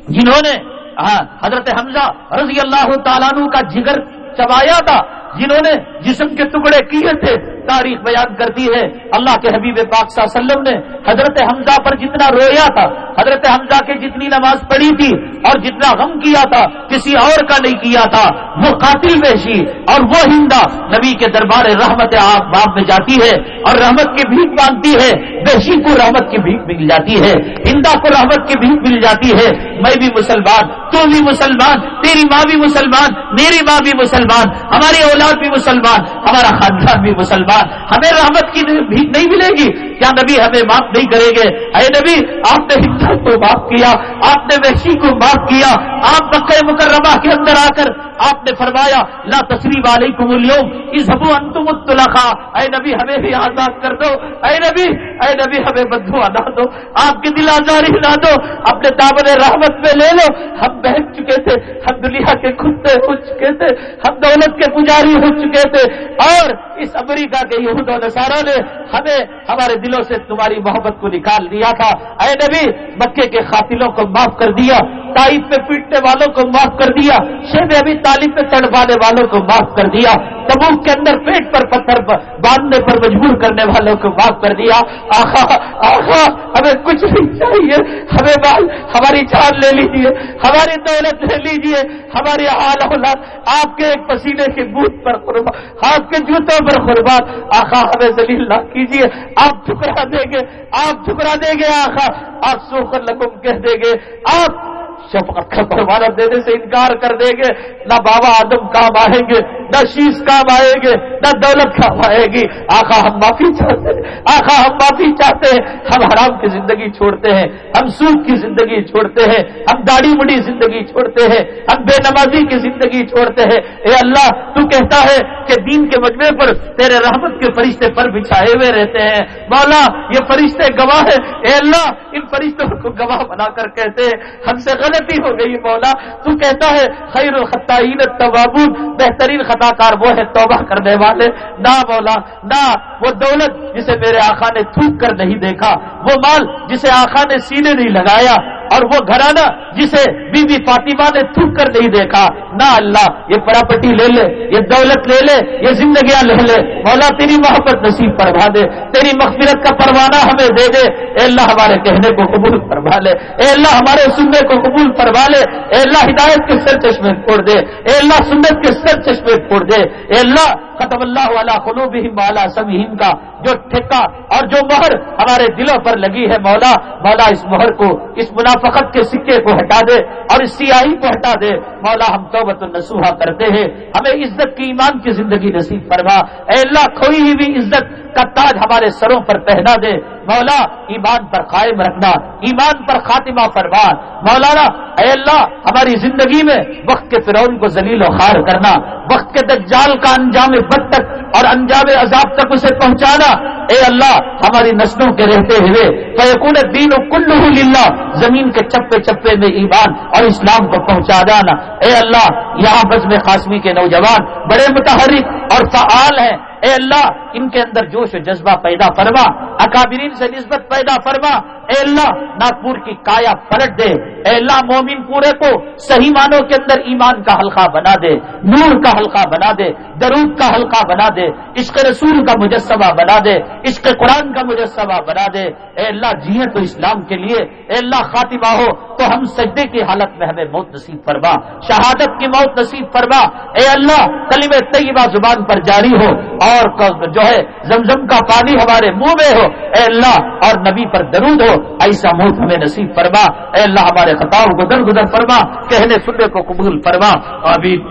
جنہوں نے ہاں، حضرت حمزہ رضی اللہ تعالیٰ کا جگر چبایا تھا۔ جنہوں نے جسم کے ٹکڑے کیے تھے، تاریخ بیان کرتی ہے۔ اللہ کے حبیب پاک صلی اللہ علیہ وسلم نے حضرت حمزہ پر جتنا رویا تھا، حضرت حمزہ کے جتنی نماز پڑھی تھی اور جتنا غم کیا تھا، کسی اور کا نہیں کیا تھا۔ وہ قاتل بیشی اور وہ ہندا نبی کے دربار رحمت آپ باپ میں جاتی ہے اور رحمت کی بھیک مانگتی ہے۔ بیشی کو رحمت کی بھیک مل جاتی ہے ہندا کو رحمت کی بھیک مل جاتی ہے۔ میں بھی مسلمان، تو بھی مسلمان، تیری ماں بھی مسلمان، میری ماں بھی مسلمان، ہماری اولاد بھی مسلمان، ہمارا خاندان بھی مسلمان، ہمیں رحمت کی بھیک نہیں ملے گی۔ کیا نبی ہمیں معاف نہیں کریں گے؟ اے نبی، آپ نے ہندو کو معاف کیا، آپ نے وحشی کو معاف کیا، آپ مکہ مکرمہ کے اندر آ کر آپ نے فرمایا، لا تصریف علیکم اليوم اس انتم الطلقاء اے نبی، ہمیں بھی آزاد کر دو۔ اے نبی اے نبی، ہمیں بدھو نہ دو۔ آپ کی دل آزاری نہ دو۔ اپنے دامن رحمت میں لے لو۔ ہم بہت چکے تھے، ہم دنیا کے کتے ہو چکے تھے، ہم دولت کے پجاری ہو چکے تھے اور اس امریکہ کے یہود و نصارہ نے ہمیں ہمارے دلوں سے تمہاری محبت کو نکال دیا تھا۔ اے نبی، مکے کے قاتلوں کو معاف کر دیا تائف پہ پیٹنے والوں کو معاف کر دیا شیب ابھی تعلیم پہ چڑھوانے والوں کو معاف کر دیا، تبوک کے اندر پیٹ پر پتھر باندھنے پر مجبور کرنے والوں کو معاف کر دیا۔ آخا آخا، ہمیں کچھ نہیں چاہیے، ہمیں بال ہماری جان لے لیجیے ہماری دولت لے لیجیے ہماری حال اولاد، آپ کے ایک پسینے کے بوت پر قربان، آپ کے جوتوں پر قربان. آخا ہمیں زلیل نہ کیجیے آپ ٹھکرا دیں گے. آپ ٹھکرا دیں گے آخا آپ سوکھ لکم کہہ دیں گے. آپ شفقت کا پروانہ دینے سے انکار کر دیں گے، نہ بابا آدم کام آئیں گے، نہ شیش کام آئیں گے، نہ دولت کام آئے گی۔ آخا ہم معافی چاہتے ہیں آخا ہم معافی چاہتے ہیں۔ ہم حرام کی زندگی چھوڑتے ہیں، ہم سود کی زندگی چھوڑتے ہیں، ہم داڑھی مڑی زندگی چھوڑتے ہیں، ہم بے نمازی کی زندگی چھوڑتے ہیں۔ اے اللہ، تو کہتا ہے کہ دین کے مجمے پر تیرے رحمت کے فرشتے پر بچھائے ہوئے رہتے ہیں۔ مولا، یہ فرشتے گواہ ہے اے اللہ، ان فرشتوں کو گواہ بنا کر کہتے ہیں، ہم سے غلطی ہو گئی مولا، تو کہتا ہے، خیر الخطائین التوابون، بہترین خطا کار وہ ہے توبہ کرنے والے۔ نہ مولا، نہ وہ دولت جسے میرے آخا نے تھوک کر نہیں دیکھا، وہ مال جسے آخا نے سینے نہیں لگایا، اور وہ گھرانہ جسے بی بی فاطمہ نے تھک کر نہیں دیکھا۔ نہ اللہ، یہ پراپرٹی لے لے، یہ دولت لے لے، یہ زندگیاں لے لے۔ مولا، تیری محبت نصیب فرما دے، تیری مغفرت کا پروانہ ہمیں دے دے۔ اے اللہ ہمارے کہنے کو قبول فرما لے۔ اے اللہ ہمارے سننے کو قبول فرما لے اے اللہ ہدایت کے سر چشمے پھوڑ دے، اے اللہ سنت کے سر چشمے پھوڑ دے، اے اللہ ختم اللہ والا قلوبہم والا سبہم کا جو ٹھیکہ اور جو مہر ہمارے دلوں پر لگی ہے مولا مولا اس مہر کو، اس منافقت کے سکے کو ہٹا دے اور اس سیاہی کو ہٹا دے۔ مولا ہم توبت النسوحا کرتے ہیں۔ ہمیں عزت کی ایمان کی زندگی نصیب فرما۔ اے اللہ، کھوئی ہوئی عزت کا تاج ہمارے سروں پر پہنا دے۔ مولا، ایمان پر قائم رکھنا، ایمان پر خاتمہ فرمان مولانا، اے اللہ، ہماری زندگی میں وقت کے فرعون کو ذلیل و خار کرنا، وقت کے دجال کا انجام معرفت تک اور انجام عذاب تک اسے پہنچانا۔ اے اللہ، ہماری نسلوں کے رہتے ہوئے فیقون دین و کلو للہ، زمین کے چپے چپے میں ایمان اور اسلام کو پہنچا جانا۔ اے اللہ، یہاں بزم قاسمی کے نوجوان بڑے متحرک اور فعال ہیں۔ اے اللہ، ان کے اندر جوش و جذبہ پیدا فرما، اکابرین سے نسبت پیدا فرما۔ اے اللہ، ناگپور کی کایا پلٹ دے۔ اے اللہ، مومن پورے کو صحیح معنوں کے اندر ایمان کا حلقہ بنا دے، نور کا حلقہ بنا دے، درود کا حلقہ بنا دے، عشق رسول کا مجسمہ بنا دے، عشق قرآن کا مجسمہ بنا دے۔ اے اللہ، جیے تو اسلام کے لیے۔ اے اللہ، خاتمہ ہو تو ہم سجدے کی حالت میں ہمیں موت نصیب فرما۔ شہادت کی موت نصیب فرما۔ اے اللہ کلیم طیبہ زبان پر جاری ہو۔ اور جو ہے زمزم کا پانی ہمارے منہ میں ہو۔ اے اللہ، اور نبی پر درود ہو۔ ایسا موت ہمیں نصیب فرما۔ اے اللہ، ہمارے خطاؤں کو در گزر فرما۔ کہنے سننے کو قبول فرما۔ ابھی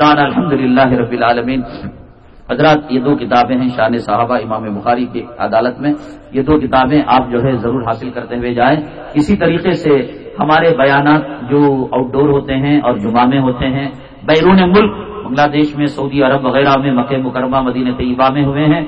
الحمد للہ رب العالمین۔ حضرات، یہ دو کتابیں ہیں شان صحابہ امام بخاری کی عدالت میں۔ یہ دو کتابیں آپ جو ہے ضرور حاصل کرتے ہوئے جائیں۔ اسی طریقے سے ہمارے بیانات جو آؤٹ ڈور ہوتے ہیں اور جمعہ میں ہوتے ہیں، بیرون ملک بنگلہ دیش میں، سعودی عرب وغیرہ میں، مکہ مکرمہ، مدینہ طیبہ میں ہوئے ہیں۔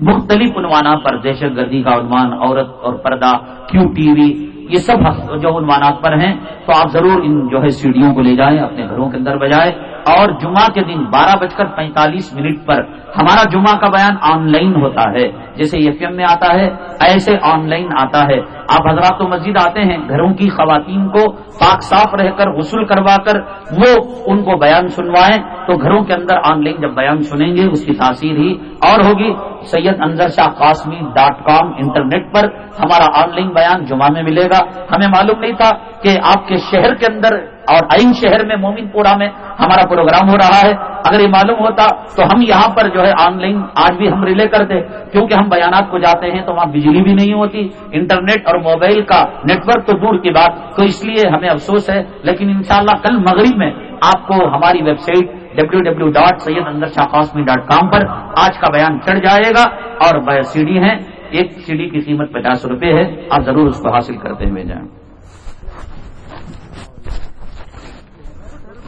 مختلف عنوانات پر دہشت گردی کا عنوان، عورت اور پردہ کیو ٹی وی، یہ سب جو عنوانات پر ہیں۔ تو آپ ضرور ان جو ہے سیڑھیوں کو لے جائیں، اپنے گھروں کے اندر بجائے۔ اور جمعہ کے دن بارہ بج کر پینتالیس منٹ پر ہمارا جمعہ کا بیان آن لائن ہوتا ہے۔ جیسے ایف ایم میں آتا ہے، ایسے آن لائن آتا ہے۔ آپ حضرات تو مسجد آتے ہیں، گھروں کی خواتین کو پاک صاف رہ کر غسل کروا کر وہ ان کو بیان سنوائیں۔ تو گھروں کے اندر آن لائن جب بیان سنیں گے، اس کی تاثیر ہی اور ہوگی۔ Syed Anzar Shah Qasmi dot com internet پر ہمارا آن لائن بیان جمعہ میں ملے گا۔ ہمیں معلوم نہیں تھا کہ آپ کے شہر کے اندر اور این شہر میں، مومن پورا میں ہمارا پروگرام ہو رہا ہے۔ اگر یہ معلوم ہوتا تو ہم یہاں پر جو ہے آن لائن آج بھی ہم ریلے کرتے۔ کیونکہ ہم بیانات کو جاتے ہیں تو وہاں بجلی بھی نہیں ہوتی، انٹرنیٹ اور موبائل کا نیٹ ورک تو دور کی بات، تو اس لیے ہمیں افسوس ہے۔ لیکن انشاءاللہ کل مغرب میں آپ کو ہماری website W W dot Syed Anzar Shah Qasmi dot com پر آج کا بیان چڑھ جائے گا اور سی ڈی ہے ایک سی ڈی کی قیمت پچاس روپے ہے۔ آپ ضرور اس کو حاصل کرتے ہوئے جائیں۔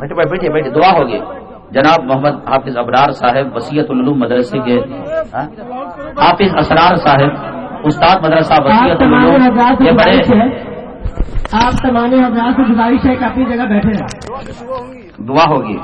بیٹھے بیٹھے بیٹھے دعا ہوگی۔ جناب محمد حافظ ابرار صاحب وسیعت العلوم مدرسے کے ہاں؟ حافظ اسرار صاحب استاد مدرسہ وسیعت العلوم یہ بڑے آپ تمام حضرات سے گزارش ہے کہ اپنی جگہ بیٹھے دعا ہوگی۔